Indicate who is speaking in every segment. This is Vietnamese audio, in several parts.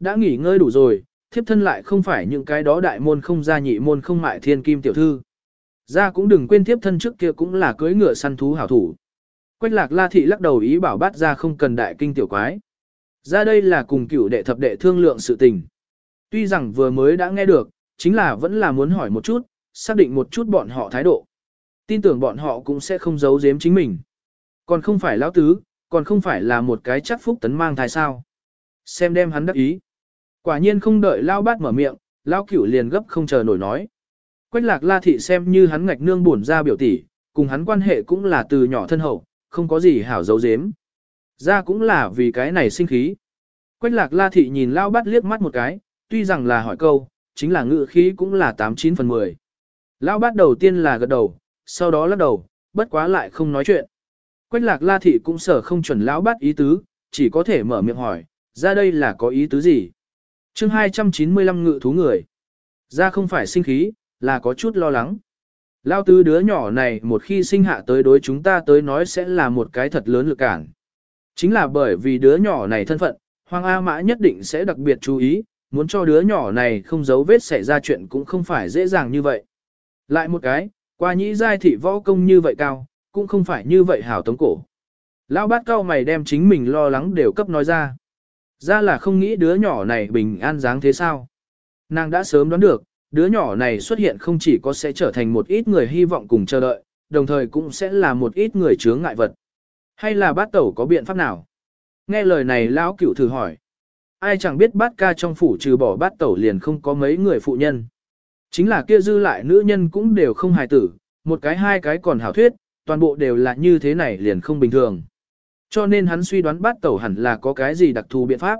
Speaker 1: Đã nghỉ ngơi đủ rồi, thiếp thân lại không phải những cái đó đại môn không gia nhị môn không mại thiên kim tiểu thư. Ra cũng đừng quên thiếp thân trước kia cũng là cưới ngựa săn thú hảo thủ. Quách lạc la thị lắc đầu ý bảo bát ra không cần đại kinh tiểu quái. Ra đây là cùng cửu đệ thập đệ thương lượng sự tình. Tuy rằng vừa mới đã nghe được, chính là vẫn là muốn hỏi một chút, xác định một chút bọn họ thái độ. Tin tưởng bọn họ cũng sẽ không giấu giếm chính mình. Còn không phải lão tứ, còn không phải là một cái chắc phúc tấn mang thai sao. Xem đem hắn đắc ý. Quả nhiên không đợi lao bát mở miệng, lao cửu liền gấp không chờ nổi nói. Quách lạc la thị xem như hắn ngạch nương buồn ra biểu tỷ, cùng hắn quan hệ cũng là từ nhỏ thân hậu, không có gì hảo giấu giếm. Ra cũng là vì cái này sinh khí. Quách lạc la thị nhìn lao bát liếc mắt một cái, tuy rằng là hỏi câu, chính là ngự khí cũng là 89 phần 10. Lao bát đầu tiên là gật đầu, sau đó lắc đầu, bất quá lại không nói chuyện. Quách lạc la thị cũng sở không chuẩn lão bát ý tứ, chỉ có thể mở miệng hỏi, ra đây là có ý tứ gì? Chương 295 ngự thú người. Ra không phải sinh khí, là có chút lo lắng. Lao tứ đứa nhỏ này một khi sinh hạ tới đối chúng ta tới nói sẽ là một cái thật lớn lực cản. Chính là bởi vì đứa nhỏ này thân phận, Hoàng A Mã nhất định sẽ đặc biệt chú ý, muốn cho đứa nhỏ này không giấu vết xảy ra chuyện cũng không phải dễ dàng như vậy. Lại một cái, qua nhĩ giai thị võ công như vậy cao, cũng không phải như vậy hảo tống cổ. Lão bát cao mày đem chính mình lo lắng đều cấp nói ra. Ra là không nghĩ đứa nhỏ này bình an dáng thế sao. Nàng đã sớm đoán được, đứa nhỏ này xuất hiện không chỉ có sẽ trở thành một ít người hy vọng cùng chờ đợi, đồng thời cũng sẽ là một ít người chướng ngại vật. Hay là bát tẩu có biện pháp nào? Nghe lời này lão cửu thử hỏi. Ai chẳng biết bát ca trong phủ trừ bỏ bát tẩu liền không có mấy người phụ nhân. Chính là kia dư lại nữ nhân cũng đều không hài tử, một cái hai cái còn hảo thuyết, toàn bộ đều là như thế này liền không bình thường. Cho nên hắn suy đoán bát tẩu hẳn là có cái gì đặc thù biện pháp.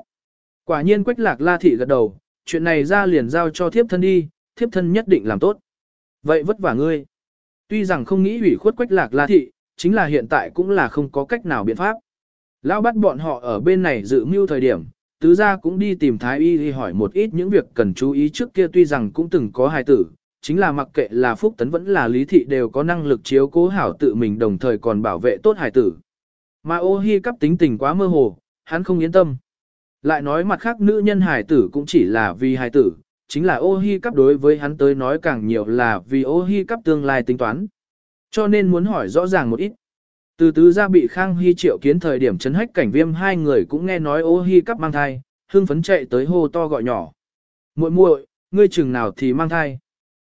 Speaker 1: Quả nhiên quách lạc la thị gật đầu, chuyện này ra liền giao cho thiếp thân đi, thiếp thân nhất định làm tốt. Vậy vất vả ngươi. Tuy rằng không nghĩ hủy khuất quách lạc la thị, chính là hiện tại cũng là không có cách nào biện pháp. Lão bắt bọn họ ở bên này dự mưu thời điểm, tứ gia cũng đi tìm thái y đi hỏi một ít những việc cần chú ý trước kia tuy rằng cũng từng có hài tử, chính là mặc kệ là phúc tấn vẫn là lý thị đều có năng lực chiếu cố hảo tự mình đồng thời còn bảo vệ tốt hài tử. Mà ô hi cắp tính tình quá mơ hồ, hắn không yên tâm. Lại nói mặt khác nữ nhân hài tử cũng chỉ là vì hài tử, chính là ô hi cắp đối với hắn tới nói càng nhiều là vì ô hi cắp tương lai tính toán. Cho nên muốn hỏi rõ ràng một ít. Từ tứ ra bị Khang Hy triệu kiến thời điểm chấn hách cảnh viêm hai người cũng nghe nói ô hi cắp mang thai, hưng phấn chạy tới hô to gọi nhỏ. muội muội, ngươi chừng nào thì mang thai.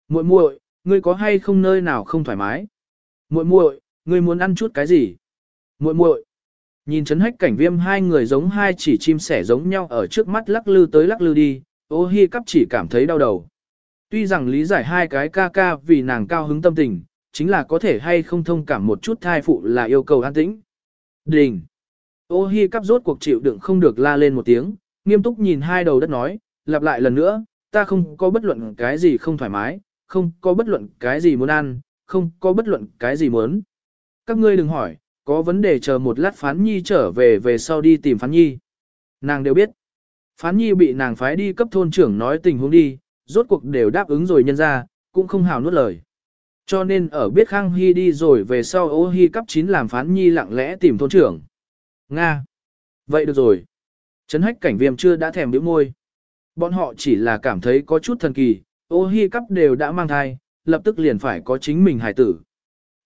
Speaker 1: muội muội, ngươi có hay không nơi nào không thoải mái. muội muội, ngươi muốn ăn chút cái gì muội muội. Nhìn chấn hách cảnh viêm hai người giống hai chỉ chim sẻ giống nhau ở trước mắt lắc lư tới lắc lư đi, ô hi cắp chỉ cảm thấy đau đầu. Tuy rằng lý giải hai cái ca ca vì nàng cao hứng tâm tình, chính là có thể hay không thông cảm một chút thai phụ là yêu cầu an tĩnh. Đình! Ô hi cắp rốt cuộc chịu đựng không được la lên một tiếng, nghiêm túc nhìn hai đầu đất nói, lặp lại lần nữa, ta không có bất luận cái gì không thoải mái, không có bất luận cái gì muốn ăn, không có bất luận cái gì muốn. Các ngươi đừng hỏi, có vấn đề chờ một lát phán nhi trở về về sau đi tìm phán nhi. Nàng đều biết. Phán nhi bị nàng phái đi cấp thôn trưởng nói tình huống đi, rốt cuộc đều đáp ứng rồi nhân ra, cũng không hào nuốt lời. Cho nên ở biết Khang Hy đi rồi về sau ô Hy cấp 9 làm phán nhi lặng lẽ tìm thôn trưởng. Nga. Vậy được rồi. Trấn hách cảnh viêm chưa đã thèm biểu môi. Bọn họ chỉ là cảm thấy có chút thần kỳ, ô Hy cấp đều đã mang thai, lập tức liền phải có chính mình hài tử.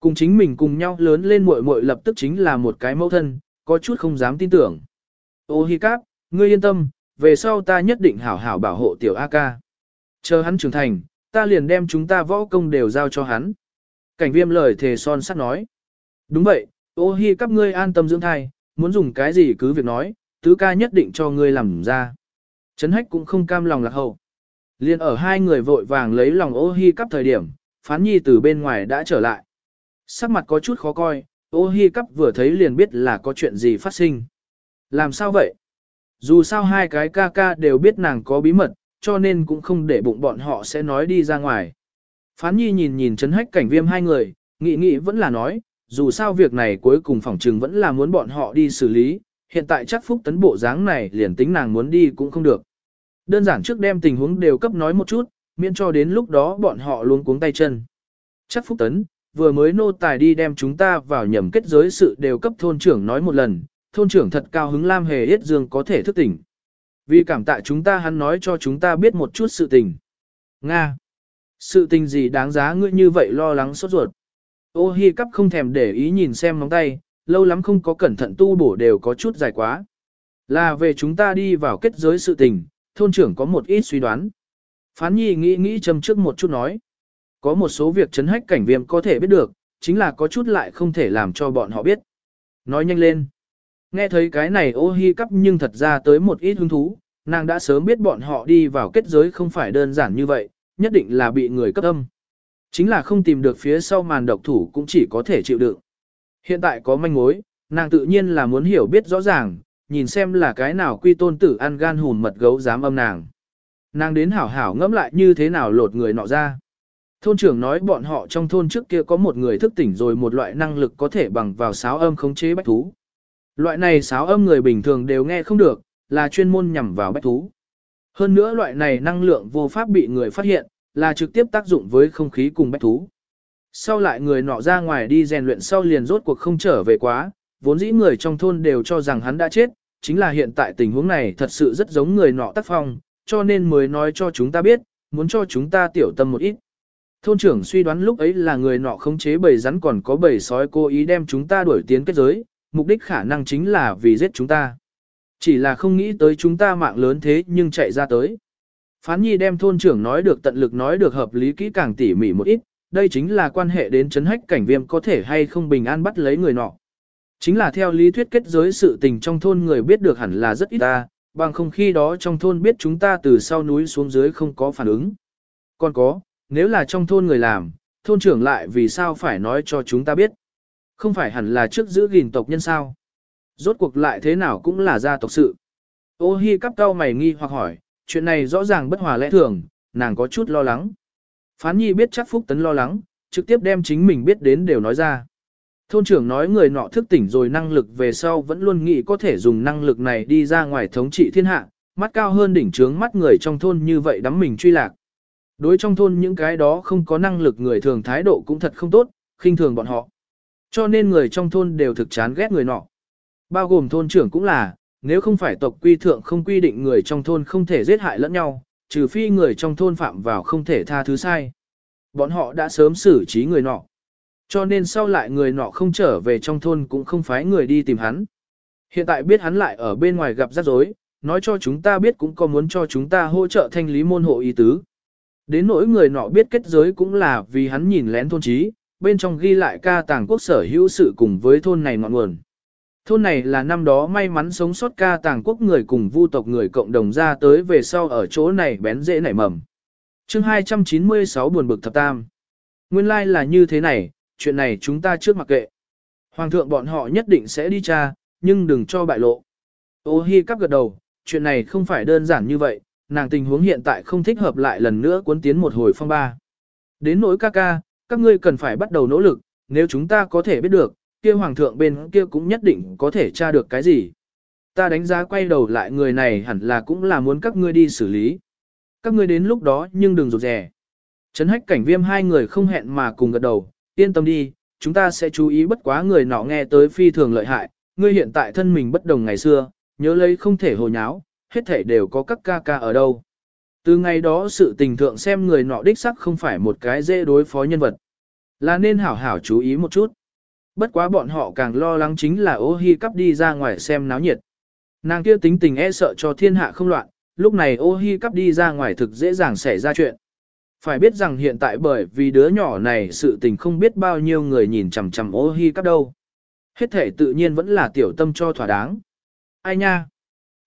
Speaker 1: Cùng chính mình cùng nhau lớn lên muội muội lập tức chính là một cái mẫu thân, có chút không dám tin tưởng. Ô Hi Cáp, ngươi yên tâm, về sau ta nhất định hảo hảo bảo hộ tiểu A ca. Chờ hắn trưởng thành, ta liền đem chúng ta võ công đều giao cho hắn. Cảnh viêm lời thề son sắt nói. Đúng vậy, ô hi các ngươi an tâm dưỡng thai, muốn dùng cái gì cứ việc nói, tứ ca nhất định cho ngươi làm ra. Trấn hách cũng không cam lòng lạc hậu. Liên ở hai người vội vàng lấy lòng ô hi cắp thời điểm, phán nhi từ bên ngoài đã trở lại. Sắc mặt có chút khó coi, ô hi cắp vừa thấy liền biết là có chuyện gì phát sinh. Làm sao vậy? Dù sao hai cái ca ca đều biết nàng có bí mật, cho nên cũng không để bụng bọn họ sẽ nói đi ra ngoài. Phán nhi nhìn nhìn chấn hách cảnh viêm hai người, nghĩ nghĩ vẫn là nói, dù sao việc này cuối cùng phỏng trừng vẫn là muốn bọn họ đi xử lý, hiện tại chắc phúc tấn bộ dáng này liền tính nàng muốn đi cũng không được. Đơn giản trước đem tình huống đều cấp nói một chút, miễn cho đến lúc đó bọn họ luôn cuống tay chân. Chắc phúc tấn, vừa mới nô tài đi đem chúng ta vào nhầm kết giới sự đều cấp thôn trưởng nói một lần, thôn trưởng thật cao hứng Lam Hề Yết Dương có thể thức tỉnh. Vì cảm tạ chúng ta hắn nói cho chúng ta biết một chút sự tình. Nga. Sự tình gì đáng giá ngươi như vậy lo lắng sốt ruột. Ô hi cắp không thèm để ý nhìn xem móng tay, lâu lắm không có cẩn thận tu bổ đều có chút dài quá. Là về chúng ta đi vào kết giới sự tình, thôn trưởng có một ít suy đoán. Phán nhi nghĩ nghĩ châm trước một chút nói. Có một số việc chấn hách cảnh viêm có thể biết được, chính là có chút lại không thể làm cho bọn họ biết. Nói nhanh lên. Nghe thấy cái này ô hi cắp nhưng thật ra tới một ít hứng thú, nàng đã sớm biết bọn họ đi vào kết giới không phải đơn giản như vậy, nhất định là bị người cấp âm. Chính là không tìm được phía sau màn độc thủ cũng chỉ có thể chịu đựng. Hiện tại có manh mối, nàng tự nhiên là muốn hiểu biết rõ ràng, nhìn xem là cái nào quy tôn tử ăn gan hùn mật gấu dám âm nàng. Nàng đến hảo hảo ngẫm lại như thế nào lột người nọ ra. Thôn trưởng nói bọn họ trong thôn trước kia có một người thức tỉnh rồi một loại năng lực có thể bằng vào sáo âm khống chế bách thú. Loại này sáo âm người bình thường đều nghe không được, là chuyên môn nhằm vào bách thú. Hơn nữa loại này năng lượng vô pháp bị người phát hiện, là trực tiếp tác dụng với không khí cùng bách thú. Sau lại người nọ ra ngoài đi rèn luyện sau liền rốt cuộc không trở về quá, vốn dĩ người trong thôn đều cho rằng hắn đã chết, chính là hiện tại tình huống này thật sự rất giống người nọ tác phong, cho nên mới nói cho chúng ta biết, muốn cho chúng ta tiểu tâm một ít. Thôn trưởng suy đoán lúc ấy là người nọ khống chế bầy rắn còn có bầy sói cố ý đem chúng ta đuổi tiến kết giới, mục đích khả năng chính là vì giết chúng ta. Chỉ là không nghĩ tới chúng ta mạng lớn thế nhưng chạy ra tới. Phán nhi đem thôn trưởng nói được tận lực nói được hợp lý kỹ càng tỉ mỉ một ít, đây chính là quan hệ đến chấn hách cảnh viêm có thể hay không bình an bắt lấy người nọ. Chính là theo lý thuyết kết giới sự tình trong thôn người biết được hẳn là rất ít ta, bằng không khi đó trong thôn biết chúng ta từ sau núi xuống dưới không có phản ứng. Còn có, nếu là trong thôn người làm, thôn trưởng lại vì sao phải nói cho chúng ta biết. Không phải hẳn là trước giữ gìn tộc nhân sao. Rốt cuộc lại thế nào cũng là gia tộc sự. Ô hi cắp cao mày nghi hoặc hỏi, chuyện này rõ ràng bất hòa lẽ thường, nàng có chút lo lắng. Phán nhi biết chắc Phúc Tấn lo lắng, trực tiếp đem chính mình biết đến đều nói ra. Thôn trưởng nói người nọ thức tỉnh rồi năng lực về sau vẫn luôn nghĩ có thể dùng năng lực này đi ra ngoài thống trị thiên hạ, mắt cao hơn đỉnh trướng mắt người trong thôn như vậy đắm mình truy lạc. Đối trong thôn những cái đó không có năng lực người thường thái độ cũng thật không tốt, khinh thường bọn họ. Cho nên người trong thôn đều thực chán ghét người nọ. Bao gồm thôn trưởng cũng là, nếu không phải tộc quy thượng không quy định người trong thôn không thể giết hại lẫn nhau, trừ phi người trong thôn phạm vào không thể tha thứ sai. Bọn họ đã sớm xử trí người nọ. Cho nên sau lại người nọ không trở về trong thôn cũng không phái người đi tìm hắn. Hiện tại biết hắn lại ở bên ngoài gặp rắc rối, nói cho chúng ta biết cũng có muốn cho chúng ta hỗ trợ thanh lý môn hộ ý tứ. Đến nỗi người nọ biết kết giới cũng là vì hắn nhìn lén thôn trí, bên trong ghi lại ca tàng quốc sở hữu sự cùng với thôn này ngọn nguồn. Thôn này là năm đó may mắn sống sót ca tàng quốc người cùng vu tộc người cộng đồng ra tới về sau ở chỗ này bén dễ nảy mầm. chương 296 buồn bực thập tam. Nguyên lai like là như thế này, chuyện này chúng ta trước mặc kệ. Hoàng thượng bọn họ nhất định sẽ đi tra, nhưng đừng cho bại lộ. Ô hi cắp gật đầu, chuyện này không phải đơn giản như vậy, nàng tình huống hiện tại không thích hợp lại lần nữa cuốn tiến một hồi phong ba. Đến nỗi ca ca, các ngươi cần phải bắt đầu nỗ lực, nếu chúng ta có thể biết được, kia hoàng thượng bên kia cũng nhất định có thể tra được cái gì. Ta đánh giá quay đầu lại người này hẳn là cũng là muốn các ngươi đi xử lý. Các ngươi đến lúc đó nhưng đừng rụt rè. Trấn hách cảnh viêm hai người không hẹn mà cùng gật đầu, yên tâm đi, chúng ta sẽ chú ý bất quá người nọ nghe tới phi thường lợi hại, ngươi hiện tại thân mình bất đồng ngày xưa, nhớ lấy không thể hồ nháo, hết thể đều có các ca ca ở đâu. Từ ngày đó sự tình thượng xem người nọ đích sắc không phải một cái dễ đối phó nhân vật. Là nên hảo hảo chú ý một chút. Bất quá bọn họ càng lo lắng chính là ô hi cắp đi ra ngoài xem náo nhiệt. Nàng kia tính tình e sợ cho thiên hạ không loạn, lúc này ô hi cắp đi ra ngoài thực dễ dàng xảy ra chuyện. Phải biết rằng hiện tại bởi vì đứa nhỏ này sự tình không biết bao nhiêu người nhìn chằm chằm ô hi cắp đâu. Hết thể tự nhiên vẫn là tiểu tâm cho thỏa đáng. Ai nha?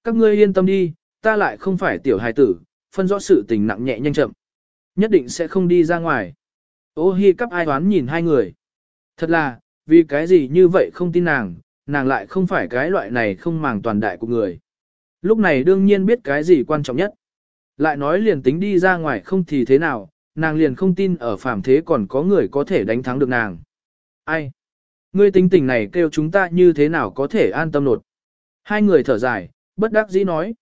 Speaker 1: Các ngươi yên tâm đi, ta lại không phải tiểu hài tử, phân rõ sự tình nặng nhẹ nhanh chậm. Nhất định sẽ không đi ra ngoài. Ô hi cắp ai đoán nhìn hai người. Thật là, vì cái gì như vậy không tin nàng, nàng lại không phải cái loại này không màng toàn đại của người. Lúc này đương nhiên biết cái gì quan trọng nhất. Lại nói liền tính đi ra ngoài không thì thế nào, nàng liền không tin ở phàm thế còn có người có thể đánh thắng được nàng. Ai? Ngươi tính tình này kêu chúng ta như thế nào có thể an tâm nột. Hai người thở dài, bất đắc dĩ nói.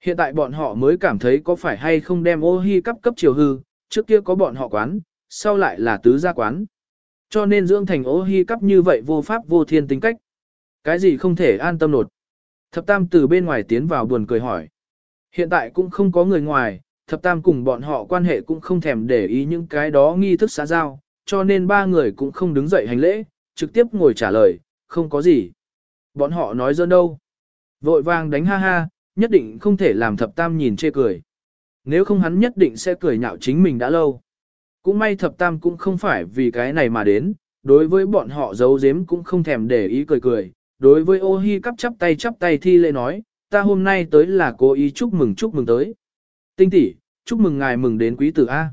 Speaker 1: Hiện tại bọn họ mới cảm thấy có phải hay không đem ô hi cấp cấp chiều hư, trước kia có bọn họ quán, sau lại là tứ gia quán. Cho nên dưỡng thành ô hi cấp như vậy vô pháp vô thiên tính cách. Cái gì không thể an tâm nột. Thập tam từ bên ngoài tiến vào buồn cười hỏi. Hiện tại cũng không có người ngoài, thập tam cùng bọn họ quan hệ cũng không thèm để ý những cái đó nghi thức xã giao, cho nên ba người cũng không đứng dậy hành lễ, trực tiếp ngồi trả lời, không có gì. Bọn họ nói dơn đâu. Vội vàng đánh ha ha, nhất định không thể làm thập tam nhìn chê cười. Nếu không hắn nhất định sẽ cười nhạo chính mình đã lâu. Cũng may thập tam cũng không phải vì cái này mà đến, đối với bọn họ giấu giếm cũng không thèm để ý cười cười. Đối với ô hi cắp chắp tay chắp tay thi lễ nói, ta hôm nay tới là cố ý chúc mừng chúc mừng tới. Tinh tỷ, chúc mừng ngài mừng đến quý tử A.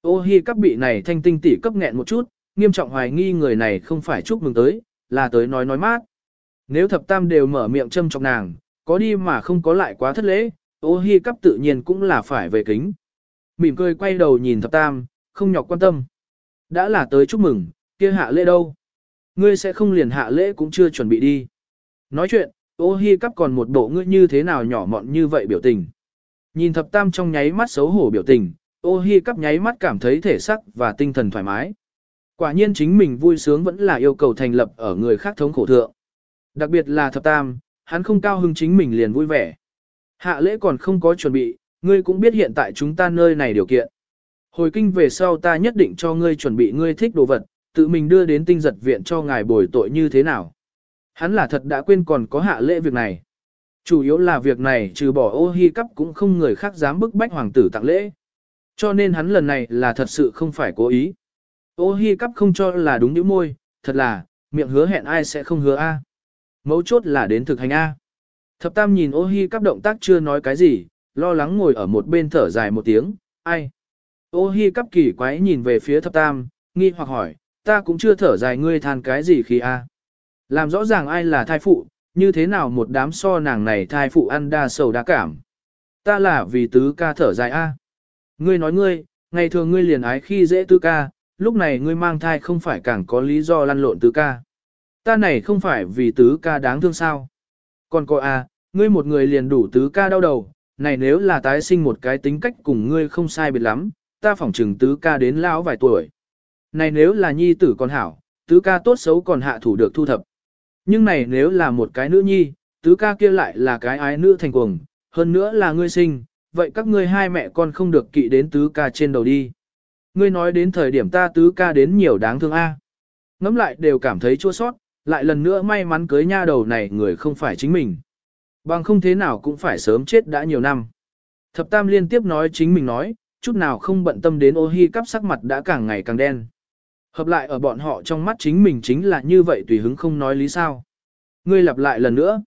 Speaker 1: Ô hi cắp bị này thanh tinh tỷ cấp nghẹn một chút, nghiêm trọng hoài nghi người này không phải chúc mừng tới, là tới nói nói mát. Nếu thập tam đều mở miệng châm chọc nàng, có đi mà không có lại quá thất lễ, ô hi cắp tự nhiên cũng là phải về kính. Mỉm cười quay đầu nhìn thập tam, không nhọc quan tâm. Đã là tới chúc mừng, kia hạ lễ đâu? Ngươi sẽ không liền hạ lễ cũng chưa chuẩn bị đi. Nói chuyện, ô hi cắp còn một bộ ngươi như thế nào nhỏ mọn như vậy biểu tình. Nhìn thập tam trong nháy mắt xấu hổ biểu tình, ô hi cắp nháy mắt cảm thấy thể sắc và tinh thần thoải mái. Quả nhiên chính mình vui sướng vẫn là yêu cầu thành lập ở người khác thống khổ thượng. Đặc biệt là thập tam, hắn không cao hưng chính mình liền vui vẻ. Hạ lễ còn không có chuẩn bị, ngươi cũng biết hiện tại chúng ta nơi này điều kiện. Hồi kinh về sau ta nhất định cho ngươi chuẩn bị ngươi thích đồ vật, tự mình đưa đến tinh giật viện cho ngài bồi tội như thế nào. Hắn là thật đã quên còn có hạ lễ việc này. Chủ yếu là việc này trừ bỏ ô hi cắp cũng không người khác dám bức bách hoàng tử tặng lễ. Cho nên hắn lần này là thật sự không phải cố ý. Ô hi cắp không cho là đúng những môi, thật là, miệng hứa hẹn ai sẽ không hứa A. Mấu chốt là đến thực hành A. Thập tam nhìn ô hi cắp động tác chưa nói cái gì, lo lắng ngồi ở một bên thở dài một tiếng, ai. Ô hi cắp kỳ quái nhìn về phía thập tam, nghi hoặc hỏi, ta cũng chưa thở dài ngươi than cái gì khi A. Làm rõ ràng ai là thai phụ, như thế nào một đám so nàng này thai phụ ăn đa sầu đa cảm. Ta là vì tứ ca thở dài A. Ngươi nói ngươi, ngày thường ngươi liền ái khi dễ tứ ca, lúc này ngươi mang thai không phải càng có lý do lăn lộn tứ ca. Ta này không phải vì tứ ca đáng thương sao. Còn cô A, à, ngươi một người liền đủ tứ ca đau đầu, này nếu là tái sinh một cái tính cách cùng ngươi không sai biệt lắm, ta phỏng chừng tứ ca đến lão vài tuổi. Này nếu là nhi tử con hảo, tứ ca tốt xấu còn hạ thủ được thu thập. Nhưng này nếu là một cái nữ nhi, tứ ca kia lại là cái ái nữ thành cuồng, hơn nữa là ngươi sinh, vậy các ngươi hai mẹ con không được kỵ đến tứ ca trên đầu đi. Ngươi nói đến thời điểm ta tứ ca đến nhiều đáng thương a. Ngắm lại đều cảm thấy chua sót, lại lần nữa may mắn cưới nha đầu này người không phải chính mình. Bằng không thế nào cũng phải sớm chết đã nhiều năm. Thập tam liên tiếp nói chính mình nói, chút nào không bận tâm đến ô hi cắp sắc mặt đã càng ngày càng đen. Hợp lại ở bọn họ trong mắt chính mình chính là như vậy tùy hứng không nói lý sao. Ngươi lặp lại lần nữa.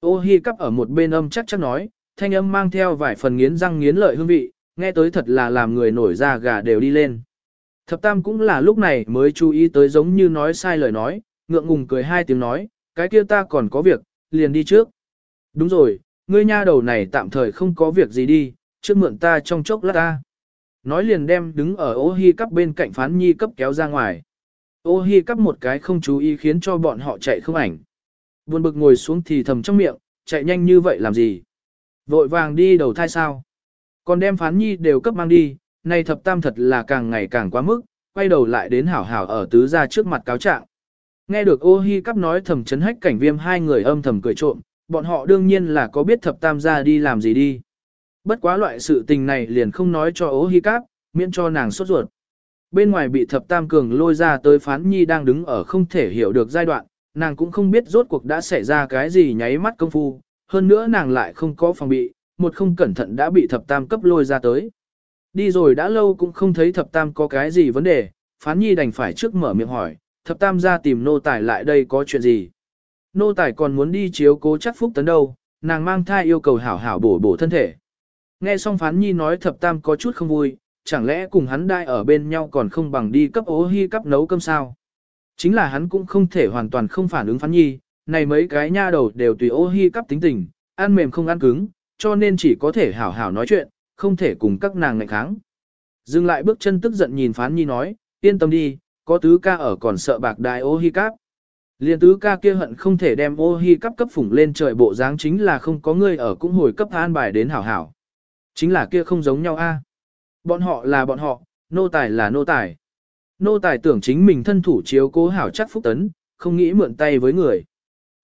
Speaker 1: Ô hi cắp ở một bên âm chắc chắc nói, thanh âm mang theo vài phần nghiến răng nghiến lợi hương vị, nghe tới thật là làm người nổi da gà đều đi lên. Thập tam cũng là lúc này mới chú ý tới giống như nói sai lời nói, ngượng ngùng cười hai tiếng nói, cái kia ta còn có việc, liền đi trước. Đúng rồi, ngươi nha đầu này tạm thời không có việc gì đi, trước mượn ta trong chốc lát ta. Nói liền đem đứng ở ô hi cắp bên cạnh phán nhi cấp kéo ra ngoài. Ô hi cắp một cái không chú ý khiến cho bọn họ chạy không ảnh. Buồn bực ngồi xuống thì thầm trong miệng, chạy nhanh như vậy làm gì? Vội vàng đi đầu thai sao? Còn đem phán nhi đều cấp mang đi, này thập tam thật là càng ngày càng quá mức, quay đầu lại đến hảo hảo ở tứ gia trước mặt cáo trạng. Nghe được ô hi cắp nói thầm chấn hách cảnh viêm hai người âm thầm cười trộm, bọn họ đương nhiên là có biết thập tam gia đi làm gì đi. Bất quá loại sự tình này liền không nói cho ô hi cắp, miễn cho nàng sốt ruột. Bên ngoài bị thập tam cường lôi ra tới phán nhi đang đứng ở không thể hiểu được giai đoạn, nàng cũng không biết rốt cuộc đã xảy ra cái gì nháy mắt công phu, hơn nữa nàng lại không có phòng bị, một không cẩn thận đã bị thập tam cấp lôi ra tới. Đi rồi đã lâu cũng không thấy thập tam có cái gì vấn đề, phán nhi đành phải trước mở miệng hỏi, thập tam ra tìm nô tài lại đây có chuyện gì. Nô tài còn muốn đi chiếu cố chắc phúc tấn đâu, nàng mang thai yêu cầu hảo hảo bổ bổ thân thể. Nghe xong phán nhi nói thập tam có chút không vui, chẳng lẽ cùng hắn đai ở bên nhau còn không bằng đi cấp ố hy cấp nấu cơm sao. Chính là hắn cũng không thể hoàn toàn không phản ứng phán nhi, này mấy cái nha đầu đều tùy ô hy cấp tính tình, ăn mềm không ăn cứng, cho nên chỉ có thể hảo hảo nói chuyện, không thể cùng các nàng ngạnh kháng. Dừng lại bước chân tức giận nhìn phán nhi nói, yên tâm đi, có tứ ca ở còn sợ bạc đại ô hi cáp. Liên tứ ca kia hận không thể đem ô hi cắp cấp phủng lên trời bộ dáng chính là không có người ở cũng hồi cấp an bài đến hảo hảo. Chính là kia không giống nhau a. Bọn họ là bọn họ, nô tài là nô tài. Nô tài tưởng chính mình thân thủ chiếu cố hảo chắc phúc tấn, không nghĩ mượn tay với người.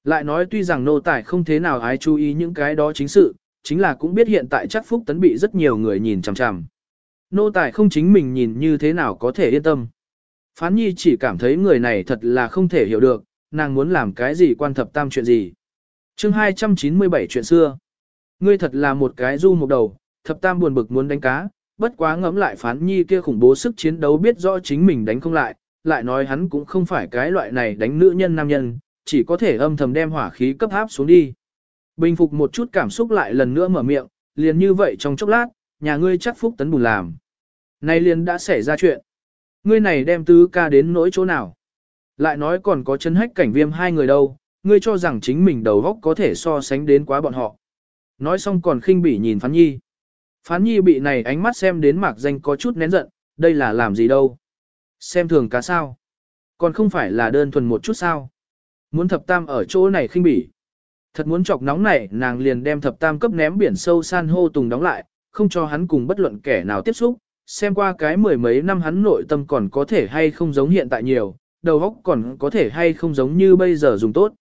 Speaker 1: Lại nói tuy rằng nô tài không thế nào ái chú ý những cái đó chính sự, chính là cũng biết hiện tại chắc Phúc Tấn bị rất nhiều người nhìn chằm chằm. Nô tài không chính mình nhìn như thế nào có thể yên tâm. Phán nhi chỉ cảm thấy người này thật là không thể hiểu được, nàng muốn làm cái gì quan thập tam chuyện gì. chương 297 chuyện xưa. Ngươi thật là một cái du một đầu, thập tam buồn bực muốn đánh cá, bất quá ngẫm lại phán nhi kia khủng bố sức chiến đấu biết rõ chính mình đánh không lại, lại nói hắn cũng không phải cái loại này đánh nữ nhân nam nhân, chỉ có thể âm thầm đem hỏa khí cấp áp xuống đi. Bình phục một chút cảm xúc lại lần nữa mở miệng, liền như vậy trong chốc lát, nhà ngươi chắc phúc tấn bùn làm. Nay liền đã xảy ra chuyện. Ngươi này đem tứ ca đến nỗi chỗ nào. Lại nói còn có chân hách cảnh viêm hai người đâu, ngươi cho rằng chính mình đầu góc có thể so sánh đến quá bọn họ. Nói xong còn khinh bỉ nhìn Phán Nhi. Phán Nhi bị này ánh mắt xem đến mạc danh có chút nén giận, đây là làm gì đâu. Xem thường cá sao. Còn không phải là đơn thuần một chút sao. Muốn thập tam ở chỗ này khinh bỉ. Thật muốn chọc nóng này, nàng liền đem thập tam cấp ném biển sâu san hô tùng đóng lại, không cho hắn cùng bất luận kẻ nào tiếp xúc, xem qua cái mười mấy năm hắn nội tâm còn có thể hay không giống hiện tại nhiều, đầu óc còn có thể hay không giống như bây giờ dùng tốt.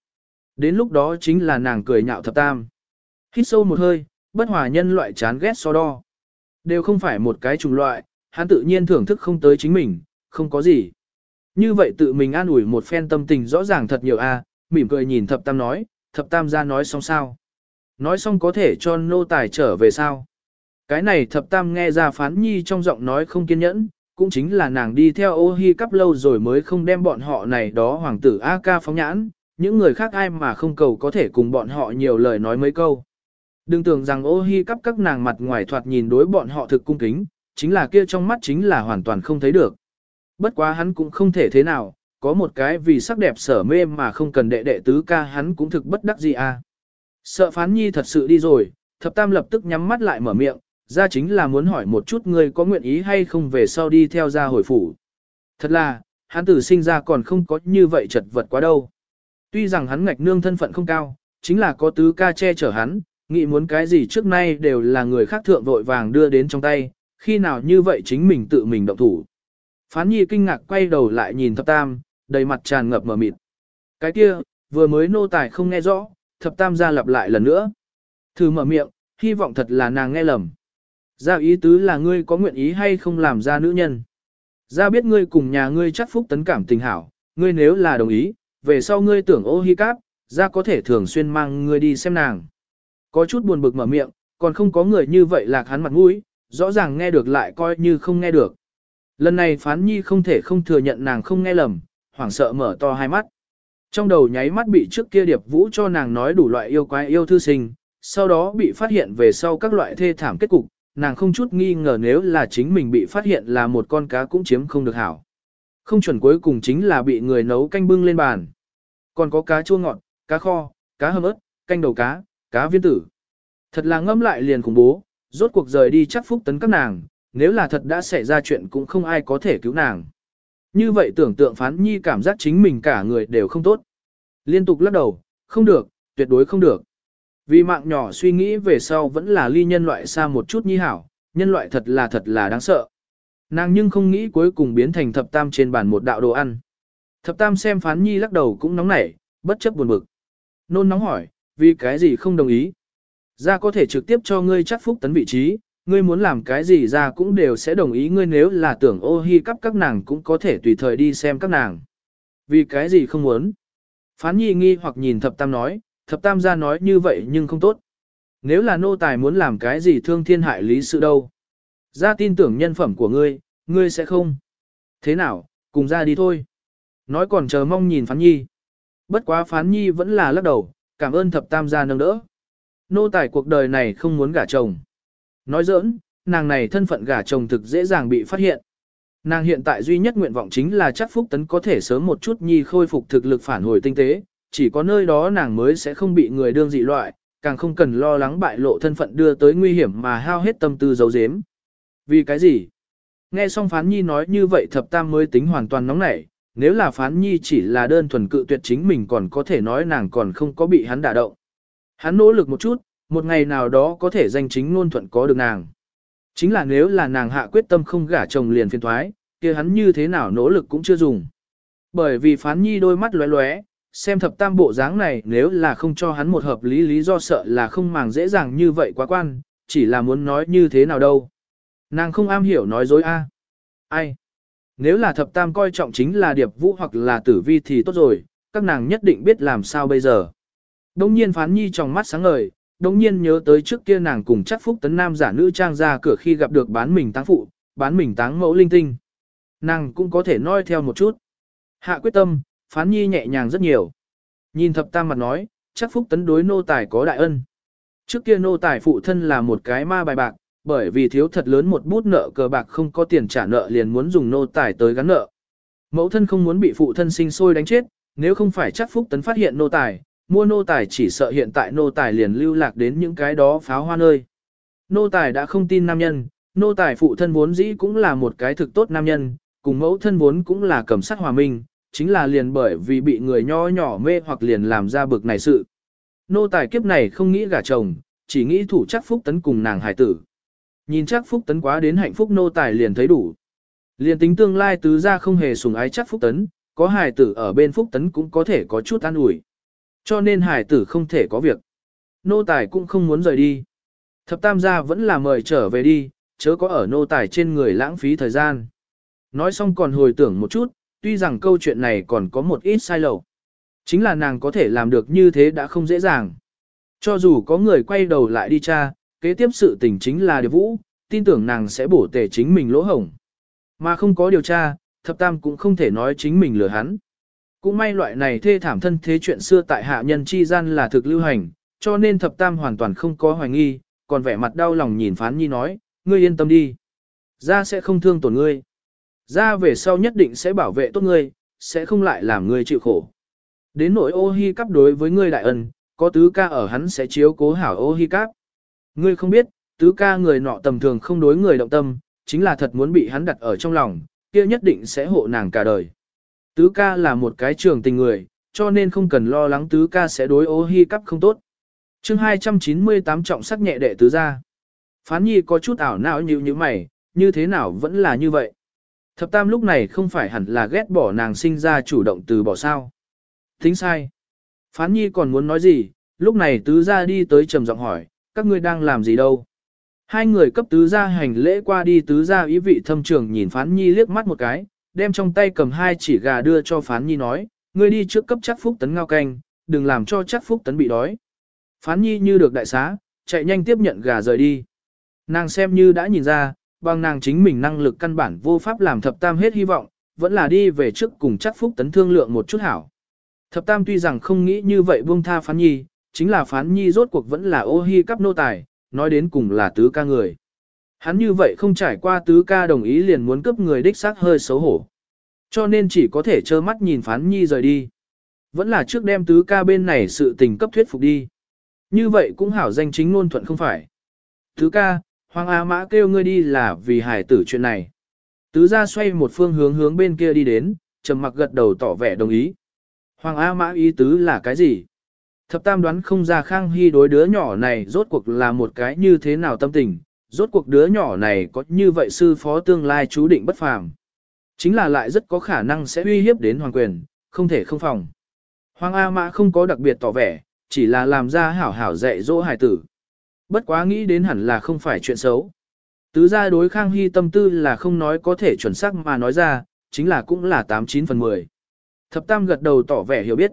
Speaker 1: Đến lúc đó chính là nàng cười nhạo thập tam. Hít sâu một hơi, bất hòa nhân loại chán ghét so đo. Đều không phải một cái chủng loại, hắn tự nhiên thưởng thức không tới chính mình, không có gì. Như vậy tự mình an ủi một phen tâm tình rõ ràng thật nhiều a, mỉm cười nhìn thập tam nói, thập tam ra nói xong sao. Nói xong có thể cho nô tài trở về sao. Cái này thập tam nghe ra phán nhi trong giọng nói không kiên nhẫn, cũng chính là nàng đi theo ô hi cắp lâu rồi mới không đem bọn họ này đó hoàng tử A ca phóng nhãn, những người khác ai mà không cầu có thể cùng bọn họ nhiều lời nói mấy câu. Đừng tưởng rằng ô hi cắp các nàng mặt ngoài thoạt nhìn đối bọn họ thực cung kính, chính là kia trong mắt chính là hoàn toàn không thấy được. Bất quá hắn cũng không thể thế nào, có một cái vì sắc đẹp sở mê mà không cần đệ đệ tứ ca hắn cũng thực bất đắc gì à. Sợ phán nhi thật sự đi rồi, thập tam lập tức nhắm mắt lại mở miệng, ra chính là muốn hỏi một chút ngươi có nguyện ý hay không về sau đi theo ra hồi phủ. Thật là, hắn tử sinh ra còn không có như vậy chật vật quá đâu. Tuy rằng hắn ngạch nương thân phận không cao, chính là có tứ ca che chở hắn, nghĩ muốn cái gì trước nay đều là người khác thượng vội vàng đưa đến trong tay, khi nào như vậy chính mình tự mình động thủ. Phán nhi kinh ngạc quay đầu lại nhìn thập tam, đầy mặt tràn ngập mờ mịt. Cái kia, vừa mới nô tài không nghe rõ, thập tam ra lặp lại lần nữa. Thử mở miệng, hy vọng thật là nàng nghe lầm. Ra ý tứ là ngươi có nguyện ý hay không làm ra nữ nhân. Ra biết ngươi cùng nhà ngươi chắc phúc tấn cảm tình hảo, ngươi nếu là đồng ý, về sau ngươi tưởng ô hi cáp, ra có thể thường xuyên mang ngươi đi xem nàng. Có chút buồn bực mở miệng, còn không có người như vậy lạc hắn mặt mũi, rõ ràng nghe được lại coi như không nghe được. Lần này phán nhi không thể không thừa nhận nàng không nghe lầm, hoảng sợ mở to hai mắt. Trong đầu nháy mắt bị trước kia điệp vũ cho nàng nói đủ loại yêu quái yêu thư sinh, sau đó bị phát hiện về sau các loại thê thảm kết cục, nàng không chút nghi ngờ nếu là chính mình bị phát hiện là một con cá cũng chiếm không được hảo. Không chuẩn cuối cùng chính là bị người nấu canh bưng lên bàn. Còn có cá chua ngọt, cá kho, cá hầm ớt, canh đầu cá, cá viên tử. Thật là ngâm lại liền khủng bố, rốt cuộc rời đi chắc phúc tấn các nàng, nếu là thật đã xảy ra chuyện cũng không ai có thể cứu nàng. Như vậy tưởng tượng phán nhi cảm giác chính mình cả người đều không tốt. Liên tục lắc đầu, không được, tuyệt đối không được. Vì mạng nhỏ suy nghĩ về sau vẫn là ly nhân loại xa một chút nhi hảo, nhân loại thật là thật là đáng sợ. Nàng nhưng không nghĩ cuối cùng biến thành thập tam trên bàn một đạo đồ ăn. Thập tam xem phán nhi lắc đầu cũng nóng nảy, bất chấp buồn bực. Nôn nóng hỏi, vì cái gì không đồng ý? Ra có thể trực tiếp cho ngươi chắc phúc tấn vị trí, ngươi muốn làm cái gì ra cũng đều sẽ đồng ý ngươi nếu là tưởng ô hi cắp các nàng cũng có thể tùy thời đi xem các nàng. Vì cái gì không muốn? Phán nhi nghi hoặc nhìn thập tam nói, thập tam gia nói như vậy nhưng không tốt. Nếu là nô tài muốn làm cái gì thương thiên hại lý sự đâu. Gia tin tưởng nhân phẩm của ngươi, ngươi sẽ không. Thế nào, cùng ra đi thôi. Nói còn chờ mong nhìn phán nhi. Bất quá phán nhi vẫn là lắc đầu, cảm ơn thập tam gia nâng đỡ. Nô tài cuộc đời này không muốn gả chồng. Nói giỡn, nàng này thân phận gả chồng thực dễ dàng bị phát hiện. Nàng hiện tại duy nhất nguyện vọng chính là chắc Phúc Tấn có thể sớm một chút nhi khôi phục thực lực phản hồi tinh tế, chỉ có nơi đó nàng mới sẽ không bị người đương dị loại, càng không cần lo lắng bại lộ thân phận đưa tới nguy hiểm mà hao hết tâm tư giấu giếm. Vì cái gì? Nghe xong Phán Nhi nói như vậy thập tam mới tính hoàn toàn nóng nảy, nếu là Phán Nhi chỉ là đơn thuần cự tuyệt chính mình còn có thể nói nàng còn không có bị hắn đả động. Hắn nỗ lực một chút, một ngày nào đó có thể danh chính ngôn thuận có được nàng. Chính là nếu là nàng hạ quyết tâm không gả chồng liền phiền thoái, kia hắn như thế nào nỗ lực cũng chưa dùng. Bởi vì phán nhi đôi mắt lóe lóe, xem thập tam bộ dáng này nếu là không cho hắn một hợp lý lý do sợ là không màng dễ dàng như vậy quá quan, chỉ là muốn nói như thế nào đâu. Nàng không am hiểu nói dối a. Ai? Nếu là thập tam coi trọng chính là điệp vũ hoặc là tử vi thì tốt rồi, các nàng nhất định biết làm sao bây giờ. Đông nhiên phán nhi trong mắt sáng ngời, đông nhiên nhớ tới trước kia nàng cùng chắc phúc tấn nam giả nữ trang ra cửa khi gặp được bán mình táng phụ, bán mình táng mẫu linh tinh. Nàng cũng có thể nói theo một chút. Hạ quyết tâm, phán nhi nhẹ nhàng rất nhiều. Nhìn thập tam mặt nói, chắc phúc tấn đối nô tài có đại ân. Trước kia nô tài phụ thân là một cái ma bài bạc, bởi vì thiếu thật lớn một bút nợ cờ bạc không có tiền trả nợ liền muốn dùng nô tài tới gắn nợ. Mẫu thân không muốn bị phụ thân sinh sôi đánh chết, nếu không phải chắc phúc tấn phát hiện nô tài, mua nô tài chỉ sợ hiện tại nô tài liền lưu lạc đến những cái đó pháo hoa nơi. Nô tài đã không tin nam nhân, nô tài phụ thân vốn dĩ cũng là một cái thực tốt nam nhân, cùng mẫu thân vốn cũng là cầm sát hòa minh, chính là liền bởi vì bị người nho nhỏ mê hoặc liền làm ra bực này sự. Nô tài kiếp này không nghĩ gả chồng, chỉ nghĩ thủ chắc phúc tấn cùng nàng hài tử. Nhìn chắc phúc tấn quá đến hạnh phúc nô tài liền thấy đủ. Liền tính tương lai tứ ra không hề sùng ái chắc phúc tấn, có hài tử ở bên phúc tấn cũng có thể có chút an ủi. Cho nên hài tử không thể có việc. Nô tài cũng không muốn rời đi. Thập tam gia vẫn là mời trở về đi, chớ có ở nô tài trên người lãng phí thời gian. Nói xong còn hồi tưởng một chút, tuy rằng câu chuyện này còn có một ít sai lầm. Chính là nàng có thể làm được như thế đã không dễ dàng. Cho dù có người quay đầu lại đi tra, kế tiếp sự tình chính là điều vũ, tin tưởng nàng sẽ bổ tề chính mình lỗ hổng. Mà không có điều tra, thập tam cũng không thể nói chính mình lừa hắn. Cũng may loại này thê thảm thân thế chuyện xưa tại hạ nhân chi gian là thực lưu hành, cho nên thập tam hoàn toàn không có hoài nghi, còn vẻ mặt đau lòng nhìn phán nhi nói, ngươi yên tâm đi. Ra sẽ không thương tổn ngươi. Ra về sau nhất định sẽ bảo vệ tốt ngươi, sẽ không lại làm ngươi chịu khổ. Đến nỗi ô hi cắp đối với ngươi đại ân, có tứ ca ở hắn sẽ chiếu cố hảo ô hi cắp. Ngươi không biết, tứ ca người nọ tầm thường không đối người động tâm, chính là thật muốn bị hắn đặt ở trong lòng, kia nhất định sẽ hộ nàng cả đời. Tứ ca là một cái trường tình người, cho nên không cần lo lắng tứ ca sẽ đối ô hi cắp không tốt. chương 298 trọng sắc nhẹ đệ tứ ra. Phán nhi có chút ảo não như như mày, như thế nào vẫn là như vậy. Thập tam lúc này không phải hẳn là ghét bỏ nàng sinh ra chủ động từ bỏ sao. Tính sai. Phán nhi còn muốn nói gì, lúc này tứ ra đi tới trầm giọng hỏi, các ngươi đang làm gì đâu. Hai người cấp tứ ra hành lễ qua đi tứ ra ý vị thâm trường nhìn phán nhi liếc mắt một cái, đem trong tay cầm hai chỉ gà đưa cho phán nhi nói, ngươi đi trước cấp chắc phúc tấn ngao canh, đừng làm cho chắc phúc tấn bị đói. Phán nhi như được đại xá, chạy nhanh tiếp nhận gà rời đi. Nàng xem như đã nhìn ra, bằng nàng chính mình năng lực căn bản vô pháp làm thập tam hết hy vọng, vẫn là đi về trước cùng chắc phúc tấn thương lượng một chút hảo. Thập tam tuy rằng không nghĩ như vậy buông tha phán nhi, chính là phán nhi rốt cuộc vẫn là ô hi cắp nô tài, nói đến cùng là tứ ca người. Hắn như vậy không trải qua tứ ca đồng ý liền muốn cướp người đích xác hơi xấu hổ. Cho nên chỉ có thể trơ mắt nhìn phán nhi rời đi. Vẫn là trước đem tứ ca bên này sự tình cấp thuyết phục đi. Như vậy cũng hảo danh chính ngôn thuận không phải. Tứ ca, Hoàng A Mã kêu ngươi đi là vì hải tử chuyện này. Tứ gia xoay một phương hướng hướng bên kia đi đến, trầm mặc gật đầu tỏ vẻ đồng ý. Hoàng A Mã ý tứ là cái gì? Thập tam đoán không ra Khang Hy đối đứa nhỏ này rốt cuộc là một cái như thế nào tâm tình, rốt cuộc đứa nhỏ này có như vậy sư phó tương lai chú định bất phàm. Chính là lại rất có khả năng sẽ uy hiếp đến hoàng quyền, không thể không phòng. Hoàng A Mã không có đặc biệt tỏ vẻ, chỉ là làm ra hảo hảo dạy dỗ hài tử. Bất quá nghĩ đến hẳn là không phải chuyện xấu. Tứ gia đối Khang Hy tâm tư là không nói có thể chuẩn xác mà nói ra, chính là cũng là 89 phần 10. Thập Tam gật đầu tỏ vẻ hiểu biết.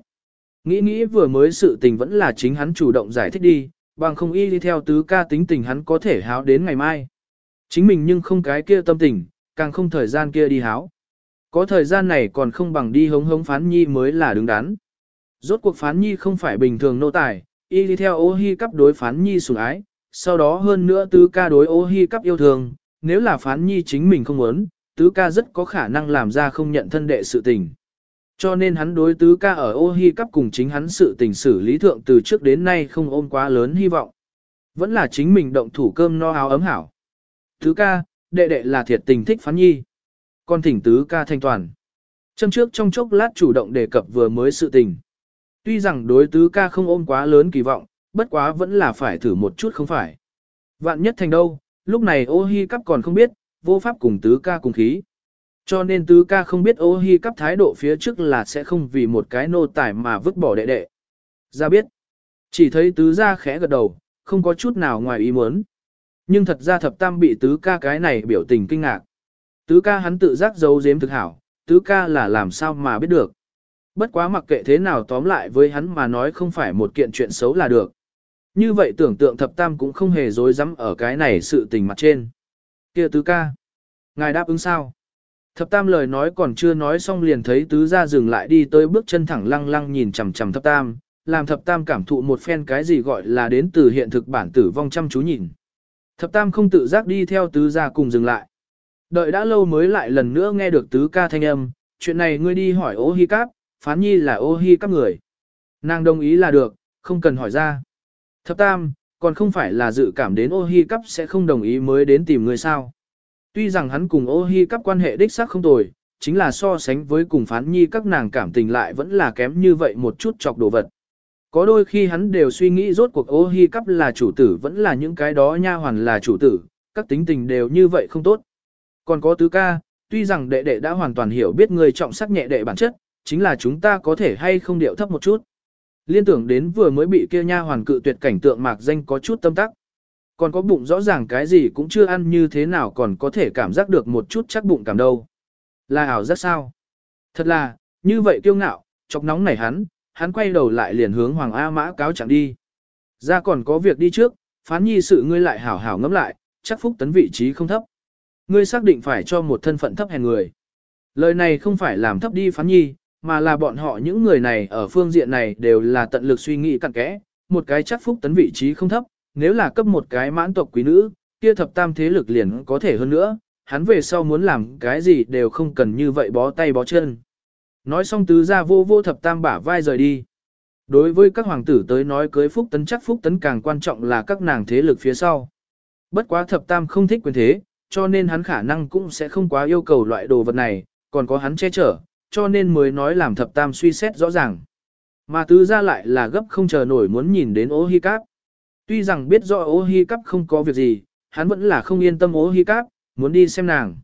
Speaker 1: Nghĩ nghĩ vừa mới sự tình vẫn là chính hắn chủ động giải thích đi, bằng không y đi theo tứ ca tính tình hắn có thể háo đến ngày mai. Chính mình nhưng không cái kia tâm tình, càng không thời gian kia đi háo. Có thời gian này còn không bằng đi hống hống phán nhi mới là đứng đắn. Rốt cuộc phán nhi không phải bình thường nô tài, y đi theo ô hi cắp đối phán nhi sủng ái, sau đó hơn nữa tứ ca đối ô hi cắp yêu thương, nếu là phán nhi chính mình không muốn, tứ ca rất có khả năng làm ra không nhận thân đệ sự tình. Cho nên hắn đối tứ ca ở ô hi cắp cùng chính hắn sự tình xử lý thượng từ trước đến nay không ôm quá lớn hy vọng. Vẫn là chính mình động thủ cơm no áo ấm hảo. Tứ ca, đệ đệ là thiệt tình thích phán nhi. Con thỉnh tứ ca thanh toàn. Châm trước trong chốc lát chủ động đề cập vừa mới sự tình. Tuy rằng đối tứ ca không ôm quá lớn kỳ vọng, bất quá vẫn là phải thử một chút không phải. Vạn nhất thành đâu, lúc này ô hi cắp còn không biết, vô pháp cùng tứ ca cùng khí. Cho nên tứ ca không biết ô hi cắp thái độ phía trước là sẽ không vì một cái nô tài mà vứt bỏ đệ đệ. Ra biết. Chỉ thấy tứ gia khẽ gật đầu, không có chút nào ngoài ý muốn. Nhưng thật ra thập tam bị tứ ca cái này biểu tình kinh ngạc. Tứ ca hắn tự giác giấu giếm thực hảo, tứ ca là làm sao mà biết được. Bất quá mặc kệ thế nào tóm lại với hắn mà nói không phải một kiện chuyện xấu là được. Như vậy tưởng tượng thập tam cũng không hề dối rắm ở cái này sự tình mặt trên. kia tứ ca. Ngài đáp ứng sao? Thập tam lời nói còn chưa nói xong liền thấy tứ gia dừng lại đi tới bước chân thẳng lăng lăng nhìn chằm chằm thập tam, làm thập tam cảm thụ một phen cái gì gọi là đến từ hiện thực bản tử vong chăm chú nhìn. Thập tam không tự giác đi theo tứ gia cùng dừng lại. Đợi đã lâu mới lại lần nữa nghe được tứ ca thanh âm, chuyện này ngươi đi hỏi ô hi cáp, phán nhi là ô hi các người. Nàng đồng ý là được, không cần hỏi ra. Thập tam, còn không phải là dự cảm đến ô hi cáp sẽ không đồng ý mới đến tìm người sao. Tuy rằng hắn cùng ô hi cáp quan hệ đích xác không tồi, chính là so sánh với cùng phán nhi các nàng cảm tình lại vẫn là kém như vậy một chút chọc đồ vật. Có đôi khi hắn đều suy nghĩ rốt cuộc ô hi cắp là chủ tử vẫn là những cái đó nha hoàn là chủ tử, các tính tình đều như vậy không tốt. Còn có tứ ca, tuy rằng đệ đệ đã hoàn toàn hiểu biết người trọng sắc nhẹ đệ bản chất, chính là chúng ta có thể hay không điệu thấp một chút. Liên tưởng đến vừa mới bị kia nha hoàn cự tuyệt cảnh tượng mạc danh có chút tâm tắc. Còn có bụng rõ ràng cái gì cũng chưa ăn như thế nào còn có thể cảm giác được một chút chắc bụng cảm đâu. Là ảo rất sao? Thật là, như vậy kiêu ngạo, chọc nóng nảy hắn, hắn quay đầu lại liền hướng Hoàng A Mã cáo chẳng đi. Ra còn có việc đi trước, phán nhi sự ngươi lại hảo hảo ngẫm lại, chắc phúc tấn vị trí không thấp. Ngươi xác định phải cho một thân phận thấp hèn người. Lời này không phải làm thấp đi phán nhi, mà là bọn họ những người này ở phương diện này đều là tận lực suy nghĩ cặn kẽ, một cái chắc phúc tấn vị trí không thấp, nếu là cấp một cái mãn tộc quý nữ, kia thập tam thế lực liền có thể hơn nữa, hắn về sau muốn làm cái gì đều không cần như vậy bó tay bó chân. Nói xong tứ ra vô vô thập tam bả vai rời đi. Đối với các hoàng tử tới nói cưới phúc tấn chắc phúc tấn càng quan trọng là các nàng thế lực phía sau. Bất quá thập tam không thích quyền thế, cho nên hắn khả năng cũng sẽ không quá yêu cầu loại đồ vật này, còn có hắn che chở, cho nên mới nói làm thập tam suy xét rõ ràng. Mà tứ ra lại là gấp không chờ nổi muốn nhìn đến ô hi cáp. Tuy rằng biết rõ ô hi cáp không có việc gì, hắn vẫn là không yên tâm ô hi cáp, muốn đi xem nàng.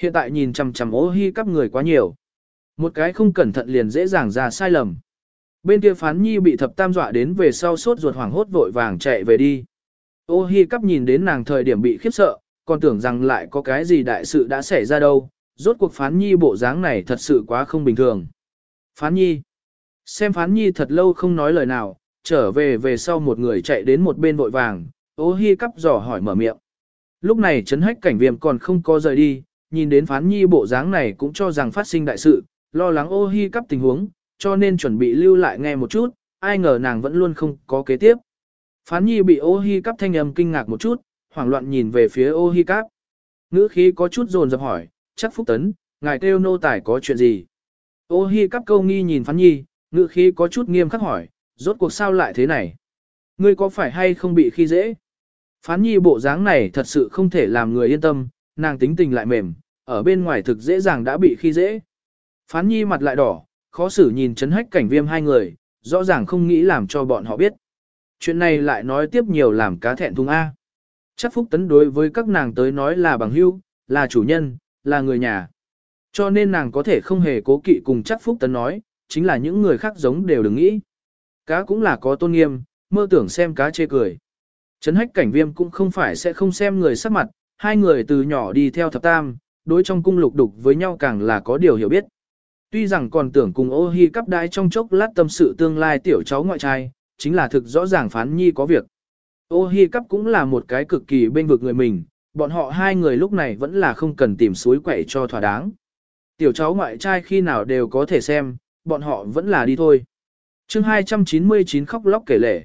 Speaker 1: Hiện tại nhìn chằm chằm ô hi cáp người quá nhiều. Một cái không cẩn thận liền dễ dàng ra sai lầm. Bên kia phán nhi bị thập tam dọa đến về sau sốt ruột hoảng hốt vội vàng chạy về đi. Ô hi cắp nhìn đến nàng thời điểm bị khiếp sợ, còn tưởng rằng lại có cái gì đại sự đã xảy ra đâu, rốt cuộc phán nhi bộ dáng này thật sự quá không bình thường. Phán nhi. Xem phán nhi thật lâu không nói lời nào, trở về về sau một người chạy đến một bên vội vàng, ô hi cắp dò hỏi mở miệng. Lúc này chấn hách cảnh viêm còn không có rời đi, nhìn đến phán nhi bộ dáng này cũng cho rằng phát sinh đại sự, lo lắng ô hi cắp tình huống, cho nên chuẩn bị lưu lại nghe một chút, ai ngờ nàng vẫn luôn không có kế tiếp. Phán nhi bị ô hi cắp thanh âm kinh ngạc một chút, hoảng loạn nhìn về phía ô hi cắp. Ngữ khí có chút dồn dập hỏi, chắc phúc tấn, ngài kêu nô tài có chuyện gì? Ô hi cắp câu nghi nhìn phán nhi, ngự khí có chút nghiêm khắc hỏi, rốt cuộc sao lại thế này? Ngươi có phải hay không bị khi dễ? Phán nhi bộ dáng này thật sự không thể làm người yên tâm, nàng tính tình lại mềm, ở bên ngoài thực dễ dàng đã bị khi dễ. Phán nhi mặt lại đỏ, khó xử nhìn chấn hách cảnh viêm hai người, rõ ràng không nghĩ làm cho bọn họ biết. Chuyện này lại nói tiếp nhiều làm cá thẹn thùng A. Chắc phúc tấn đối với các nàng tới nói là bằng hữu, là chủ nhân, là người nhà. Cho nên nàng có thể không hề cố kỵ cùng chắc phúc tấn nói, chính là những người khác giống đều đừng nghĩ. Cá cũng là có tôn nghiêm, mơ tưởng xem cá chê cười. Trấn hách cảnh viêm cũng không phải sẽ không xem người sắc mặt, hai người từ nhỏ đi theo thập tam, đối trong cung lục đục với nhau càng là có điều hiểu biết. Tuy rằng còn tưởng cùng ô hi cắp đai trong chốc lát tâm sự tương lai tiểu cháu ngoại trai, chính là thực rõ ràng phán nhi có việc. Ô hi cắp cũng là một cái cực kỳ bên vực người mình, bọn họ hai người lúc này vẫn là không cần tìm suối quậy cho thỏa đáng. Tiểu cháu ngoại trai khi nào đều có thể xem, bọn họ vẫn là đi thôi. chương 299 khóc lóc kể lể.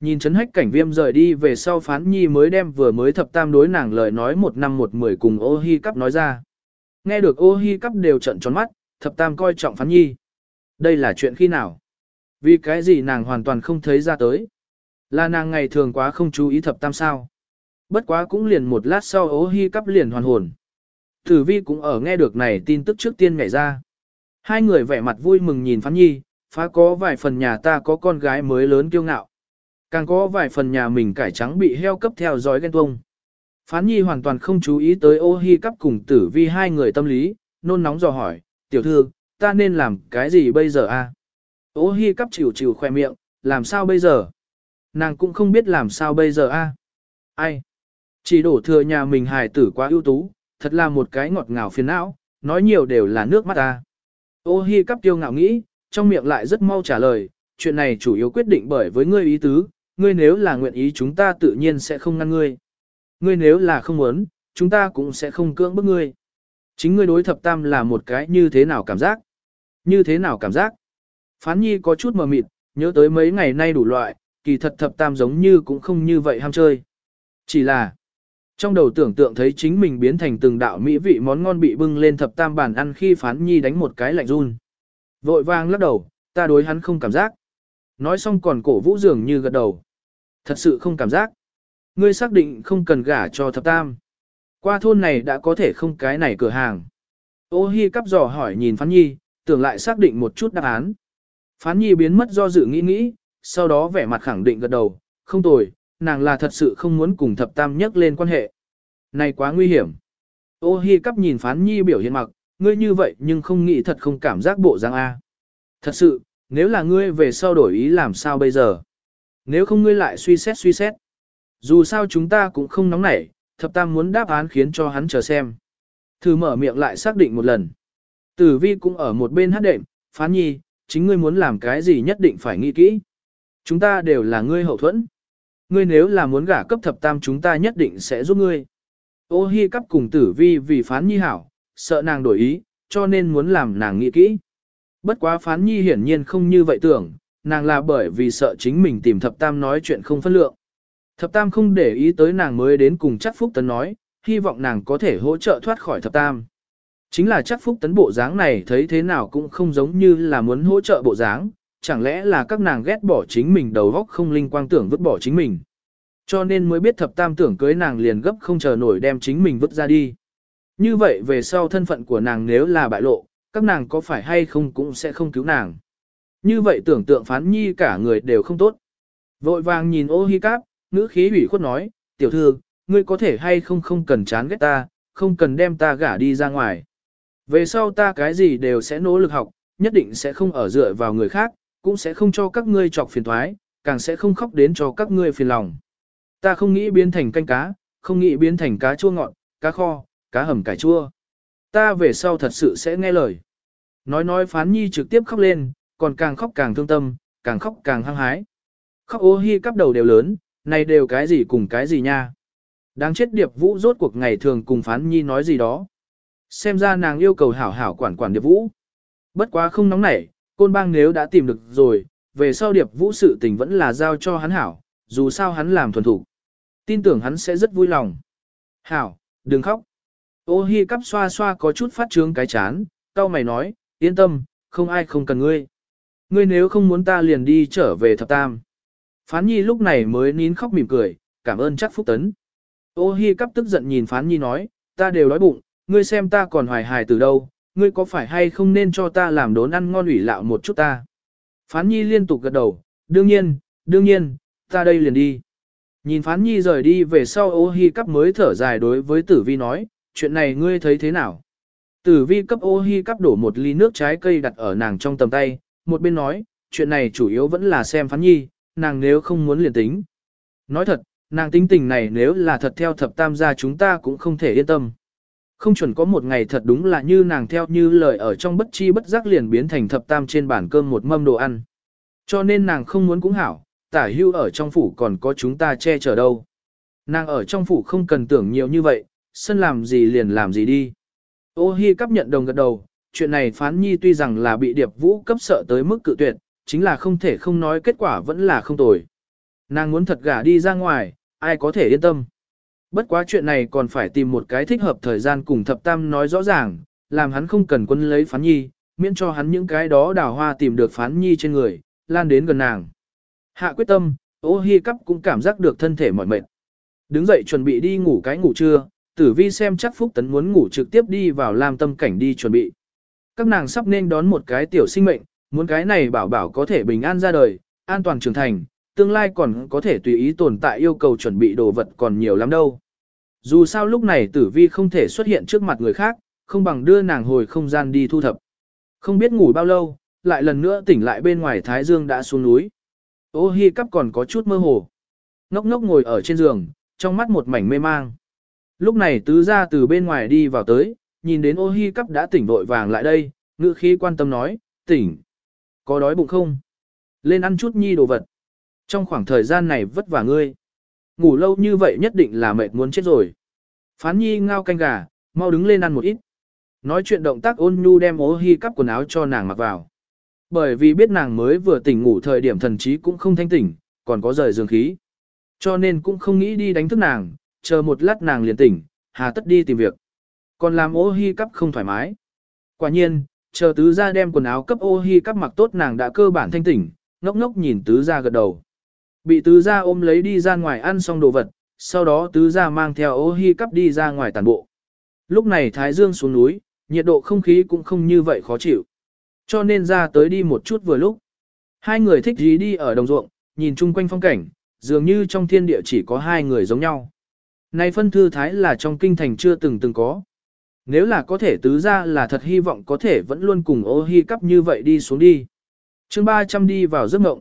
Speaker 1: Nhìn chấn hách cảnh viêm rời đi về sau phán nhi mới đem vừa mới thập tam đối nàng lời nói một năm một mười cùng ô hi cắp nói ra. Nghe được ô hi cắp đều trận tròn mắt, thập tam coi trọng phán nhi. Đây là chuyện khi nào? Vì cái gì nàng hoàn toàn không thấy ra tới? Là nàng ngày thường quá không chú ý thập tam sao? Bất quá cũng liền một lát sau ố hy cắp liền hoàn hồn. Tử vi cũng ở nghe được này tin tức trước tiên nhảy ra. Hai người vẻ mặt vui mừng nhìn phán nhi, phá có vài phần nhà ta có con gái mới lớn kiêu ngạo. Càng có vài phần nhà mình cải trắng bị heo cấp theo dõi ghen tuông. Phán nhi hoàn toàn không chú ý tới ô hi cắp cùng tử vi hai người tâm lý, nôn nóng dò hỏi, tiểu thư, ta nên làm cái gì bây giờ a? Ô hi cắp chịu chịu khoe miệng, làm sao bây giờ? Nàng cũng không biết làm sao bây giờ a. Ai? Chỉ đổ thừa nhà mình hài tử quá ưu tú, thật là một cái ngọt ngào phiền não, nói nhiều đều là nước mắt ta. Ô hi cắp tiêu ngạo nghĩ, trong miệng lại rất mau trả lời, chuyện này chủ yếu quyết định bởi với ngươi ý tứ, ngươi nếu là nguyện ý chúng ta tự nhiên sẽ không ngăn ngươi. Ngươi nếu là không muốn, chúng ta cũng sẽ không cưỡng bức ngươi. Chính ngươi đối thập tam là một cái như thế nào cảm giác? Như thế nào cảm giác? Phán nhi có chút mờ mịt, nhớ tới mấy ngày nay đủ loại, kỳ thật thập tam giống như cũng không như vậy ham chơi. Chỉ là, trong đầu tưởng tượng thấy chính mình biến thành từng đạo mỹ vị món ngon bị bưng lên thập tam bàn ăn khi phán nhi đánh một cái lạnh run. Vội vang lắc đầu, ta đối hắn không cảm giác. Nói xong còn cổ vũ dường như gật đầu. Thật sự không cảm giác. Ngươi xác định không cần gả cho thập tam. Qua thôn này đã có thể không cái này cửa hàng. Ô hi cắp giò hỏi nhìn phán nhi, tưởng lại xác định một chút đáp án. Phán nhi biến mất do dự nghĩ nghĩ, sau đó vẻ mặt khẳng định gật đầu, không tồi, nàng là thật sự không muốn cùng thập tam nhắc lên quan hệ. Này quá nguy hiểm. Ô hi cắp nhìn phán nhi biểu hiện mặc, ngươi như vậy nhưng không nghĩ thật không cảm giác bộ dáng A. Thật sự, nếu là ngươi về sau đổi ý làm sao bây giờ? Nếu không ngươi lại suy xét suy xét. Dù sao chúng ta cũng không nóng nảy, thập tam muốn đáp án khiến cho hắn chờ xem. Thử mở miệng lại xác định một lần. Tử vi cũng ở một bên hát đệm, phán nhi, chính ngươi muốn làm cái gì nhất định phải nghĩ kỹ. Chúng ta đều là ngươi hậu thuẫn. Ngươi nếu là muốn gả cấp thập tam chúng ta nhất định sẽ giúp ngươi. Ô hi cắp cùng tử vi vì phán nhi hảo, sợ nàng đổi ý, cho nên muốn làm nàng nghĩ kỹ. Bất quá phán nhi hiển nhiên không như vậy tưởng, nàng là bởi vì sợ chính mình tìm thập tam nói chuyện không phân lượng. Thập tam không để ý tới nàng mới đến cùng chắc phúc tấn nói, hy vọng nàng có thể hỗ trợ thoát khỏi thập tam. Chính là chắc phúc tấn bộ dáng này thấy thế nào cũng không giống như là muốn hỗ trợ bộ dáng, chẳng lẽ là các nàng ghét bỏ chính mình đầu góc không linh quang tưởng vứt bỏ chính mình. Cho nên mới biết thập tam tưởng cưới nàng liền gấp không chờ nổi đem chính mình vứt ra đi. Như vậy về sau thân phận của nàng nếu là bại lộ, các nàng có phải hay không cũng sẽ không cứu nàng. Như vậy tưởng tượng phán nhi cả người đều không tốt. Vội vàng nhìn ô hi cáp, ngữ khí ủy khuất nói, tiểu thư, ngươi có thể hay không không cần chán ghét ta, không cần đem ta gả đi ra ngoài. Về sau ta cái gì đều sẽ nỗ lực học, nhất định sẽ không ở dựa vào người khác, cũng sẽ không cho các ngươi chọc phiền thoái, càng sẽ không khóc đến cho các ngươi phiền lòng. Ta không nghĩ biến thành canh cá, không nghĩ biến thành cá chua ngọt, cá kho, cá hầm cải chua. Ta về sau thật sự sẽ nghe lời. Nói nói phán nhi trực tiếp khóc lên, còn càng khóc càng thương tâm, càng khóc càng hăng hái. Khóc ô hi cắp đầu đều lớn, này đều cái gì cùng cái gì nha. Đáng chết điệp vũ rốt cuộc ngày thường cùng phán nhi nói gì đó. Xem ra nàng yêu cầu hảo hảo quản quản điệp vũ. Bất quá không nóng nảy, côn bang nếu đã tìm được rồi, về sau điệp vũ sự tình vẫn là giao cho hắn hảo, dù sao hắn làm thuần thủ. Tin tưởng hắn sẽ rất vui lòng. Hảo, đừng khóc. Ô hi cắp xoa xoa có chút phát trướng cái chán, tao mày nói, yên tâm, không ai không cần ngươi. Ngươi nếu không muốn ta liền đi trở về thập tam. Phán nhi lúc này mới nín khóc mỉm cười, cảm ơn chắc phúc tấn. Ô hi cắp tức giận nhìn phán nhi nói, ta đều đói bụng, ngươi xem ta còn hoài hài từ đâu, ngươi có phải hay không nên cho ta làm đốn ăn ngon ủy lạo một chút ta. Phán nhi liên tục gật đầu, đương nhiên, đương nhiên, ta đây liền đi. Nhìn phán nhi rời đi về sau ô hi cắp mới thở dài đối với tử vi nói, chuyện này ngươi thấy thế nào? Tử vi cấp ô hi cắp đổ một ly nước trái cây đặt ở nàng trong tầm tay, một bên nói, chuyện này chủ yếu vẫn là xem phán nhi, nàng nếu không muốn liền tính. Nói thật, nàng tính tình này nếu là thật theo thập tam gia chúng ta cũng không thể yên tâm. Không chuẩn có một ngày thật đúng là như nàng theo như lời ở trong bất chi bất giác liền biến thành thập tam trên bàn cơm một mâm đồ ăn. Cho nên nàng không muốn cũng hảo, tả hưu ở trong phủ còn có chúng ta che chở đâu. Nàng ở trong phủ không cần tưởng nhiều như vậy, sân làm gì liền làm gì đi. Ô hi cắp nhận đồng gật đầu, chuyện này phán nhi tuy rằng là bị điệp vũ cấp sợ tới mức cự tuyệt, chính là không thể không nói kết quả vẫn là không tồi. Nàng muốn thật gả đi ra ngoài, ai có thể yên tâm. Bất quá chuyện này còn phải tìm một cái thích hợp thời gian cùng thập tam nói rõ ràng, làm hắn không cần quân lấy phán nhi, miễn cho hắn những cái đó đào hoa tìm được phán nhi trên người, lan đến gần nàng. Hạ quyết tâm, ô hi cắp cũng cảm giác được thân thể mỏi mệt. Đứng dậy chuẩn bị đi ngủ cái ngủ trưa, tử vi xem chắc Phúc Tấn muốn ngủ trực tiếp đi vào làm tâm cảnh đi chuẩn bị. Các nàng sắp nên đón một cái tiểu sinh mệnh, muốn cái này bảo bảo có thể bình an ra đời, an toàn trưởng thành, tương lai còn có thể tùy ý tồn tại yêu cầu chuẩn bị đồ vật còn nhiều lắm đâu. Dù sao lúc này tử vi không thể xuất hiện trước mặt người khác, không bằng đưa nàng hồi không gian đi thu thập. Không biết ngủ bao lâu, lại lần nữa tỉnh lại bên ngoài Thái Dương đã xuống núi. Ô hi cắp còn có chút mơ hồ. Ngốc ngốc ngồi ở trên giường, trong mắt một mảnh mê mang. Lúc này tứ ra từ bên ngoài đi vào tới, nhìn đến ô hi cắp đã tỉnh vội vàng lại đây, ngữ khí quan tâm nói, tỉnh. Có đói bụng không? Lên ăn chút nhi đồ vật. Trong khoảng thời gian này vất vả ngươi. Ngủ lâu như vậy nhất định là mệt muốn chết rồi. Phán nhi ngao canh gà, mau đứng lên ăn một ít. Nói chuyện động tác ôn nhu đem ô hi cắp quần áo cho nàng mặc vào. Bởi vì biết nàng mới vừa tỉnh ngủ thời điểm thần trí cũng không thanh tỉnh, còn có rời giường khí. Cho nên cũng không nghĩ đi đánh thức nàng, chờ một lát nàng liền tỉnh, hà tất đi tìm việc. Còn làm ô hi cắp không thoải mái. Quả nhiên, chờ tứ gia đem quần áo cấp ô hi cắp mặc tốt nàng đã cơ bản thanh tỉnh, ngốc ngốc nhìn tứ gia gật đầu. Bị tứ gia ôm lấy đi ra ngoài ăn xong đồ vật, sau đó tứ gia mang theo ô hi cắp đi ra ngoài tàn bộ. Lúc này Thái Dương xuống núi, nhiệt độ không khí cũng không như vậy khó chịu. Cho nên ra tới đi một chút vừa lúc. Hai người thích gì đi ở đồng ruộng, nhìn chung quanh phong cảnh, dường như trong thiên địa chỉ có hai người giống nhau. Này phân thư thái là trong kinh thành chưa từng từng có. Nếu là có thể tứ ra là thật hy vọng có thể vẫn luôn cùng ô hi cắp như vậy đi xuống đi. chương 300 đi vào giấc mộng.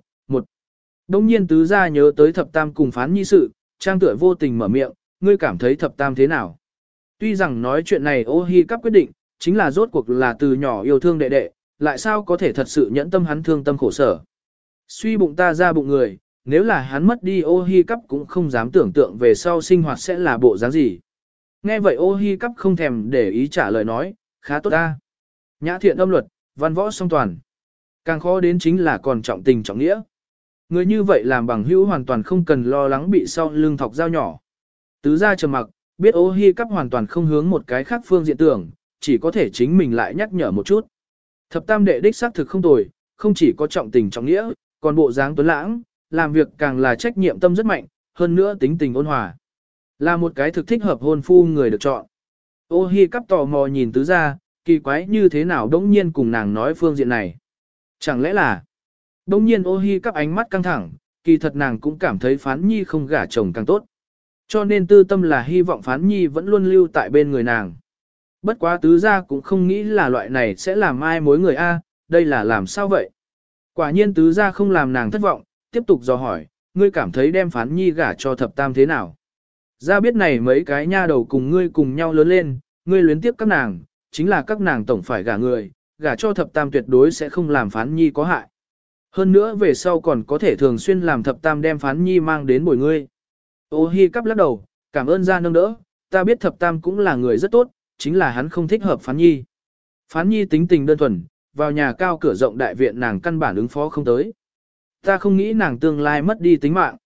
Speaker 1: Đông nhiên tứ gia nhớ tới thập tam cùng phán nhi sự, trang tựa vô tình mở miệng, ngươi cảm thấy thập tam thế nào? Tuy rằng nói chuyện này ô hi cắp quyết định, chính là rốt cuộc là từ nhỏ yêu thương đệ đệ, lại sao có thể thật sự nhẫn tâm hắn thương tâm khổ sở. Suy bụng ta ra bụng người, nếu là hắn mất đi ô hi cắp cũng không dám tưởng tượng về sau sinh hoạt sẽ là bộ dáng gì. Nghe vậy ô hi cắp không thèm để ý trả lời nói, khá tốt ta. Nhã thiện âm luật, văn võ song toàn. Càng khó đến chính là còn trọng tình trọng nghĩa. Người như vậy làm bằng hữu hoàn toàn không cần lo lắng bị sau lưng thọc dao nhỏ. Tứ gia trầm mặc, biết ô hi cắp hoàn toàn không hướng một cái khác phương diện tưởng, chỉ có thể chính mình lại nhắc nhở một chút. Thập tam đệ đích xác thực không tồi, không chỉ có trọng tình trọng nghĩa, còn bộ dáng tuấn lãng, làm việc càng là trách nhiệm tâm rất mạnh, hơn nữa tính tình ôn hòa. Là một cái thực thích hợp hôn phu người được chọn. Ô hi cắp tò mò nhìn tứ gia, kỳ quái như thế nào đống nhiên cùng nàng nói phương diện này. Chẳng lẽ là... Đông nhiên ô hi cắp ánh mắt căng thẳng, kỳ thật nàng cũng cảm thấy phán nhi không gả chồng càng tốt. Cho nên tư tâm là hy vọng phán nhi vẫn luôn lưu tại bên người nàng. Bất quá tứ gia cũng không nghĩ là loại này sẽ làm ai mối người A, đây là làm sao vậy? Quả nhiên tứ gia không làm nàng thất vọng, tiếp tục dò hỏi, ngươi cảm thấy đem phán nhi gả cho thập tam thế nào? Gia biết này mấy cái nha đầu cùng ngươi cùng nhau lớn lên, ngươi luyến tiếp các nàng, chính là các nàng tổng phải gả người, gả cho thập tam tuyệt đối sẽ không làm phán nhi có hại. Hơn nữa về sau còn có thể thường xuyên làm thập tam đem phán nhi mang đến bồi ngươi. Ô hi cắp lắc đầu, cảm ơn gia nâng đỡ, ta biết thập tam cũng là người rất tốt, chính là hắn không thích hợp phán nhi. Phán nhi tính tình đơn thuần, vào nhà cao cửa rộng đại viện nàng căn bản ứng phó không tới. Ta không nghĩ nàng tương lai mất đi tính mạng.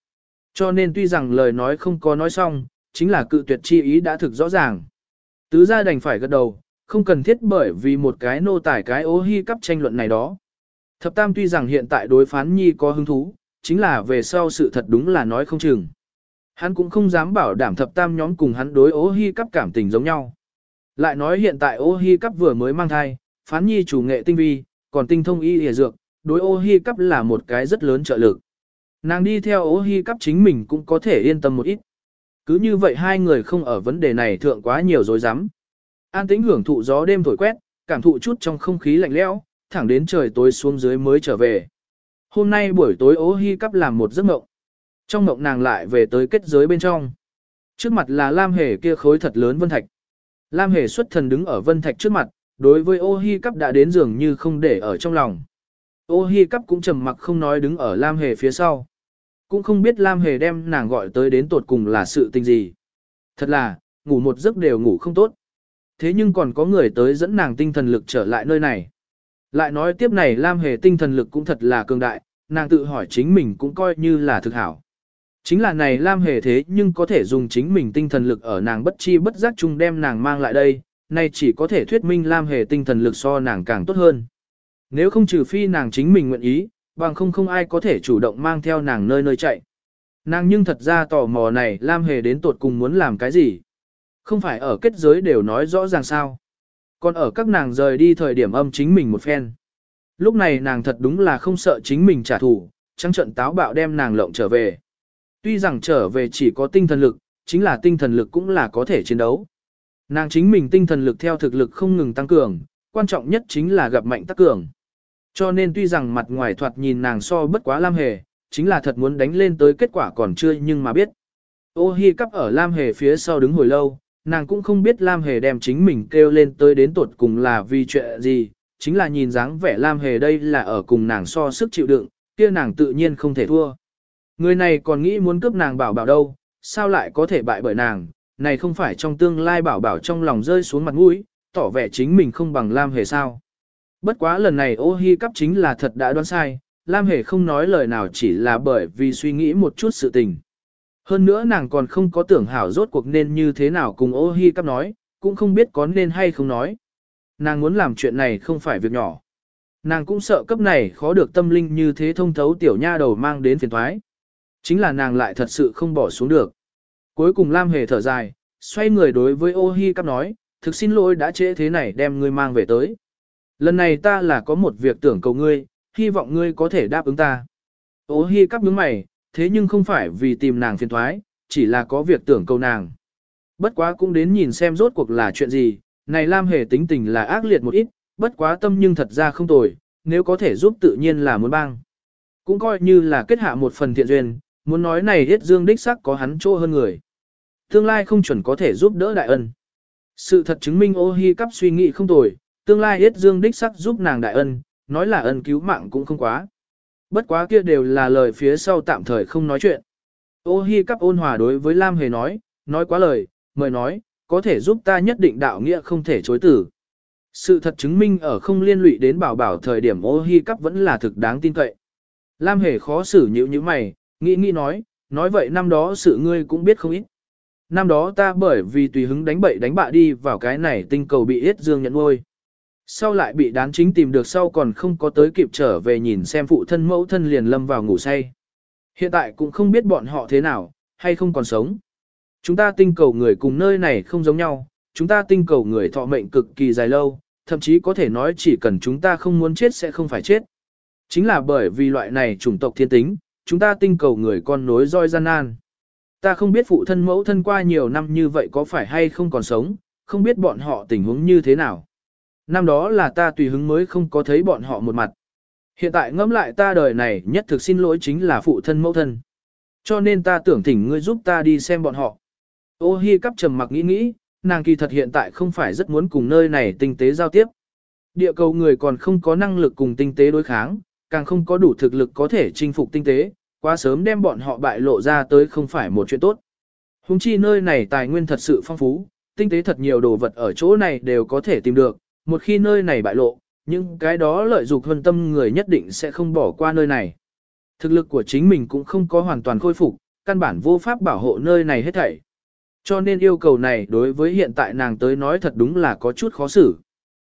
Speaker 1: Cho nên tuy rằng lời nói không có nói xong, chính là cự tuyệt chi ý đã thực rõ ràng. Tứ gia đành phải gật đầu, không cần thiết bởi vì một cái nô tải cái ô hi cắp tranh luận này đó. Thập tam tuy rằng hiện tại đối phán nhi có hứng thú, chính là về sau sự thật đúng là nói không chừng. Hắn cũng không dám bảo đảm thập tam nhóm cùng hắn đối ố hy cắp cảm tình giống nhau. Lại nói hiện tại ô hy cắp vừa mới mang thai, phán nhi chủ nghệ tinh vi, còn tinh thông y hề dược, đối ô hy cắp là một cái rất lớn trợ lực. Nàng đi theo ô hy cắp chính mình cũng có thể yên tâm một ít. Cứ như vậy hai người không ở vấn đề này thượng quá nhiều dối rắm An tĩnh hưởng thụ gió đêm thổi quét, cảm thụ chút trong không khí lạnh lẽo, thẳng đến trời tối xuống dưới mới trở về. Hôm nay buổi tối ố hy cắp làm một giấc mộng. Trong mộng nàng lại về tới kết giới bên trong. Trước mặt là lam hề kia khối thật lớn vân thạch. Lam hề xuất thần đứng ở vân thạch trước mặt, đối với ô hy cắp đã đến giường như không để ở trong lòng. Ô hy cắp cũng trầm mặc không nói đứng ở Lam hề phía sau. Cũng không biết Lam hề đem nàng gọi tới đến tột cùng là sự tình gì. Thật là, ngủ một giấc đều ngủ không tốt. Thế nhưng còn có người tới dẫn nàng tinh thần lực trở lại nơi này. Lại nói tiếp này Lam hề tinh thần lực cũng thật là cường đại, nàng tự hỏi chính mình cũng coi như là thực hảo. Chính là này Lam hề thế nhưng có thể dùng chính mình tinh thần lực ở nàng bất chi bất giác chung đem nàng mang lại đây, nay chỉ có thể thuyết minh Lam hề tinh thần lực so nàng càng tốt hơn. Nếu không trừ phi nàng chính mình nguyện ý, bằng không không ai có thể chủ động mang theo nàng nơi nơi chạy. Nàng nhưng thật ra tò mò này Lam hề đến tột cùng muốn làm cái gì. Không phải ở kết giới đều nói rõ ràng sao. Còn ở các nàng rời đi thời điểm âm chính mình một phen. Lúc này nàng thật đúng là không sợ chính mình trả thù, trắng trận táo bạo đem nàng lộng trở về. Tuy rằng trở về chỉ có tinh thần lực, chính là tinh thần lực cũng là có thể chiến đấu. Nàng chính mình tinh thần lực theo thực lực không ngừng tăng cường, quan trọng nhất chính là gặp mạnh tác cường. Cho nên tuy rằng mặt ngoài thoạt nhìn nàng so bất quá Lam Hề, chính là thật muốn đánh lên tới kết quả còn chưa nhưng mà biết. Ô Hi cắp ở Lam Hề phía sau đứng hồi lâu, nàng cũng không biết Lam Hề đem chính mình kêu lên tới đến tuột cùng là vì chuyện gì, chính là nhìn dáng vẻ Lam Hề đây là ở cùng nàng so sức chịu đựng, kia nàng tự nhiên không thể thua. Người này còn nghĩ muốn cướp nàng bảo bảo đâu, sao lại có thể bại bởi nàng, này không phải trong tương lai bảo bảo trong lòng rơi xuống mặt mũi, tỏ vẻ chính mình không bằng Lam Hề sao. Bất quá lần này ô hi cắp chính là thật đã đoán sai, Lam Hề không nói lời nào chỉ là bởi vì suy nghĩ một chút sự tình. Hơn nữa nàng còn không có tưởng hảo rốt cuộc nên như thế nào cùng ô hi cắp nói, cũng không biết có nên hay không nói. Nàng muốn làm chuyện này không phải việc nhỏ. Nàng cũng sợ cấp này khó được tâm linh như thế thông thấu tiểu nha đầu mang đến phiền thoái. Chính là nàng lại thật sự không bỏ xuống được. Cuối cùng Lam Hề thở dài, xoay người đối với ô hi cắp nói, thực xin lỗi đã trễ thế này đem ngươi mang về tới. Lần này ta là có một việc tưởng cầu ngươi, hy vọng ngươi có thể đáp ứng ta. Ô hi cắp nhướng mày, thế nhưng không phải vì tìm nàng phiền thoái, chỉ là có việc tưởng cầu nàng. Bất quá cũng đến nhìn xem rốt cuộc là chuyện gì, này Lam Hề tính tình là ác liệt một ít, bất quá tâm nhưng thật ra không tồi, nếu có thể giúp tự nhiên là muốn bang. Cũng coi như là kết hạ một phần thiện duyên, muốn nói này hết dương đích sắc có hắn chỗ hơn người. Tương lai không chuẩn có thể giúp đỡ đại ân. Sự thật chứng minh ô hi cắp suy nghĩ không tồi, tương lai hết dương đích sắc giúp nàng đại ân, nói là ân cứu mạng cũng không quá. Bất quá kia đều là lời phía sau tạm thời không nói chuyện. Ô hi cắp ôn hòa đối với Lam Hề nói, nói quá lời, mời nói, có thể giúp ta nhất định đạo nghĩa không thể chối tử. Sự thật chứng minh ở không liên lụy đến bảo bảo thời điểm ô hi cắp vẫn là thực đáng tin cậy. Lam Hề khó xử nhữ như mày, nghĩ nghĩ nói, nói vậy năm đó sự ngươi cũng biết không ít. Năm đó ta bởi vì tùy hứng đánh bậy đánh bạ đi vào cái này tinh cầu bị Yết Dương nhận nuôi. Sau lại bị đán chính tìm được sau còn không có tới kịp trở về nhìn xem phụ thân mẫu thân liền lâm vào ngủ say. Hiện tại cũng không biết bọn họ thế nào, hay không còn sống. Chúng ta tinh cầu người cùng nơi này không giống nhau, chúng ta tinh cầu người thọ mệnh cực kỳ dài lâu, thậm chí có thể nói chỉ cần chúng ta không muốn chết sẽ không phải chết. Chính là bởi vì loại này chủng tộc thiên tính, chúng ta tinh cầu người con nối roi gian nan. Ta không biết phụ thân mẫu thân qua nhiều năm như vậy có phải hay không còn sống, không biết bọn họ tình huống như thế nào. Năm đó là ta tùy hứng mới không có thấy bọn họ một mặt. Hiện tại ngẫm lại ta đời này nhất thực xin lỗi chính là phụ thân mẫu thân. Cho nên ta tưởng thỉnh ngươi giúp ta đi xem bọn họ. Ô hi cắp trầm mặc nghĩ nghĩ, nàng kỳ thật hiện tại không phải rất muốn cùng nơi này tinh tế giao tiếp. Địa cầu người còn không có năng lực cùng tinh tế đối kháng, càng không có đủ thực lực có thể chinh phục tinh tế, quá sớm đem bọn họ bại lộ ra tới không phải một chuyện tốt. Hùng chi nơi này tài nguyên thật sự phong phú, tinh tế thật nhiều đồ vật ở chỗ này đều có thể tìm được, một khi nơi này bại lộ, những cái đó lợi dụng hơn tâm người nhất định sẽ không bỏ qua nơi này. Thực lực của chính mình cũng không có hoàn toàn khôi phục, căn bản vô pháp bảo hộ nơi này hết thảy. Cho nên yêu cầu này đối với hiện tại nàng tới nói thật đúng là có chút khó xử.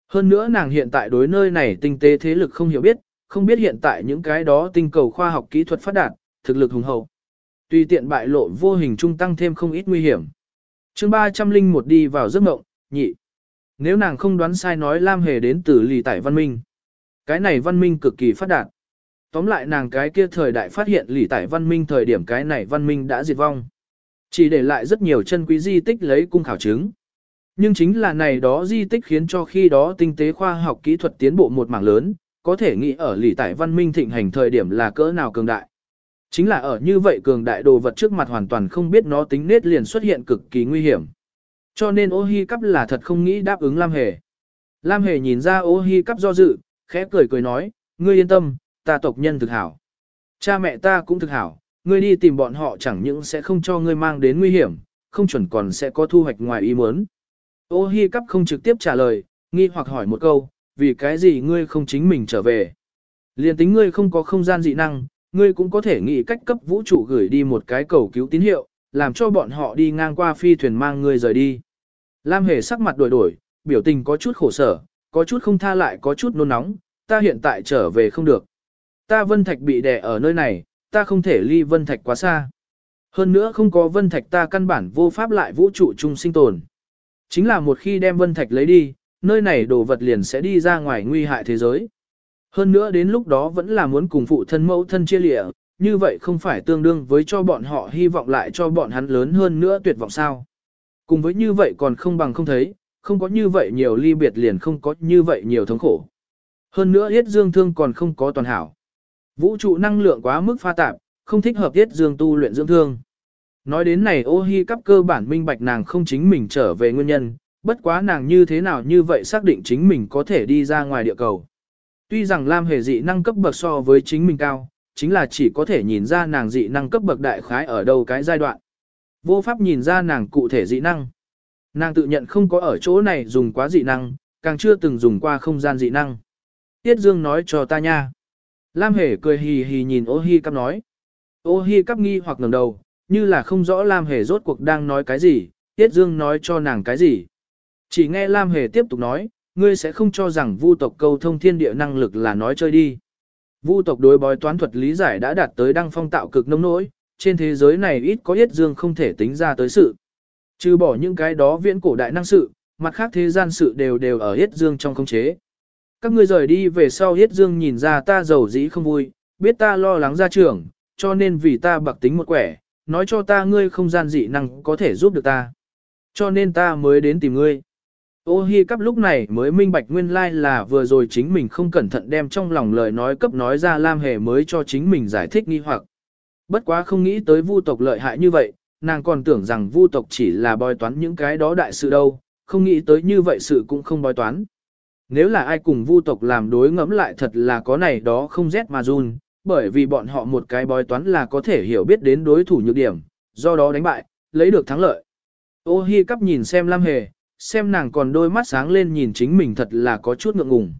Speaker 1: Hơn nữa nàng hiện tại đối nơi này tinh tế thế lực không hiểu biết, không biết hiện tại những cái đó tinh cầu khoa học kỹ thuật phát đạt, thực lực hùng hậu. Tùy tiện bại lộ vô hình trung tăng thêm không ít nguy hiểm. chương 301 đi vào giấc mộng, nhị. Nếu nàng không đoán sai nói Lam Hề đến từ lì tại văn minh. Cái này văn minh cực kỳ phát đạt. Tóm lại nàng cái kia thời đại phát hiện lì tại văn minh thời điểm cái này văn minh đã diệt vong. Chỉ để lại rất nhiều chân quý di tích lấy cung khảo chứng. Nhưng chính là này đó di tích khiến cho khi đó tinh tế khoa học kỹ thuật tiến bộ một mảng lớn, có thể nghĩ ở lì tại văn minh thịnh hành thời điểm là cỡ nào cường đại. Chính là ở như vậy cường đại đồ vật trước mặt hoàn toàn không biết nó tính nết liền xuất hiện cực kỳ nguy hiểm. Cho nên ô hi cắp là thật không nghĩ đáp ứng Lam Hề. Lam Hề nhìn ra ô hi cắp do dự, khẽ cười cười nói, ngươi yên tâm, ta tộc nhân thực hảo. Cha mẹ ta cũng thực hảo, ngươi đi tìm bọn họ chẳng những sẽ không cho ngươi mang đến nguy hiểm, không chuẩn còn sẽ có thu hoạch ngoài ý muốn. Ô hi cắp không trực tiếp trả lời, nghi hoặc hỏi một câu, vì cái gì ngươi không chính mình trở về. Liên tính ngươi không có không gian dị năng, ngươi cũng có thể nghĩ cách cấp vũ trụ gửi đi một cái cầu cứu tín hiệu, làm cho bọn họ đi ngang qua phi thuyền mang ngươi rời đi. Lam hề sắc mặt đổi đổi, biểu tình có chút khổ sở, có chút không tha lại có chút nôn nóng, ta hiện tại trở về không được. Ta Vân Thạch bị đè ở nơi này, ta không thể ly Vân Thạch quá xa. Hơn nữa không có Vân Thạch ta căn bản vô pháp lại vũ trụ chung sinh tồn. Chính là một khi đem Vân Thạch lấy đi, nơi này đồ vật liền sẽ đi ra ngoài nguy hại thế giới. Hơn nữa đến lúc đó vẫn là muốn cùng phụ thân mẫu thân chia lịa, như vậy không phải tương đương với cho bọn họ hy vọng lại cho bọn hắn lớn hơn nữa tuyệt vọng sao. Cùng với như vậy còn không bằng không thấy, không có như vậy nhiều ly biệt liền không có như vậy nhiều thống khổ. Hơn nữa Yết Dương thương còn không có toàn hảo. Vũ trụ năng lượng quá mức pha tạp, không thích hợp Yết Dương tu luyện dưỡng thương. Nói đến này ô hi cấp cơ bản minh bạch nàng không chính mình trở về nguyên nhân, bất quá nàng như thế nào như vậy xác định chính mình có thể đi ra ngoài địa cầu. Tuy rằng Lam hề dị năng cấp bậc so với chính mình cao, chính là chỉ có thể nhìn ra nàng dị năng cấp bậc đại khái ở đâu cái giai đoạn. Vô pháp nhìn ra nàng cụ thể dị năng. Nàng tự nhận không có ở chỗ này dùng quá dị năng, càng chưa từng dùng qua không gian dị năng. Tiết Dương nói cho ta nha. Lam Hề cười hì hì nhìn ô hi cắp nói. Ô hi cắp nghi hoặc ngẩng đầu, như là không rõ Lam Hề rốt cuộc đang nói cái gì, Tiết Dương nói cho nàng cái gì. Chỉ nghe Lam Hề tiếp tục nói, ngươi sẽ không cho rằng vu tộc câu thông thiên địa năng lực là nói chơi đi. Vu tộc đối bói toán thuật lý giải đã đạt tới đăng phong tạo cực nông nỗi, trên thế giới này ít có Yết Dương không thể tính ra tới sự. Trừ bỏ những cái đó viễn cổ đại năng sự, mặt khác thế gian sự đều đều ở Yết Dương trong khống chế. Các ngươi rời đi về sau Yết Dương nhìn ra ta giàu dĩ không vui, biết ta lo lắng ra trưởng, cho nên vì ta bạc tính một quẻ, nói cho ta ngươi không gian dị năng có thể giúp được ta. Cho nên ta mới đến tìm ngươi. Ô hi cắp lúc này mới minh bạch nguyên lai like là vừa rồi chính mình không cẩn thận đem trong lòng lời nói cấp nói ra Lam Hề mới cho chính mình giải thích nghi hoặc. Bất quá không nghĩ tới vu tộc lợi hại như vậy, nàng còn tưởng rằng vu tộc chỉ là bói toán những cái đó đại sự đâu, không nghĩ tới như vậy sự cũng không bói toán. Nếu là ai cùng vu tộc làm đối ngẫm lại thật là có này đó không rét mà run, bởi vì bọn họ một cái bói toán là có thể hiểu biết đến đối thủ nhược điểm, do đó đánh bại, lấy được thắng lợi. Ô hi cắp nhìn xem Lam Hề, xem nàng còn đôi mắt sáng lên nhìn chính mình thật là có chút ngượng ngùng.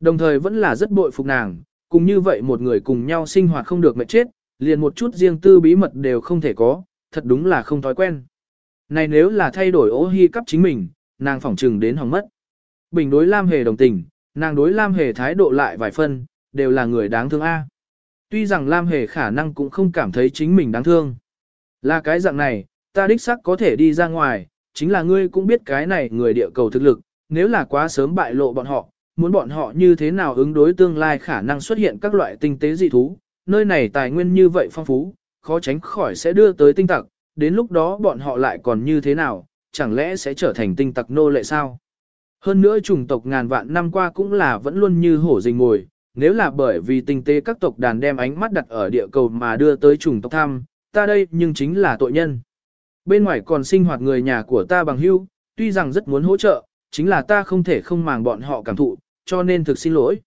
Speaker 1: Đồng thời vẫn là rất bội phục nàng, cùng như vậy một người cùng nhau sinh hoạt không được mệt chết, liền một chút riêng tư bí mật đều không thể có, thật đúng là không thói quen. Này nếu là thay đổi ố hy cấp chính mình, nàng phỏng trừng đến hỏng mất. Bình đối Lam Hề đồng tình, nàng đối Lam Hề thái độ lại vài phân, đều là người đáng thương A. Tuy rằng Lam Hề khả năng cũng không cảm thấy chính mình đáng thương. Là cái dạng này, ta đích xác có thể đi ra ngoài, chính là ngươi cũng biết cái này người địa cầu thực lực, nếu là quá sớm bại lộ bọn họ, muốn bọn họ như thế nào ứng đối tương lai khả năng xuất hiện các loại tinh tế dị thú, nơi này tài nguyên như vậy phong phú, khó tránh khỏi sẽ đưa tới tinh tặc, đến lúc đó bọn họ lại còn như thế nào, chẳng lẽ sẽ trở thành tinh tặc nô lệ sao? Hơn nữa chủng tộc ngàn vạn năm qua cũng là vẫn luôn như hổ rình ngồi, nếu là bởi vì tinh tế các tộc đàn đem ánh mắt đặt ở địa cầu mà đưa tới chủng tộc tham, ta đây nhưng chính là tội nhân. Bên ngoài còn sinh hoạt người nhà của ta bằng hưu, tuy rằng rất muốn hỗ trợ, chính là ta không thể không màng bọn họ cảm thụ, cho nên thực xin lỗi.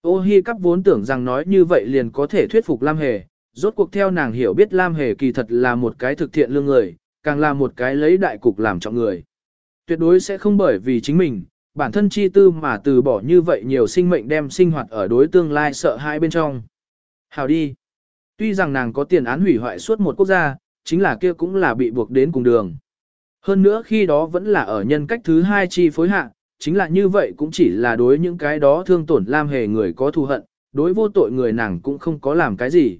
Speaker 1: Ô hi cắp vốn tưởng rằng nói như vậy liền có thể thuyết phục Lam Hề, rốt cuộc theo nàng hiểu biết Lam Hề kỳ thật là một cái thực thiện lương người, càng là một cái lấy đại cục làm trọng người. Tuyệt đối sẽ không bởi vì chính mình, bản thân chi tư mà từ bỏ như vậy nhiều sinh mệnh đem sinh hoạt ở đối tương lai sợ hãi bên trong. Hào đi. Tuy rằng nàng có tiền án hủy hoại suốt một quốc gia, chính là kia cũng là bị buộc đến cùng đường. Hơn nữa khi đó vẫn là ở nhân cách thứ hai chi phối hạ, chính là như vậy cũng chỉ là đối những cái đó thương tổn Lam Hề người có thù hận, đối vô tội người nàng cũng không có làm cái gì.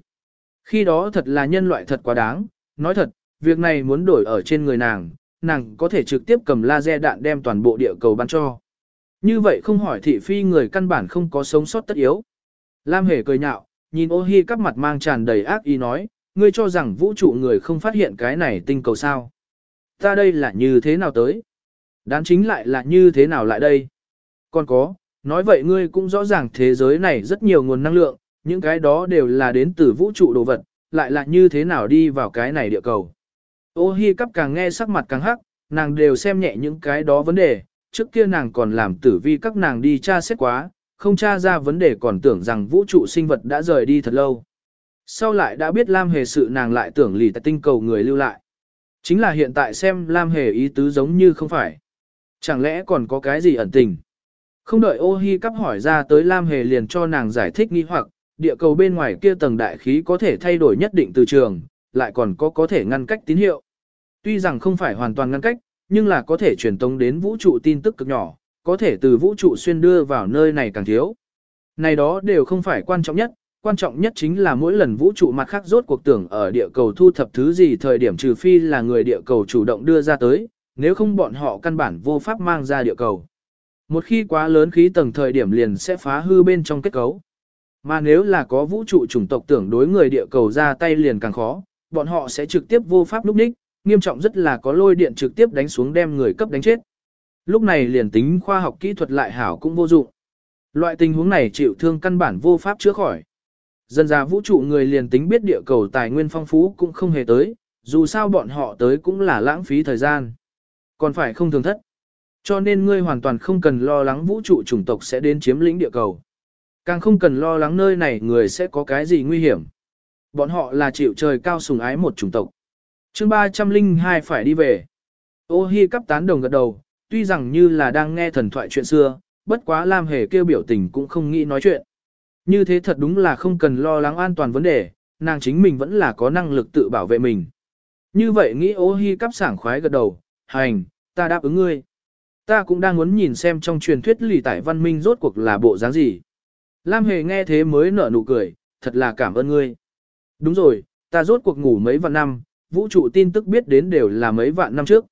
Speaker 1: Khi đó thật là nhân loại thật quá đáng, nói thật, việc này muốn đổi ở trên người nàng, nàng có thể trực tiếp cầm laser đạn đem toàn bộ địa cầu bắn cho. Như vậy không hỏi thị phi người căn bản không có sống sót tất yếu. Lam Hề cười nhạo, nhìn ô hi các mặt mang tràn đầy ác ý nói, ngươi cho rằng vũ trụ người không phát hiện cái này tinh cầu sao. Ta đây là như thế nào tới? Đáng chính lại là như thế nào lại đây? Còn có, nói vậy ngươi cũng rõ ràng thế giới này rất nhiều nguồn năng lượng, những cái đó đều là đến từ vũ trụ đồ vật, lại là như thế nào đi vào cái này địa cầu. Ô hi cắp càng nghe sắc mặt càng hắc, nàng đều xem nhẹ những cái đó vấn đề, trước kia nàng còn làm tử vi các nàng đi tra xét quá, không tra ra vấn đề còn tưởng rằng vũ trụ sinh vật đã rời đi thật lâu. Sau lại đã biết Lam Hề sự nàng lại tưởng lì tại tinh cầu người lưu lại. Chính là hiện tại xem Lam Hề ý tứ giống như không phải. Chẳng lẽ còn có cái gì ẩn tình? Không đợi ô hi cắp hỏi ra tới Lam Hề liền cho nàng giải thích nghi hoặc, địa cầu bên ngoài kia tầng đại khí có thể thay đổi nhất định từ trường, lại còn có có thể ngăn cách tín hiệu. Tuy rằng không phải hoàn toàn ngăn cách, nhưng là có thể truyền tống đến vũ trụ tin tức cực nhỏ, có thể từ vũ trụ xuyên đưa vào nơi này càng thiếu. Này đó đều không phải quan trọng nhất, quan trọng nhất chính là mỗi lần vũ trụ mặt khác rốt cuộc tưởng ở địa cầu thu thập thứ gì thời điểm trừ phi là người địa cầu chủ động đưa ra tới, nếu không bọn họ căn bản vô pháp mang ra địa cầu. Một khi quá lớn khí tầng thời điểm liền sẽ phá hư bên trong kết cấu. Mà nếu là có vũ trụ chủng tộc tưởng đối người địa cầu ra tay liền càng khó, bọn họ sẽ trực tiếp vô pháp lúc đích, nghiêm trọng rất là có lôi điện trực tiếp đánh xuống đem người cấp đánh chết. Lúc này liền tính khoa học kỹ thuật lại hảo cũng vô dụng. Loại tình huống này chịu thương căn bản vô pháp chữa khỏi. Dân ra vũ trụ người liền tính biết địa cầu tài nguyên phong phú cũng không hề tới, dù sao bọn họ tới cũng là lãng phí thời gian. Còn phải không thường thất. Cho nên ngươi hoàn toàn không cần lo lắng vũ trụ chủng tộc sẽ đến chiếm lĩnh địa cầu. Càng không cần lo lắng nơi này người sẽ có cái gì nguy hiểm. Bọn họ là chịu trời cao sùng ái một chủng tộc. chương 302 phải đi về. Ô hi cắp tán đồng gật đầu, tuy rằng như là đang nghe thần thoại chuyện xưa, bất quá Lam Hề kêu biểu tình cũng không nghĩ nói chuyện. Như thế thật đúng là không cần lo lắng an toàn vấn đề, nàng chính mình vẫn là có năng lực tự bảo vệ mình. Như vậy nghĩ ô hi cắp sảng khoái gật đầu, hành, ta đáp ứng ngươi. Ta cũng đang muốn nhìn xem trong truyền thuyết lì tải văn minh rốt cuộc là bộ dáng gì. Lam Hề nghe thế mới nở nụ cười, thật là cảm ơn ngươi. Đúng rồi, ta rốt cuộc ngủ mấy vạn năm, vũ trụ tin tức biết đến đều là mấy vạn năm trước.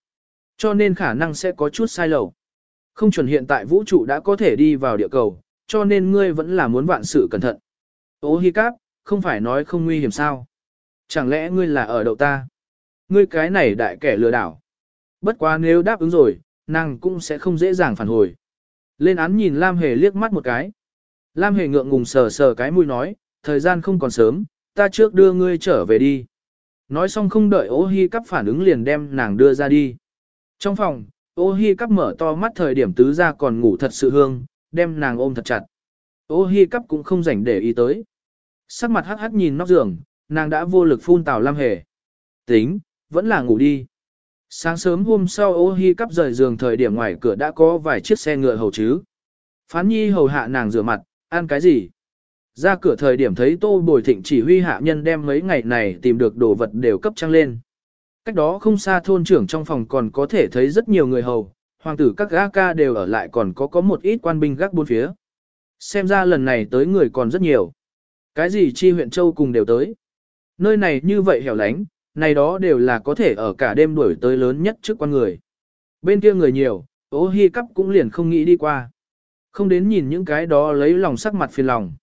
Speaker 1: Cho nên khả năng sẽ có chút sai lầu. Không chuẩn hiện tại vũ trụ đã có thể đi vào địa cầu, cho nên ngươi vẫn là muốn vạn sự cẩn thận. Ô hi cáp, không phải nói không nguy hiểm sao? Chẳng lẽ ngươi là ở đậu ta? Ngươi cái này đại kẻ lừa đảo. Bất quá nếu đáp ứng rồi, nàng cũng sẽ không dễ dàng phản hồi. Lên án nhìn Lam Hề liếc mắt một cái. Lam Hề ngượng ngùng sờ sờ cái mũi nói, thời gian không còn sớm, ta trước đưa ngươi trở về đi. Nói xong không đợi ô hi cắp phản ứng liền đem nàng đưa ra đi. Trong phòng, ô hi cắp mở to mắt thời điểm tứ ra còn ngủ thật sự hương, đem nàng ôm thật chặt. Ô hi cắp cũng không rảnh để ý tới. Sắc mặt hắc hắc nhìn nóc giường, nàng đã vô lực phun tào lam hề. Tính, vẫn là ngủ đi. Sáng sớm hôm sau ô hi cắp rời giường thời điểm ngoài cửa đã có vài chiếc xe ngựa hầu chứ. Phán nhi hầu hạ nàng rửa mặt, ăn cái gì? Ra cửa thời điểm thấy tô bồi thịnh chỉ huy hạ nhân đem mấy ngày này tìm được đồ vật đều cấp trăng lên. Cách đó không xa thôn trưởng trong phòng còn có thể thấy rất nhiều người hầu, hoàng tử các gã ca đều ở lại còn có có một ít quan binh gác bốn phía. Xem ra lần này tới người còn rất nhiều. Cái gì chi huyện châu cùng đều tới. Nơi này như vậy hẻo lánh, này đó đều là có thể ở cả đêm đuổi tới lớn nhất trước quan người. Bên kia người nhiều, ố hi cắp cũng liền không nghĩ đi qua. Không đến nhìn những cái đó lấy lòng sắc mặt phiền lòng.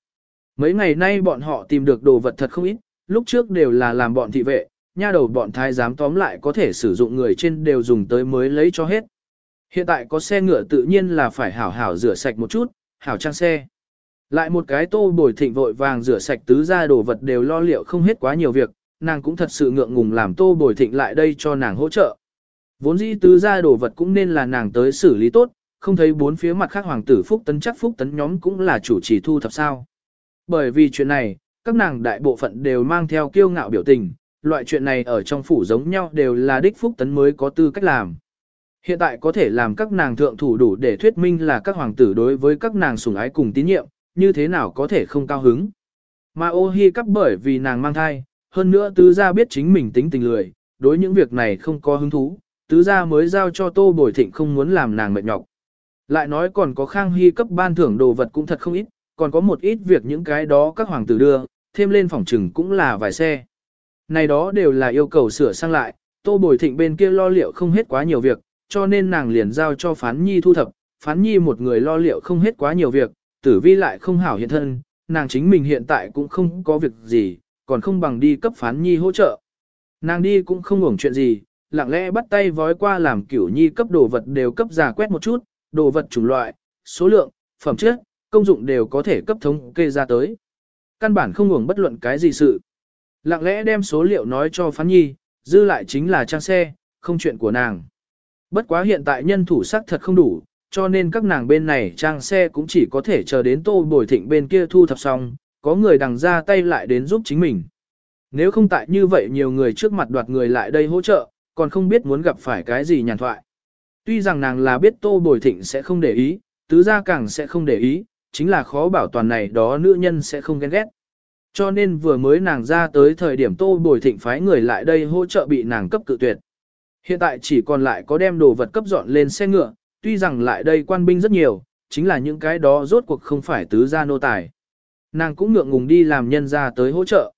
Speaker 1: Mấy ngày nay bọn họ tìm được đồ vật thật không ít, lúc trước đều là làm bọn thị vệ, nha đầu bọn thái giám tóm lại có thể sử dụng người trên đều dùng tới mới lấy cho hết. Hiện tại có xe ngựa tự nhiên là phải hảo hảo rửa sạch một chút, hảo trang xe. Lại một cái tô bồi thịnh vội vàng rửa sạch tứ ra đồ vật đều lo liệu không hết quá nhiều việc, nàng cũng thật sự ngượng ngùng làm tô bồi thịnh lại đây cho nàng hỗ trợ. Vốn dĩ tứ ra đồ vật cũng nên là nàng tới xử lý tốt, không thấy bốn phía mặt khác hoàng tử phúc tấn chắc phúc tấn nhóm cũng là chủ trì thu thập sao. Bởi vì chuyện này, các nàng đại bộ phận đều mang theo kiêu ngạo biểu tình, loại chuyện này ở trong phủ giống nhau đều là đích phúc tấn mới có tư cách làm. Hiện tại có thể làm các nàng thượng thủ đủ để thuyết minh là các hoàng tử đối với các nàng sủng ái cùng tín nhiệm, như thế nào có thể không cao hứng. Mà ô hi cắp bởi vì nàng mang thai, hơn nữa tứ gia biết chính mình tính tình lười, đối những việc này không có hứng thú, tứ gia mới giao cho tô bồi thịnh không muốn làm nàng mệt nhọc. Lại nói còn có khang hy cấp ban thưởng đồ vật cũng thật không ít, còn có một ít việc những cái đó các hoàng tử đưa, thêm lên phòng trừng cũng là vài xe. Này đó đều là yêu cầu sửa sang lại, tô bồi thịnh bên kia lo liệu không hết quá nhiều việc, cho nên nàng liền giao cho phán nhi thu thập, phán nhi một người lo liệu không hết quá nhiều việc, tử vi lại không hảo hiện thân, nàng chính mình hiện tại cũng không có việc gì, còn không bằng đi cấp phán nhi hỗ trợ. Nàng đi cũng không ngủng chuyện gì, lặng lẽ bắt tay vói qua làm kiểu nhi cấp đồ vật đều cấp giả quét một chút, đồ vật chủng loại, số lượng, phẩm chất, công dụng đều có thể cấp thống kê ra tới. Căn bản không ngủng bất luận cái gì sự. Lặng lẽ đem số liệu nói cho phán nhi, dư lại chính là trang xe, không chuyện của nàng. Bất quá hiện tại nhân thủ sắc thật không đủ, cho nên các nàng bên này trang xe cũng chỉ có thể chờ đến tô bồi thịnh bên kia thu thập xong, có người đằng ra tay lại đến giúp chính mình. Nếu không tại như vậy nhiều người trước mặt đoạt người lại đây hỗ trợ, còn không biết muốn gặp phải cái gì nhàn thoại. Tuy rằng nàng là biết tô bồi thịnh sẽ không để ý, tứ gia càng sẽ không để ý, chính là khó bảo toàn này đó nữ nhân sẽ không ghen ghét. Cho nên vừa mới nàng ra tới thời điểm tô bồi thịnh phái người lại đây hỗ trợ bị nàng cấp cự tuyệt. Hiện tại chỉ còn lại có đem đồ vật cấp dọn lên xe ngựa, tuy rằng lại đây quan binh rất nhiều, chính là những cái đó rốt cuộc không phải tứ gia nô tài. Nàng cũng ngượng ngùng đi làm nhân ra tới hỗ trợ.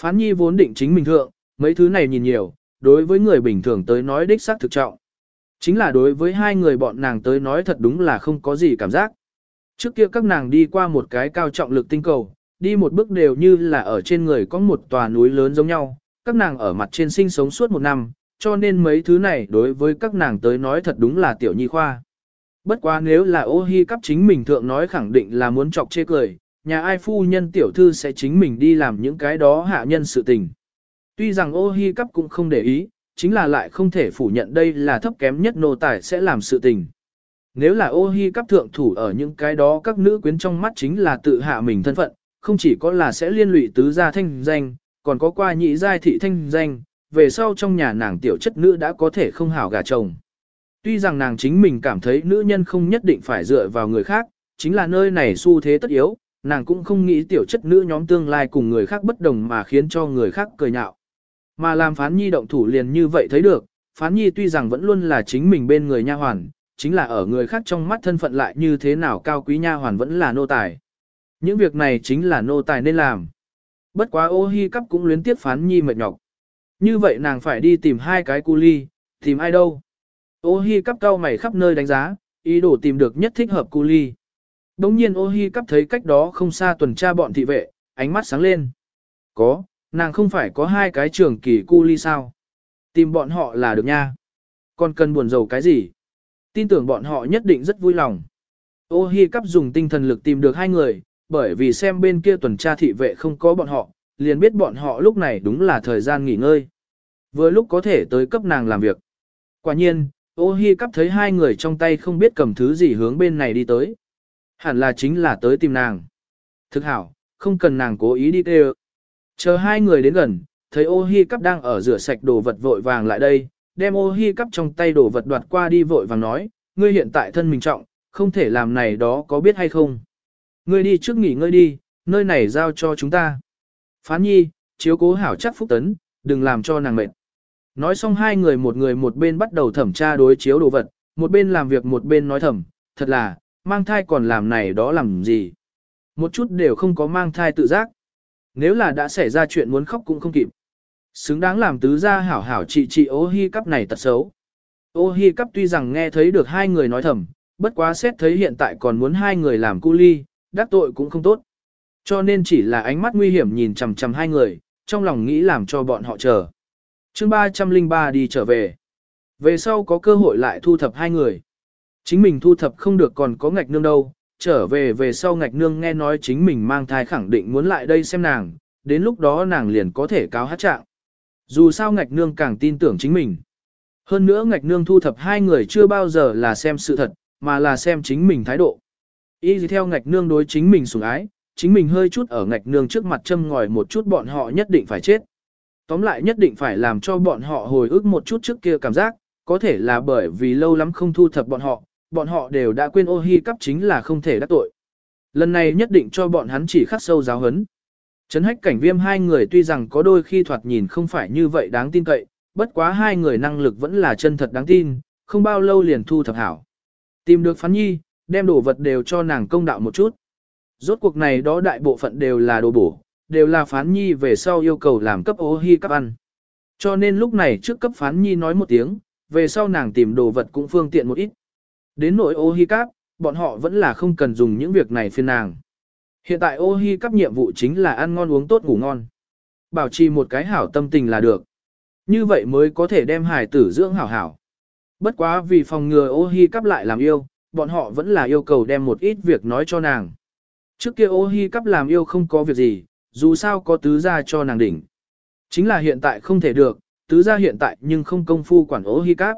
Speaker 1: Phán nhi vốn định chính mình thượng, mấy thứ này nhìn nhiều, đối với người bình thường tới nói đích xác thực trọng. Chính là đối với hai người bọn nàng tới nói thật đúng là không có gì cảm giác. Trước kia các nàng đi qua một cái cao trọng lực tinh cầu, đi một bước đều như là ở trên người có một tòa núi lớn giống nhau, các nàng ở mặt trên sinh sống suốt một năm, cho nên mấy thứ này đối với các nàng tới nói thật đúng là tiểu nhi khoa. Bất quá nếu là ô hi cắp chính mình thượng nói khẳng định là muốn chọc chê cười, nhà ai phu nhân tiểu thư sẽ chính mình đi làm những cái đó hạ nhân sự tình. Tuy rằng ô hi cắp cũng không để ý, chính là lại không thể phủ nhận đây là thấp kém nhất nô tài sẽ làm sự tình. Nếu là ô hi cắp thượng thủ ở những cái đó các nữ quyến trong mắt chính là tự hạ mình thân phận, không chỉ có là sẽ liên lụy tứ gia thanh danh, còn có qua nhị giai thị thanh danh, về sau trong nhà nàng tiểu chất nữ đã có thể không hảo gà chồng. Tuy rằng nàng chính mình cảm thấy nữ nhân không nhất định phải dựa vào người khác, chính là nơi này xu thế tất yếu, nàng cũng không nghĩ tiểu chất nữ nhóm tương lai cùng người khác bất đồng mà khiến cho người khác cười nhạo. Mà làm phán nhi động thủ liền như vậy thấy được, phán nhi tuy rằng vẫn luôn là chính mình bên người nha hoàn, chính là ở người khác trong mắt thân phận lại như thế nào cao quý nha hoàn vẫn là nô tài. Những việc này chính là nô tài nên làm. Bất quá ô hi cắp cũng luyến tiếc phán nhi mệt nhọc. Như vậy nàng phải đi tìm hai cái cu ly, tìm ai đâu. Ô hi cắp cao mày khắp nơi đánh giá, ý đồ tìm được nhất thích hợp cu ly. Đống nhiên ô hi cắp thấy cách đó không xa tuần tra bọn thị vệ, ánh mắt sáng lên. Có, nàng không phải có hai cái trưởng kỳ cu ly sao. Tìm bọn họ là được nha. Còn cần buồn rầu cái gì? Tin tưởng bọn họ nhất định rất vui lòng. Ô hi cắp dùng tinh thần lực tìm được hai người, bởi vì xem bên kia tuần tra thị vệ không có bọn họ, liền biết bọn họ lúc này đúng là thời gian nghỉ ngơi. Vừa lúc có thể tới cấp nàng làm việc. Quả nhiên, ô hi cắp thấy hai người trong tay không biết cầm thứ gì hướng bên này đi tới. Hẳn là chính là tới tìm nàng. Thực hảo, không cần nàng cố ý đi tê Chờ hai người đến gần, thấy ô hi cắp đang ở rửa sạch đồ vật vội vàng lại đây, đem ô hi cắp trong tay đồ vật đoạt qua đi vội vàng nói, ngươi hiện tại thân mình trọng, không thể làm này đó có biết hay không. Ngươi đi trước nghỉ ngơi đi, nơi này giao cho chúng ta. Phán nhi, chiếu cố hảo chắc phúc tấn, đừng làm cho nàng mệt. Nói xong hai người một người một bên bắt đầu thẩm tra đối chiếu đồ vật, một bên làm việc một bên nói thầm, thật là, mang thai còn làm này đó làm gì. Một chút đều không có mang thai tự giác. Nếu là đã xảy ra chuyện muốn khóc cũng không kịp. Xứng đáng làm tứ gia hảo hảo trị trị ô hi cắp này tật xấu. Ô hi cắp tuy rằng nghe thấy được hai người nói thầm, bất quá xét thấy hiện tại còn muốn hai người làm cu ly, đắc tội cũng không tốt. Cho nên chỉ là ánh mắt nguy hiểm nhìn chằm chằm hai người, trong lòng nghĩ làm cho bọn họ chờ. chương 303 đi trở về. Về sau có cơ hội lại thu thập hai người. Chính mình thu thập không được còn có ngạch nương đâu, trở về về sau ngạch nương nghe nói chính mình mang thai khẳng định muốn lại đây xem nàng, đến lúc đó nàng liền có thể cáo hát trạng. Dù sao ngạch nương càng tin tưởng chính mình. Hơn nữa ngạch nương thu thập hai người chưa bao giờ là xem sự thật, mà là xem chính mình thái độ. Y gì theo ngạch nương đối chính mình sủng ái, chính mình hơi chút ở ngạch nương trước mặt châm ngòi một chút bọn họ nhất định phải chết. Tóm lại nhất định phải làm cho bọn họ hồi ức một chút trước kia cảm giác, có thể là bởi vì lâu lắm không thu thập bọn họ, bọn họ đều đã quên ô hi cấp chính là không thể đắc tội. Lần này nhất định cho bọn hắn chỉ khắc sâu giáo hấn. Trấn hách cảnh viêm hai người tuy rằng có đôi khi thoạt nhìn không phải như vậy đáng tin cậy, bất quá hai người năng lực vẫn là chân thật đáng tin, không bao lâu liền thu thập hảo. Tìm được phán nhi, đem đồ vật đều cho nàng công đạo một chút. Rốt cuộc này đó đại bộ phận đều là đồ bổ, đều là phán nhi về sau yêu cầu làm cấp ô hi cấp ăn. Cho nên lúc này trước cấp phán nhi nói một tiếng, về sau nàng tìm đồ vật cũng phương tiện một ít. Đến nội ô hi cáp, bọn họ vẫn là không cần dùng những việc này phiên nàng. Hiện tại ô hi cắp nhiệm vụ chính là ăn ngon uống tốt ngủ ngon. Bảo trì một cái hảo tâm tình là được. Như vậy mới có thể đem hải tử dưỡng hảo hảo. Bất quá vì phòng ngừa ô hi cắp lại làm yêu, bọn họ vẫn là yêu cầu đem một ít việc nói cho nàng. Trước kia ô hi cắp làm yêu không có việc gì, dù sao có tứ gia cho nàng đỉnh. Chính là hiện tại không thể được, tứ gia hiện tại nhưng không công phu quản ô hi cắp.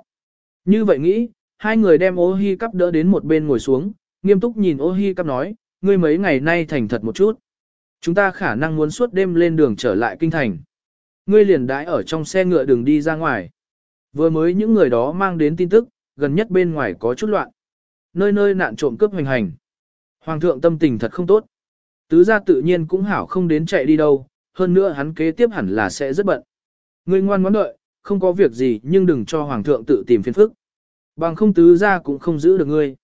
Speaker 1: Như vậy nghĩ, hai người đem ô hi cắp đỡ đến một bên ngồi xuống, nghiêm túc nhìn ô hi cắp nói, ngươi mấy ngày nay thành thật một chút. Chúng ta khả năng muốn suốt đêm lên đường trở lại kinh thành. Ngươi liền đãi ở trong xe ngựa đường đi ra ngoài. Vừa mới những người đó mang đến tin tức, gần nhất bên ngoài có chút loạn. Nơi nơi nạn trộm cướp hoành hành. Hoàng thượng tâm tình thật không tốt. Tứ gia tự nhiên cũng hảo không đến chạy đi đâu, hơn nữa hắn kế tiếp hẳn là sẽ rất bận. Ngươi ngoan ngoãn đợi, không có việc gì nhưng đừng cho hoàng thượng tự tìm phiền phức. Bằng không tứ gia cũng không giữ được ngươi.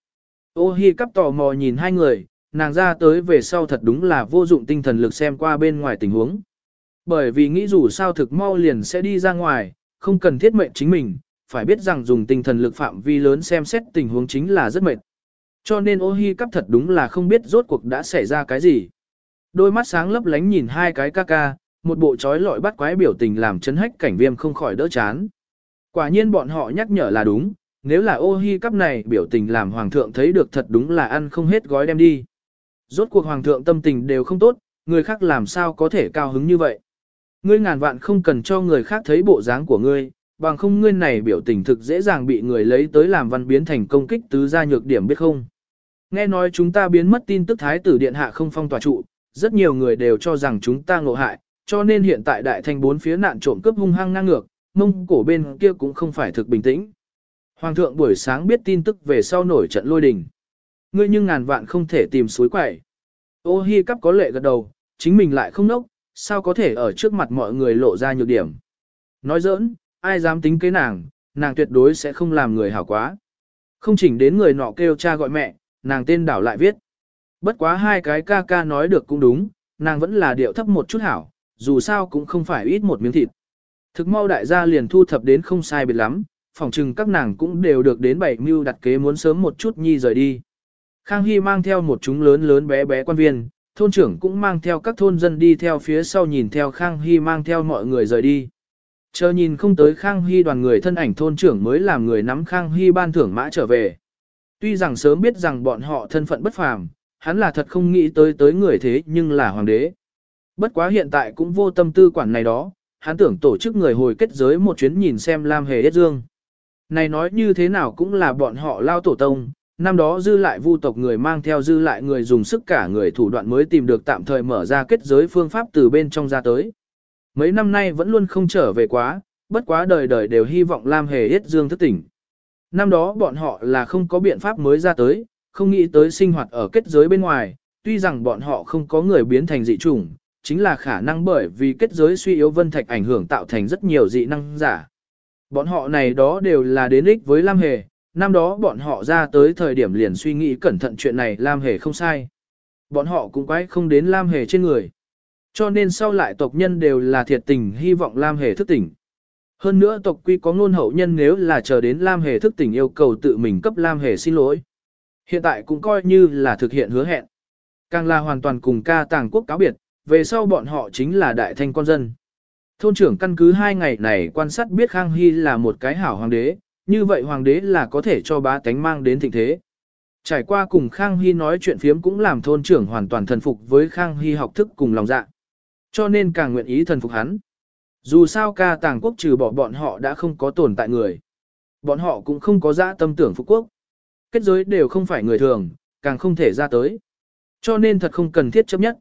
Speaker 1: Ô hi cắp tò mò nhìn hai người, nàng ra tới về sau thật đúng là vô dụng tinh thần lực xem qua bên ngoài tình huống. Bởi vì nghĩ dù sao thực mau liền sẽ đi ra ngoài, không cần thiết mệnh chính mình, phải biết rằng dùng tinh thần lực phạm vi lớn xem xét tình huống chính là rất mệt. Cho nên ô hi cắp thật đúng là không biết rốt cuộc đã xảy ra cái gì. Đôi mắt sáng lấp lánh nhìn hai cái ca ca, một bộ trói lọi bắt quái biểu tình làm chấn hách cảnh viêm không khỏi đỡ chán. Quả nhiên bọn họ nhắc nhở là đúng, nếu là ô hi cắp này biểu tình làm hoàng thượng thấy được thật đúng là ăn không hết gói đem đi. Rốt cuộc hoàng thượng tâm tình đều không tốt, người khác làm sao có thể cao hứng như vậy. Ngươi ngàn vạn không cần cho người khác thấy bộ dáng của ngươi, bằng không ngươi này biểu tình thực dễ dàng bị người lấy tới làm văn biến thành công kích tứ gia nhược điểm biết không. Nghe nói chúng ta biến mất tin tức thái tử điện hạ không phong tòa trụ, rất nhiều người đều cho rằng chúng ta ngộ hại, cho nên hiện tại đại thanh bốn phía nạn trộm cướp hung hăng ngang ngược, mông cổ bên kia cũng không phải thực bình tĩnh. Hoàng thượng buổi sáng biết tin tức về sau nổi trận lôi đình. Ngươi nhưng ngàn vạn không thể tìm suối quẩy. Ô hi cắp có lệ gật đầu, chính mình lại không nốc, sao có thể ở trước mặt mọi người lộ ra nhược điểm. Nói giỡn, ai dám tính kế nàng, nàng tuyệt đối sẽ không làm người hảo quá. Không chỉnh đến người nọ kêu cha gọi mẹ, nàng tên đảo lại viết. Bất quá hai cái ca ca nói được cũng đúng, nàng vẫn là điệu thấp một chút hảo, dù sao cũng không phải ít một miếng thịt. Thực mau đại gia liền thu thập đến không sai biệt lắm, phòng trừng các nàng cũng đều được đến bảy mưu đặt kế muốn sớm một chút nhi rời đi. Khang Hy mang theo một chúng lớn lớn bé bé quan viên, thôn trưởng cũng mang theo các thôn dân đi theo phía sau nhìn theo Khang Hy mang theo mọi người rời đi. Chờ nhìn không tới Khang Hy đoàn người thân ảnh thôn trưởng mới làm người nắm Khang Hy ban thưởng mã trở về. Tuy rằng sớm biết rằng bọn họ thân phận bất phàm, hắn là thật không nghĩ tới tới người thế nhưng là hoàng đế. Bất quá hiện tại cũng vô tâm tư quản này đó, hắn tưởng tổ chức người hồi kết giới một chuyến nhìn xem Lam Hề Yết Dương. Này nói như thế nào cũng là bọn họ lao tổ tông, năm đó dư lại vu tộc người mang theo dư lại người dùng sức cả người thủ đoạn mới tìm được tạm thời mở ra kết giới phương pháp từ bên trong ra tới. Mấy năm nay vẫn luôn không trở về quá, bất quá đời đời đều hy vọng Lam Hề Yết Dương thức tỉnh. Năm đó bọn họ là không có biện pháp mới ra tới, không nghĩ tới sinh hoạt ở kết giới bên ngoài, tuy rằng bọn họ không có người biến thành dị chủng, chính là khả năng bởi vì kết giới suy yếu vân thạch ảnh hưởng tạo thành rất nhiều dị năng giả. Bọn họ này đó đều là đến ích với Lam Hề, năm đó bọn họ ra tới thời điểm liền suy nghĩ cẩn thận chuyện này Lam Hề không sai. Bọn họ cũng quái không đến Lam Hề trên người. Cho nên sau lại tộc nhân đều là thiệt tình hy vọng Lam Hề thức tỉnh. Hơn nữa tộc quy có ngôn hậu nhân nếu là chờ đến Lam Hề thức tỉnh yêu cầu tự mình cấp Lam Hề xin lỗi. Hiện tại cũng coi như là thực hiện hứa hẹn. Càng là hoàn toàn cùng ca tàng quốc cáo biệt, về sau bọn họ chính là đại thanh con dân. Thôn trưởng căn cứ hai ngày này quan sát biết Khang Hy là một cái hảo hoàng đế, như vậy hoàng đế là có thể cho bá tánh mang đến thịnh thế. Trải qua cùng Khang Hy nói chuyện phiếm cũng làm thôn trưởng hoàn toàn thần phục với Khang Hy học thức cùng lòng dạ. Cho nên càng nguyện ý thần phục hắn. Dù sao ca tàng quốc trừ bỏ bọn họ đã không có tồn tại người. Bọn họ cũng không có dã tâm tưởng phục quốc. Kết giới đều không phải người thường, càng không thể ra tới. Cho nên thật không cần thiết chấp nhất.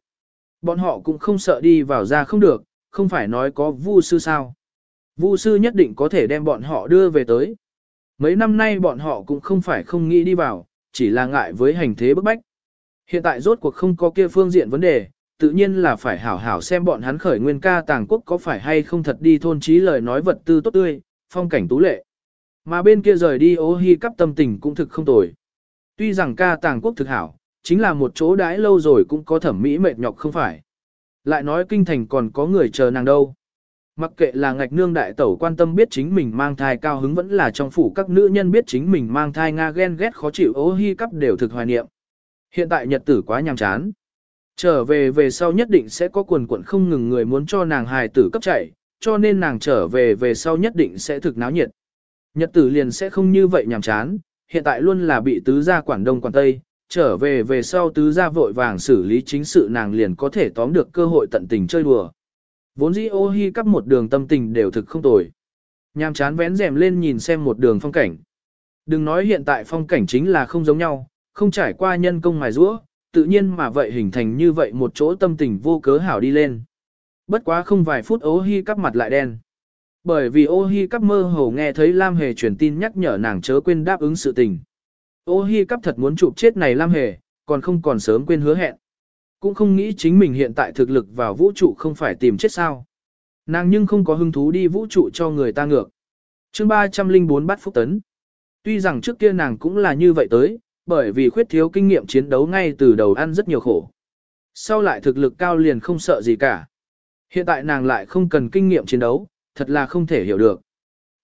Speaker 1: Bọn họ cũng không sợ đi vào ra không được, không phải nói có vu sư sao. Vu sư nhất định có thể đem bọn họ đưa về tới. Mấy năm nay bọn họ cũng không phải không nghĩ đi vào, chỉ là ngại với hành thế bức bách. Hiện tại rốt cuộc không có kia phương diện vấn đề, tự nhiên là phải hảo hảo xem bọn hắn khởi nguyên ca tàng quốc có phải hay không thật đi thôn trí lời nói vật tư tốt tươi, phong cảnh tú lệ. Mà bên kia rời đi ô hi cắp tâm tình cũng thực không tồi. Tuy rằng ca tàng quốc thực hảo, chính là một chỗ đãi lâu rồi cũng có thẩm mỹ mệt nhọc không phải. Lại nói kinh thành còn có người chờ nàng đâu. Mặc kệ là ngạch nương đại tẩu quan tâm biết chính mình mang thai cao hứng vẫn là trong phủ các nữ nhân biết chính mình mang thai nga ghen ghét khó chịu ô hi cắp đều thực hoài niệm. Hiện tại nhật tử quá nhàm chán. Trở về về sau nhất định sẽ có quần quận không ngừng người muốn cho nàng hài tử cấp chạy, cho nên nàng trở về về sau nhất định sẽ thực náo nhiệt. Nhật tử liền sẽ không như vậy nhàm chán, hiện tại luôn là bị tứ gia quản đông quản tây, trở về về sau tứ gia vội vàng xử lý chính sự nàng liền có thể tóm được cơ hội tận tình chơi đùa. Vốn dĩ ô hi cắp một đường tâm tình đều thực không tồi. Nhàm chán vén rèm lên nhìn xem một đường phong cảnh. Đừng nói hiện tại phong cảnh chính là không giống nhau, không trải qua nhân công mài rũa, tự nhiên mà vậy hình thành như vậy một chỗ tâm tình vô cớ hảo đi lên. Bất quá không vài phút ô hi cắp mặt lại đen. Bởi vì ô hi cắp mơ hồ nghe thấy Lam Hề truyền tin nhắc nhở nàng chớ quên đáp ứng sự tình. Ô hi cắp thật muốn chụp chết này Lam Hề, còn không còn sớm quên hứa hẹn. Cũng không nghĩ chính mình hiện tại thực lực vào vũ trụ không phải tìm chết sao. Nàng nhưng không có hứng thú đi vũ trụ cho người ta ngược. chương 304 bắt phúc tấn. Tuy rằng trước kia nàng cũng là như vậy tới, bởi vì khuyết thiếu kinh nghiệm chiến đấu ngay từ đầu ăn rất nhiều khổ. Sau lại thực lực cao liền không sợ gì cả. Hiện tại nàng lại không cần kinh nghiệm chiến đấu, thật là không thể hiểu được.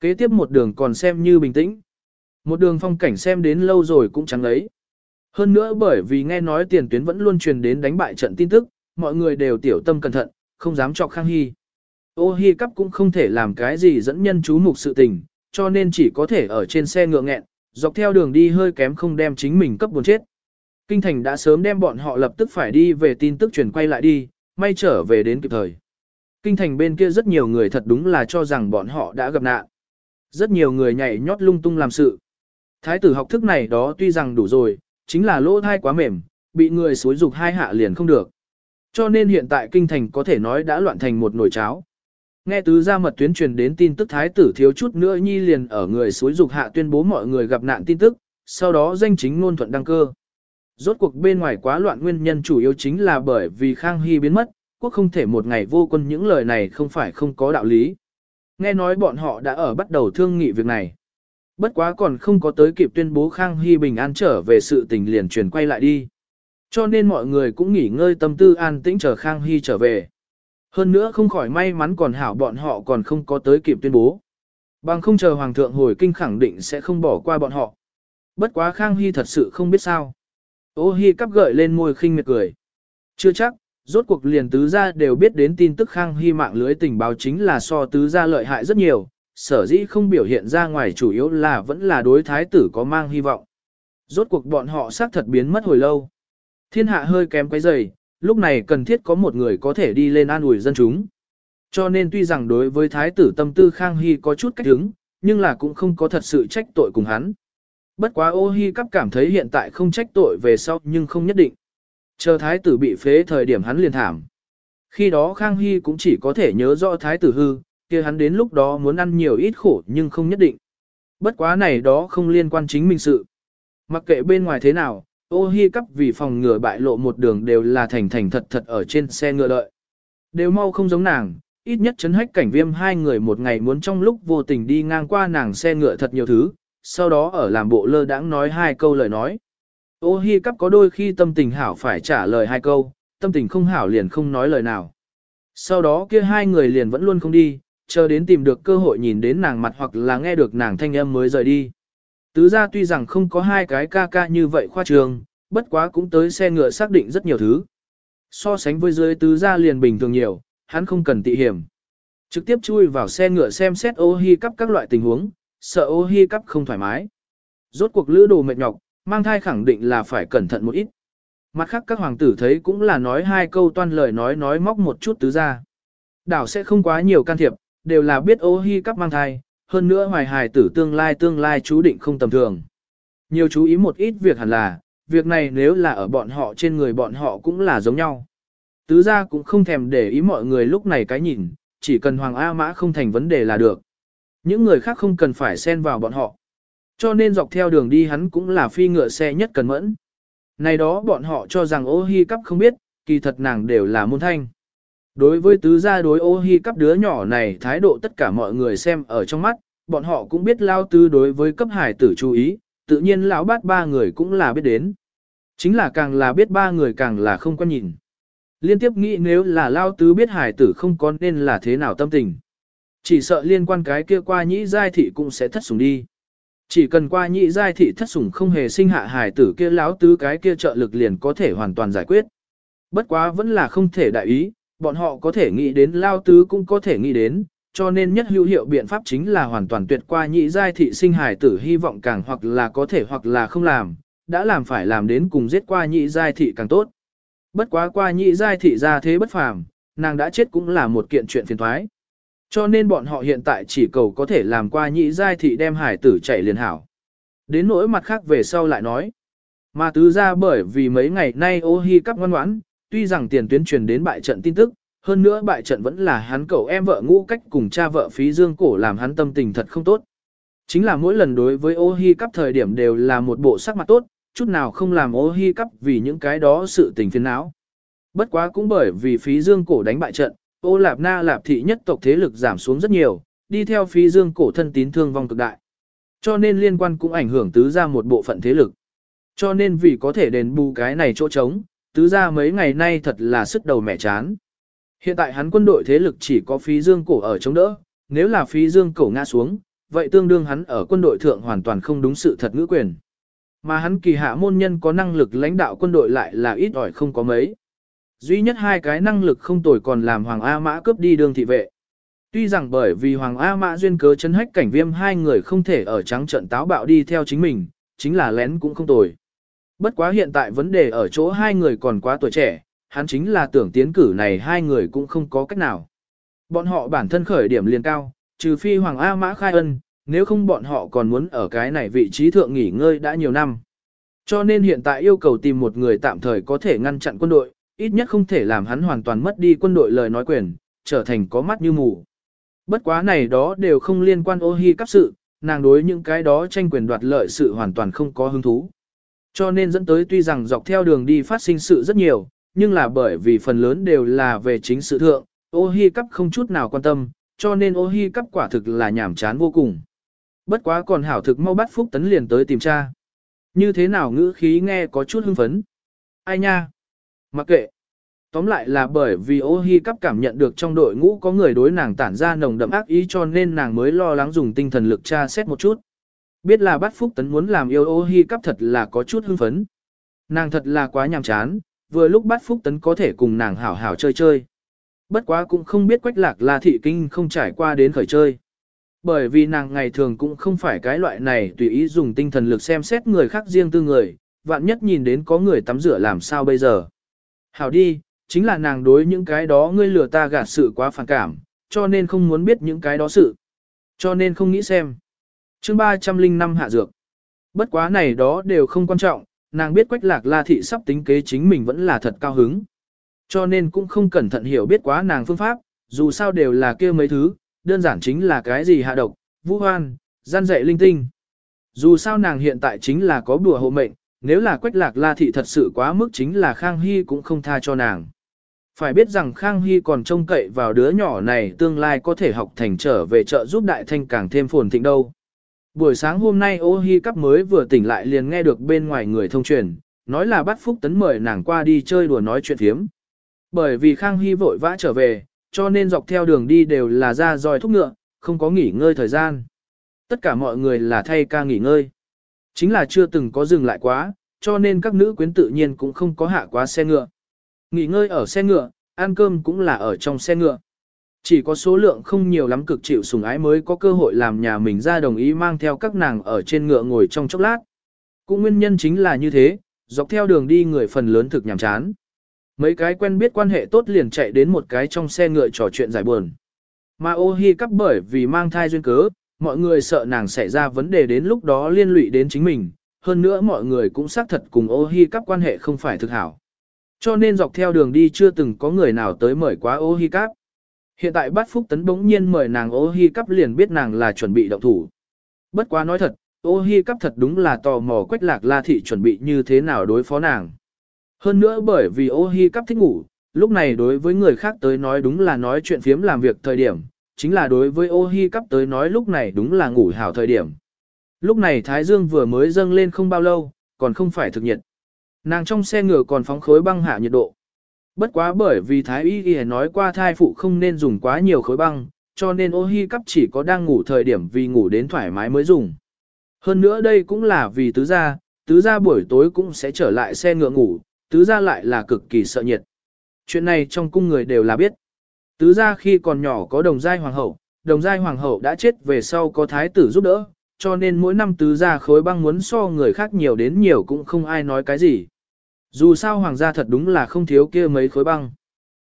Speaker 1: Kế tiếp một đường còn xem như bình tĩnh. Một đường phong cảnh xem đến lâu rồi cũng chẳng lấy. Hơn nữa bởi vì nghe nói tiền tuyến vẫn luôn truyền đến đánh bại trận tin tức, mọi người đều tiểu tâm cẩn thận, không dám chọc Khang Hy. Ô Hi cắp cũng không thể làm cái gì dẫn nhân chú mục sự tình, cho nên chỉ có thể ở trên xe ngựa nghẹn, dọc theo đường đi hơi kém không đem chính mình cấp buồn chết. Kinh thành đã sớm đem bọn họ lập tức phải đi về tin tức truyền quay lại đi, may trở về đến kịp thời. Kinh thành bên kia rất nhiều người thật đúng là cho rằng bọn họ đã gặp nạn. Rất nhiều người nhảy nhót lung tung làm sự. Thái tử học thức này đó tuy rằng đủ rồi, chính là lỗ thai quá mềm, bị người xối dục hai hạ liền không được. Cho nên hiện tại kinh thành có thể nói đã loạn thành một nồi cháo. Nghe tứ gia mật tuyến truyền đến tin tức thái tử thiếu chút nữa nhi liền ở người suối dục hạ tuyên bố mọi người gặp nạn tin tức, sau đó danh chính ngôn thuận đăng cơ. Rốt cuộc bên ngoài quá loạn nguyên nhân chủ yếu chính là bởi vì Khang Hy biến mất, quốc không thể một ngày vô quân những lời này không phải không có đạo lý. Nghe nói bọn họ đã ở bắt đầu thương nghị việc này. Bất quá còn không có tới kịp tuyên bố Khang Hy bình an trở về sự tình liền truyền quay lại đi. Cho nên mọi người cũng nghỉ ngơi tâm tư an tĩnh chờ Khang Hy trở về. Hơn nữa không khỏi may mắn còn hảo bọn họ còn không có tới kịp tuyên bố. Bằng không chờ Hoàng thượng hồi kinh khẳng định sẽ không bỏ qua bọn họ. Bất quá Khang Hy thật sự không biết sao. Ô Hi cắp gợi lên môi khinh miệt cười. Chưa chắc, rốt cuộc liền tứ gia đều biết đến tin tức Khang Hy mạng lưới tình báo chính là so tứ gia lợi hại rất nhiều, sở dĩ không biểu hiện ra ngoài chủ yếu là vẫn là đối thái tử có mang hy vọng. Rốt cuộc bọn họ xác thật biến mất hồi lâu. Thiên hạ hơi kém quấy dày, lúc này cần thiết có một người có thể đi lên an ủi dân chúng. Cho nên tuy rằng đối với thái tử tâm tư Khang Hy có chút cách đứng, nhưng là cũng không có thật sự trách tội cùng hắn. Bất quá ô hi cắp cảm thấy hiện tại không trách tội về sau nhưng không nhất định. Chờ thái tử bị phế thời điểm hắn liền thảm. Khi đó Khang Hy cũng chỉ có thể nhớ rõ thái tử hư, kia hắn đến lúc đó muốn ăn nhiều ít khổ nhưng không nhất định. Bất quá này đó không liên quan chính mình sự. Mặc kệ bên ngoài thế nào, ô hi cắp vì phòng ngừa bại lộ một đường đều là thành thành thật thật ở trên xe ngựa đợi. Đều mau không giống nàng, ít nhất chấn hách cảnh viêm hai người một ngày muốn trong lúc vô tình đi ngang qua nàng xe ngựa thật nhiều thứ, sau đó ở làm bộ lơ đãng nói hai câu lời nói. Ô hi cắp có đôi khi tâm tình hảo phải trả lời hai câu, tâm tình không hảo liền không nói lời nào. Sau đó kia hai người liền vẫn luôn không đi, chờ đến tìm được cơ hội nhìn đến nàng mặt hoặc là nghe được nàng thanh âm mới rời đi. Tứ gia tuy rằng không có hai cái ca ca như vậy khoa trường, bất quá cũng tới xe ngựa xác định rất nhiều thứ. So sánh với dưới tứ gia liền bình thường nhiều, hắn không cần tị hiểm. Trực tiếp chui vào xe ngựa xem xét ô hi cắp các loại tình huống, sợ ô hi cắp không thoải mái. Rốt cuộc lữ đồ mệt nhọc, mang thai khẳng định là phải cẩn thận một ít. Mặt khác các hoàng tử thấy cũng là nói hai câu toan lời nói nói móc một chút tứ gia. Đảo sẽ không quá nhiều can thiệp, đều là biết ô hi cắp mang thai, hơn nữa hoài hài tử tương lai tương lai chú định không tầm thường. Nhiều chú ý một ít việc hẳn là, việc này nếu là ở bọn họ trên người bọn họ cũng là giống nhau. Tứ gia cũng không thèm để ý mọi người lúc này cái nhìn, chỉ cần Hoàng A Mã không thành vấn đề là được. Những người khác không cần phải xen vào bọn họ. Cho nên dọc theo đường đi hắn cũng là phi ngựa xe nhất cần mẫn. Này đó bọn họ cho rằng ô hi cắp không biết, kỳ thật nàng đều là môn thanh. Đối với tứ gia đối ô hi cấp đứa nhỏ này thái độ tất cả mọi người xem ở trong mắt, bọn họ cũng biết lao tư đối với cấp hải tử chú ý, tự nhiên lão bát ba người cũng là biết đến. Chính là càng là biết ba người càng là không quan nhìn. Liên tiếp nghĩ nếu là lao tứ biết hải tử không có nên là thế nào tâm tình. Chỉ sợ liên quan cái kia qua nhĩ giai thị cũng sẽ thất sủng đi. Chỉ cần qua nhĩ giai thị thất sủng không hề sinh hạ hải tử kia lão tứ cái kia trợ lực liền có thể hoàn toàn giải quyết. Bất quá vẫn là không thể đại ý, bọn họ có thể nghĩ đến lao tứ cũng có thể nghĩ đến, cho nên nhất hữu hiệu biện pháp chính là hoàn toàn tuyệt qua nhị giai thị sinh hài tử hy vọng càng hoặc là có thể hoặc là không làm, đã làm phải làm đến cùng giết qua nhị giai thị càng tốt. Bất quá qua nhị giai thị ra thế bất phàm, nàng đã chết cũng là một kiện chuyện phiền thoái. Cho nên bọn họ hiện tại chỉ cầu có thể làm qua nhị giai thị đem hải tử chạy liền hảo. Đến nỗi mặt khác về sau lại nói. Mà tứ ra bởi vì mấy ngày nay ô hi cắp ngoan ngoãn, tuy rằng tiền tuyến truyền đến bại trận tin tức, hơn nữa bại trận vẫn là hắn cậu em vợ ngũ cách cùng cha vợ phí dương cổ làm hắn tâm tình thật không tốt. Chính là mỗi lần đối với ô hi cắp thời điểm đều là một bộ sắc mặt tốt, chút nào không làm ô hi cắp vì những cái đó sự tình phiền não. Bất quá cũng bởi vì phí dương cổ đánh bại trận, ô lạp na lạp thị nhất tộc thế lực giảm xuống rất nhiều, đi theo phí dương cổ thân tín thương vong cực đại. Cho nên liên quan cũng ảnh hưởng tứ ra một bộ phận thế lực. Cho nên vì có thể đền bù cái này chỗ trống, tứ ra mấy ngày nay thật là sức đầu mẹ chán. Hiện tại hắn quân đội thế lực chỉ có phí dương cổ ở chống đỡ, nếu là phí dương cổ ngã xuống, vậy tương đương hắn ở quân đội thượng hoàn toàn không đúng sự thật ngữ quyền. Mà hắn kỳ hạ môn nhân có năng lực lãnh đạo quân đội lại là ít ỏi không có mấy. Duy nhất hai cái năng lực không tồi còn làm Hoàng A Mã cướp đi đường thị vệ. Tuy rằng bởi vì Hoàng A Mã duyên cớ chấn hách cảnh viêm hai người không thể ở trắng trận táo bạo đi theo chính mình, chính là lén cũng không tồi. Bất quá hiện tại vấn đề ở chỗ hai người còn quá tuổi trẻ, hắn chính là tưởng tiến cử này hai người cũng không có cách nào. Bọn họ bản thân khởi điểm liền cao, trừ phi Hoàng A Mã khai ân, nếu không bọn họ còn muốn ở cái này vị trí thượng nghỉ ngơi đã nhiều năm. Cho nên hiện tại yêu cầu tìm một người tạm thời có thể ngăn chặn quân đội, ít nhất không thể làm hắn hoàn toàn mất đi quân đội lời nói quyền, trở thành có mắt như mù. Bất quá này đó đều không liên quan ô hi cấp sự, nàng đối những cái đó tranh quyền đoạt lợi sự hoàn toàn không có hứng thú. Cho nên dẫn tới tuy rằng dọc theo đường đi phát sinh sự rất nhiều, nhưng là bởi vì phần lớn đều là về chính sự thượng, ô hi cấp không chút nào quan tâm, cho nên ô hi cấp quả thực là nhảm chán vô cùng. Bất quá còn hảo thực mau bắt Phúc Tấn liền tới tìm cha. Như thế nào ngữ khí nghe có chút hưng phấn. Ai nha? Mặc kệ. Tóm lại là bởi vì ô hi cắp cảm nhận được trong đội ngũ có người đối nàng tản ra nồng đậm ác ý cho nên nàng mới lo lắng dùng tinh thần lực tra xét một chút. Biết là bắt Phúc Tấn muốn làm yêu ô hi cắp thật là có chút hưng phấn. Nàng thật là quá nhàm chán, vừa lúc bắt Phúc Tấn có thể cùng nàng hảo hảo chơi chơi. Bất quá cũng không biết quách lạc là thị kinh không trải qua đến khởi chơi. Bởi vì nàng ngày thường cũng không phải cái loại này tùy ý dùng tinh thần lực xem xét người khác riêng tư người, vạn nhất nhìn đến có người tắm rửa làm sao bây giờ. Hảo đi, chính là nàng đối những cái đó ngươi lừa ta gạt sự quá phản cảm, cho nên không muốn biết những cái đó sự. Cho nên không nghĩ xem chương 305 hạ dược. Bất quá này đó đều không quan trọng, nàng biết quách lạc la thị sắp tính kế chính mình vẫn là thật cao hứng. Cho nên cũng không cẩn thận hiểu biết quá nàng phương pháp, dù sao đều là kia mấy thứ, đơn giản chính là cái gì hạ độc, vũ hoan, gian dạy linh tinh. Dù sao nàng hiện tại chính là có bùa hộ mệnh, nếu là quách lạc la thị thật sự quá mức chính là Khang Hy cũng không tha cho nàng. Phải biết rằng Khang Hy còn trông cậy vào đứa nhỏ này tương lai có thể học thành trở về trợ giúp đại thanh càng thêm phồn thịnh đâu. Buổi sáng hôm nay ô hi cắp mới vừa tỉnh lại liền nghe được bên ngoài người thông truyền, nói là bắt Phúc Tấn mời nàng qua đi chơi đùa nói chuyện thiếm. Bởi vì Khang Hy vội vã trở về, cho nên dọc theo đường đi đều là ra dòi thúc ngựa, không có nghỉ ngơi thời gian. Tất cả mọi người là thay ca nghỉ ngơi. Chính là chưa từng có dừng lại quá, cho nên các nữ quyến tự nhiên cũng không có hạ quá xe ngựa. Nghỉ ngơi ở xe ngựa, ăn cơm cũng là ở trong xe ngựa. Chỉ có số lượng không nhiều lắm cực chịu sủng ái mới có cơ hội làm nhà mình ra đồng ý mang theo các nàng ở trên ngựa ngồi trong chốc lát. Cũng nguyên nhân chính là như thế, dọc theo đường đi người phần lớn thực nhàm chán. Mấy cái quen biết quan hệ tốt liền chạy đến một cái trong xe ngựa trò chuyện giải buồn. Mà ô hi cắp bởi vì mang thai duyên cớ, mọi người sợ nàng xảy ra vấn đề đến lúc đó liên lụy đến chính mình, hơn nữa mọi người cũng xác thật cùng ô hi cắp quan hệ không phải thực hảo. Cho nên dọc theo đường đi chưa từng có người nào tới mời quá ô hi cắp. Hiện tại bát Phúc Tấn bỗng nhiên mời nàng ô hi cắp liền biết nàng là chuẩn bị động thủ. Bất quá nói thật, ô hi cắp thật đúng là tò mò quách lạc la thị chuẩn bị như thế nào đối phó nàng. Hơn nữa bởi vì ô hi cắp thích ngủ, lúc này đối với người khác tới nói đúng là nói chuyện phiếm làm việc thời điểm, chính là đối với ô hi cắp tới nói lúc này đúng là ngủ hảo thời điểm. Lúc này Thái Dương vừa mới dâng lên không bao lâu, còn không phải thực nhiệt. Nàng trong xe ngựa còn phóng khối băng hạ nhiệt độ. Bất quá bởi vì Thái Y Y nói qua thai phụ không nên dùng quá nhiều khối băng, cho nên ô hi cắp chỉ có đang ngủ thời điểm vì ngủ đến thoải mái mới dùng. Hơn nữa đây cũng là vì tứ gia, tứ gia buổi tối cũng sẽ trở lại xe ngựa ngủ, tứ gia lại là cực kỳ sợ nhiệt. Chuyện này trong cung người đều là biết. Tứ gia khi còn nhỏ có đồng giai hoàng hậu, đồng giai hoàng hậu đã chết về sau có thái tử giúp đỡ, cho nên mỗi năm tứ gia khối băng muốn so người khác nhiều đến nhiều cũng không ai nói cái gì. Dù sao hoàng gia thật đúng là không thiếu kia mấy khối băng.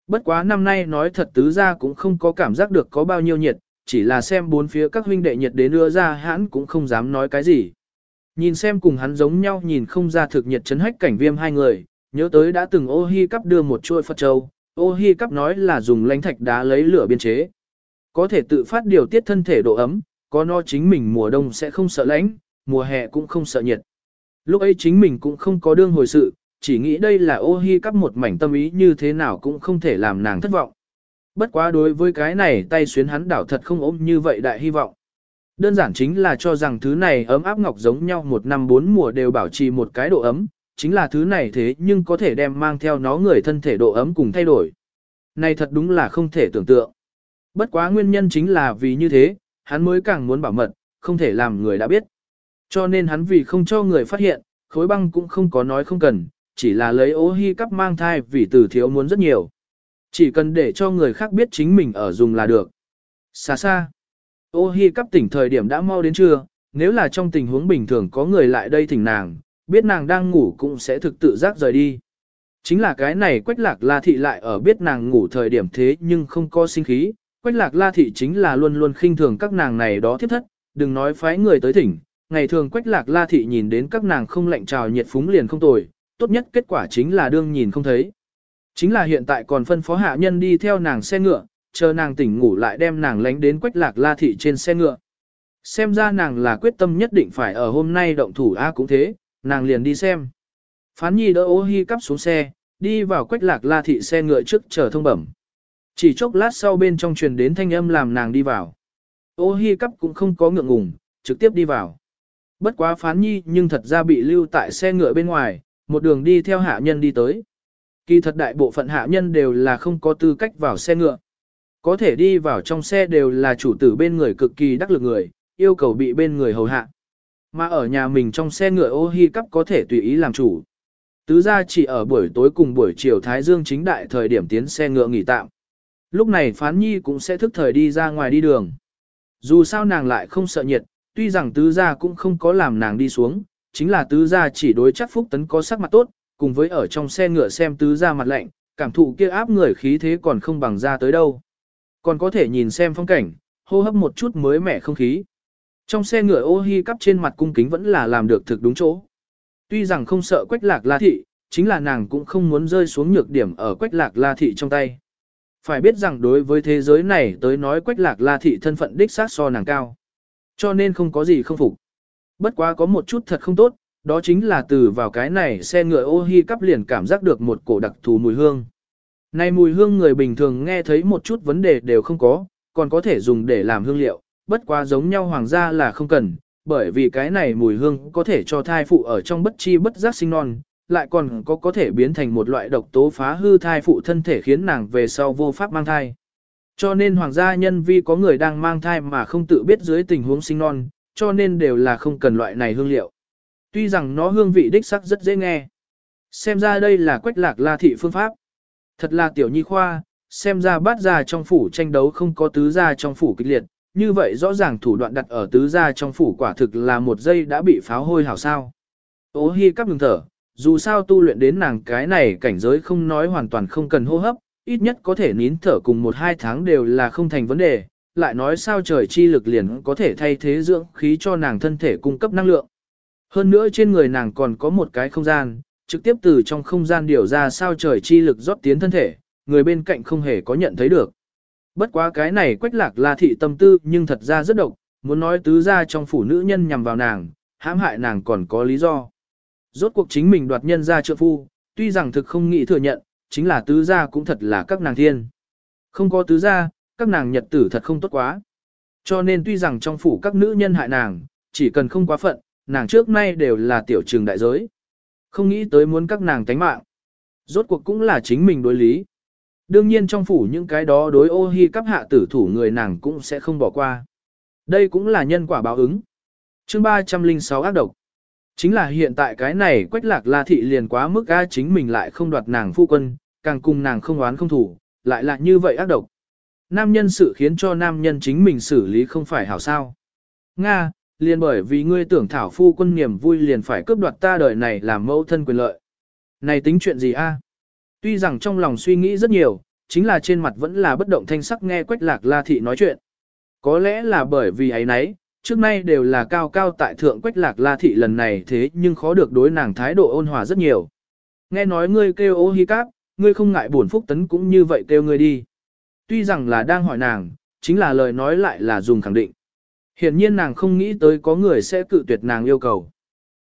Speaker 1: Bất quá năm nay nói thật tứ gia cũng không có cảm giác được có bao nhiêu nhiệt, chỉ là xem bốn phía các huynh đệ nhiệt đến đưa ra hãn cũng không dám nói cái gì. Nhìn xem cùng hắn giống nhau nhìn không ra thực nhiệt chấn hách cảnh viêm hai người, nhớ tới đã từng ô hi cắp đưa một chuôi Phật Châu, ô hi cắp nói là dùng lãnh thạch đá lấy lửa biên chế. Có thể tự phát điều tiết thân thể độ ấm, có no chính mình mùa đông sẽ không sợ lạnh, mùa hè cũng không sợ nhiệt. Lúc ấy chính mình cũng không có đương hồi sự, chỉ nghĩ đây là ô hi cắp một mảnh tâm ý như thế nào cũng không thể làm nàng thất vọng. Bất quá đối với cái này tay xuyến hắn đảo thật không ôm như vậy đại hy vọng. Đơn giản chính là cho rằng thứ này ấm áp ngọc giống nhau một năm bốn mùa đều bảo trì một cái độ ấm, chính là thứ này thế nhưng có thể đem mang theo nó người thân thể độ ấm cùng thay đổi. Này thật đúng là không thể tưởng tượng. Bất quá nguyên nhân chính là vì như thế, hắn mới càng muốn bảo mật, không thể làm người đã biết. Cho nên hắn vì không cho người phát hiện, khối băng cũng không có nói không cần, chỉ là lấy ố hy cắp mang thai vì từ thiếu muốn rất nhiều. Chỉ cần để cho người khác biết chính mình ở dùng là được. Xa xa. Ô hi cắp tỉnh thời điểm đã mau đến trưa, nếu là trong tình huống bình thường có người lại đây thỉnh nàng, biết nàng đang ngủ cũng sẽ thực tự giác rời đi. Chính là cái này quách lạc la thị lại ở biết nàng ngủ thời điểm thế nhưng không có sinh khí, quách lạc la thị chính là luôn luôn khinh thường các nàng này đó thiết thất, đừng nói phái người tới thỉnh, ngày thường quách lạc la thị nhìn đến các nàng không lạnh trào nhiệt phúng liền không tồi, tốt nhất kết quả chính là đương nhìn không thấy. Chính là hiện tại còn phân phó hạ nhân đi theo nàng xe ngựa, chờ nàng tỉnh ngủ lại đem nàng lánh đến quách lạc la thị trên xe ngựa. Xem ra nàng là quyết tâm nhất định phải ở hôm nay động thủ A cũng thế, nàng liền đi xem. Phán nhi đỡ ô hi cắp xuống xe, đi vào quách lạc la thị xe ngựa trước chờ thông bẩm. Chỉ chốc lát sau bên trong truyền đến thanh âm làm nàng đi vào. Ô hi cắp cũng không có ngượng ngùng, trực tiếp đi vào. Bất quá phán nhi nhưng thật ra bị lưu tại xe ngựa bên ngoài, một đường đi theo hạ nhân đi tới. Kỳ thật đại bộ phận hạ nhân đều là không có tư cách vào xe ngựa. Có thể đi vào trong xe đều là chủ tử bên người cực kỳ đắc lực người, yêu cầu bị bên người hầu hạ. Mà ở nhà mình trong xe ngựa ô hi cắp có thể tùy ý làm chủ. Tứ ra chỉ ở buổi tối cùng buổi chiều Thái Dương chính đại thời điểm tiến xe ngựa nghỉ tạm. Lúc này phán nhi cũng sẽ thức thời đi ra ngoài đi đường. Dù sao nàng lại không sợ nhiệt, tuy rằng tứ gia cũng không có làm nàng đi xuống, chính là tứ gia chỉ đối chắc phúc tấn có sắc mặt tốt, cùng với ở trong xe ngựa xem tứ gia mặt lạnh, cảm thụ kia áp người khí thế còn không bằng ra tới đâu. Còn có thể nhìn xem phong cảnh, hô hấp một chút mới mẻ không khí. Trong xe ngựa ô hi cắp trên mặt cung kính vẫn là làm được thực đúng chỗ. Tuy rằng không sợ quách lạc la thị, chính là nàng cũng không muốn rơi xuống nhược điểm ở quách lạc la thị trong tay. Phải biết rằng đối với thế giới này tới nói quách lạc la thị thân phận đích sát so nàng cao. Cho nên không có gì không phục. Bất quá có một chút thật không tốt, đó chính là từ vào cái này xe ngựa ô hi cắp liền cảm giác được một cổ đặc thù mùi hương. Này mùi hương người bình thường nghe thấy một chút vấn đề đều không có, còn có thể dùng để làm hương liệu, bất quá giống nhau hoàng gia là không cần, bởi vì cái này mùi hương có thể cho thai phụ ở trong bất chi bất giác sinh non, lại còn có có thể biến thành một loại độc tố phá hư thai phụ thân thể khiến nàng về sau vô pháp mang thai. Cho nên hoàng gia nhân vi có người đang mang thai mà không tự biết dưới tình huống sinh non, cho nên đều là không cần loại này hương liệu. Tuy rằng nó hương vị đích sắc rất dễ nghe. Xem ra đây là quách lạc la thị phương pháp. Thật là tiểu nhi khoa, xem ra bát gia trong phủ tranh đấu không có tứ gia trong phủ kịch liệt, như vậy rõ ràng thủ đoạn đặt ở tứ gia trong phủ quả thực là một giây đã bị pháo hôi hảo sao. Ô hi cắp ngừng thở, dù sao tu luyện đến nàng cái này cảnh giới không nói hoàn toàn không cần hô hấp, ít nhất có thể nín thở cùng một hai tháng đều là không thành vấn đề, lại nói sao trời chi lực liền có thể thay thế dưỡng khí cho nàng thân thể cung cấp năng lượng. Hơn nữa trên người nàng còn có một cái không gian, trực tiếp từ trong không gian điều ra sao trời chi lực rót tiến thân thể, người bên cạnh không hề có nhận thấy được. Bất quá cái này quách lạc là thị tâm tư nhưng thật ra rất độc, muốn nói tứ ra trong phủ nữ nhân nhằm vào nàng, hãm hại nàng còn có lý do. Rốt cuộc chính mình đoạt nhân ra trợ phu, tuy rằng thực không nghĩ thừa nhận, chính là tứ gia cũng thật là các nàng thiên. Không có tứ gia, các nàng nhật tử thật không tốt quá. Cho nên tuy rằng trong phủ các nữ nhân hại nàng, chỉ cần không quá phận, nàng trước nay đều là tiểu trường đại giới. Không nghĩ tới muốn các nàng tánh mạng. Rốt cuộc cũng là chính mình đối lý. Đương nhiên trong phủ những cái đó đối ô hi cấp hạ tử thủ người nàng cũng sẽ không bỏ qua. Đây cũng là nhân quả báo ứng. chương 306 ác độc. Chính là hiện tại cái này quách lạc la thị liền quá mức ga chính mình lại không đoạt nàng phu quân, càng cùng nàng không oán không thủ, lại là như vậy ác độc. Nam nhân sự khiến cho nam nhân chính mình xử lý không phải hảo sao. Nga, liền bởi vì ngươi tưởng thảo phu quân niềm vui liền phải cướp đoạt ta đời này làm mẫu thân quyền lợi. Này tính chuyện gì a? Tuy rằng trong lòng suy nghĩ rất nhiều, chính là trên mặt vẫn là bất động thanh sắc nghe quách lạc la thị nói chuyện. Có lẽ là bởi vì ấy nấy, trước nay đều là cao cao tại thượng quách lạc la thị lần này thế nhưng khó được đối nàng thái độ ôn hòa rất nhiều. Nghe nói ngươi kêu ô hi cáp, ngươi không ngại buồn phúc tấn cũng như vậy kêu ngươi đi. Tuy rằng là đang hỏi nàng, chính là lời nói lại là dùng khẳng định. Hiển nhiên nàng không nghĩ tới có người sẽ cự tuyệt nàng yêu cầu.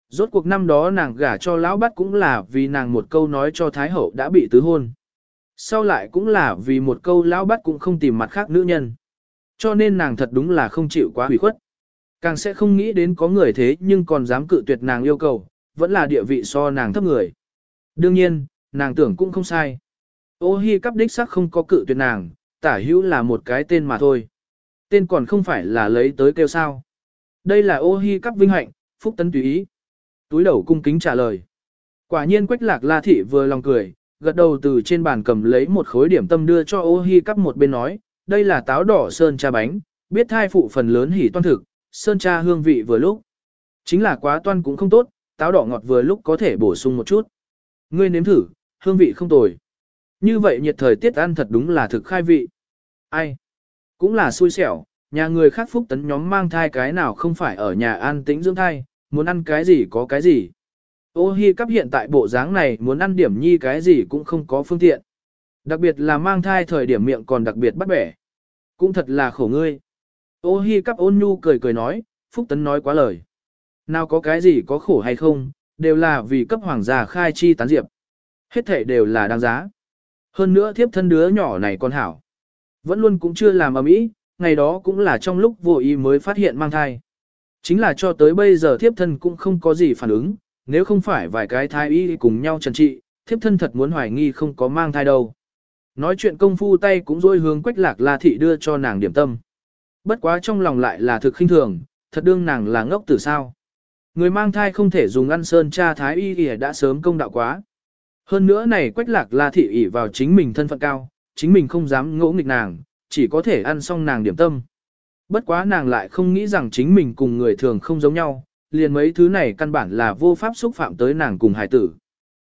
Speaker 1: Rốt cuộc năm đó nàng gả cho lão bắt cũng là vì nàng một câu nói cho Thái Hậu đã bị tứ hôn. Sau lại cũng là vì một câu lão bắt cũng không tìm mặt khác nữ nhân. Cho nên nàng thật đúng là không chịu quá hủy khuất. Càng sẽ không nghĩ đến có người thế nhưng còn dám cự tuyệt nàng yêu cầu, vẫn là địa vị so nàng thấp người. Đương nhiên, nàng tưởng cũng không sai. Ô hi cắp đích sắc không có cự tuyệt nàng, tả hữu là một cái tên mà thôi. Tên còn không phải là lấy tới kêu sao. Đây là ô hi cắp vinh hạnh, phúc tấn tùy ý. Túi đầu cung kính trả lời. Quả nhiên quách lạc la thị vừa lòng cười, gật đầu từ trên bàn cầm lấy một khối điểm tâm đưa cho ô hi cắp một bên nói, đây là táo đỏ sơn cha bánh, biết thai phụ phần lớn hỉ toan thực, sơn cha hương vị vừa lúc. Chính là quá toan cũng không tốt, táo đỏ ngọt vừa lúc có thể bổ sung một chút. Ngươi nếm thử, hương vị không tồi. Như vậy nhiệt thời tiết ăn thật đúng là thực khai vị. Ai? Cũng là xui xẻo, nhà người khác phúc tấn nhóm mang thai cái nào không phải ở nhà an tĩnh dưỡng thai, muốn ăn cái gì có cái gì. Ô hi cắp hiện tại bộ dáng này muốn ăn điểm nhi cái gì cũng không có phương tiện. Đặc biệt là mang thai thời điểm miệng còn đặc biệt bắt bẻ. Cũng thật là khổ ngươi. Ô hi cắp ôn nhu cười cười nói, Phúc Tấn nói quá lời. Nào có cái gì có khổ hay không, đều là vì cấp hoàng gia khai chi tán diệp. Hết thể đều là đáng giá. Hơn nữa thiếp thân đứa nhỏ này con hảo. Vẫn luôn cũng chưa làm ở mỹ, ngày đó cũng là trong lúc vô ý mới phát hiện mang thai. Chính là cho tới bây giờ thiếp thân cũng không có gì phản ứng, nếu không phải vài cái thai y cùng nhau trần trị, thiếp thân thật muốn hoài nghi không có mang thai đâu. Nói chuyện công phu tay cũng dôi hướng quách lạc la thị đưa cho nàng điểm tâm. Bất quá trong lòng lại là thực khinh thường, thật đương nàng là ngốc tử sao. Người mang thai không thể dùng ăn sơn cha thái y y đã sớm công đạo quá. Hơn nữa này quách lạc la thị ỷ vào chính mình thân phận cao, chính mình không dám ngỗ nghịch nàng, chỉ có thể ăn xong nàng điểm tâm. Bất quá nàng lại không nghĩ rằng chính mình cùng người thường không giống nhau, liền mấy thứ này căn bản là vô pháp xúc phạm tới nàng cùng hải tử.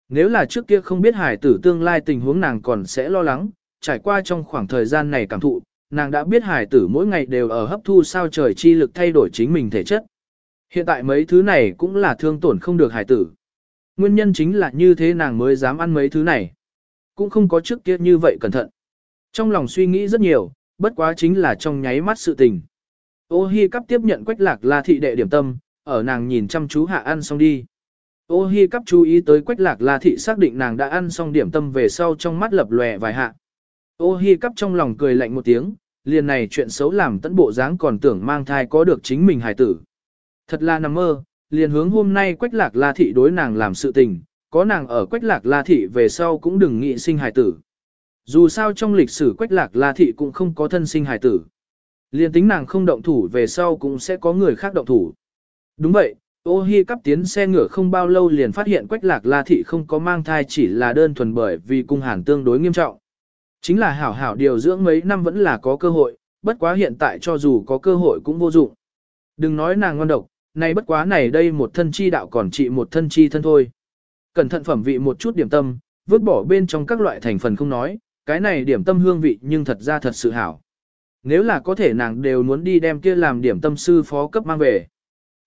Speaker 1: Nếu là trước kia không biết hải tử tương lai tình huống nàng còn sẽ lo lắng, trải qua trong khoảng thời gian này cảm thụ, nàng đã biết hải tử mỗi ngày đều ở hấp thu sao trời chi lực thay đổi chính mình thể chất. Hiện tại mấy thứ này cũng là thương tổn không được hải tử. Nguyên nhân chính là như thế nàng mới dám ăn mấy thứ này. Cũng không có trước kia như vậy cẩn thận. Trong lòng suy nghĩ rất nhiều, bất quá chính là trong nháy mắt sự tình. Ô hi cắp tiếp nhận quách lạc la thị đệ điểm tâm, ở nàng nhìn chăm chú hạ ăn xong đi. Ô hi cắp chú ý tới quách lạc la thị xác định nàng đã ăn xong điểm tâm về sau trong mắt lập lòe vài hạ. Ô hi cắp trong lòng cười lạnh một tiếng, liền này chuyện xấu làm tận bộ dáng còn tưởng mang thai có được chính mình hài tử. Thật là nằm mơ, liền hướng hôm nay quách lạc la thị đối nàng làm sự tình, có nàng ở quách lạc la thị về sau cũng đừng nghĩ sinh hài tử. Dù sao trong lịch sử quách lạc la thị cũng không có thân sinh hài tử. Liền tính nàng không động thủ về sau cũng sẽ có người khác động thủ. Đúng vậy, ô hi cắp tiến xe ngựa không bao lâu liền phát hiện quách lạc la thị không có mang thai chỉ là đơn thuần bởi vì cung hàn tương đối nghiêm trọng. Chính là hảo hảo điều dưỡng mấy năm vẫn là có cơ hội, bất quá hiện tại cho dù có cơ hội cũng vô dụng. Đừng nói nàng ngon độc, này bất quá này đây một thân chi đạo còn trị một thân chi thân thôi. Cẩn thận phẩm vị một chút điểm tâm, vứt bỏ bên trong các loại thành phần không nói, cái này điểm tâm hương vị nhưng thật ra thật sự hảo. Nếu là có thể nàng đều muốn đi đem kia làm điểm tâm sư phó cấp mang về.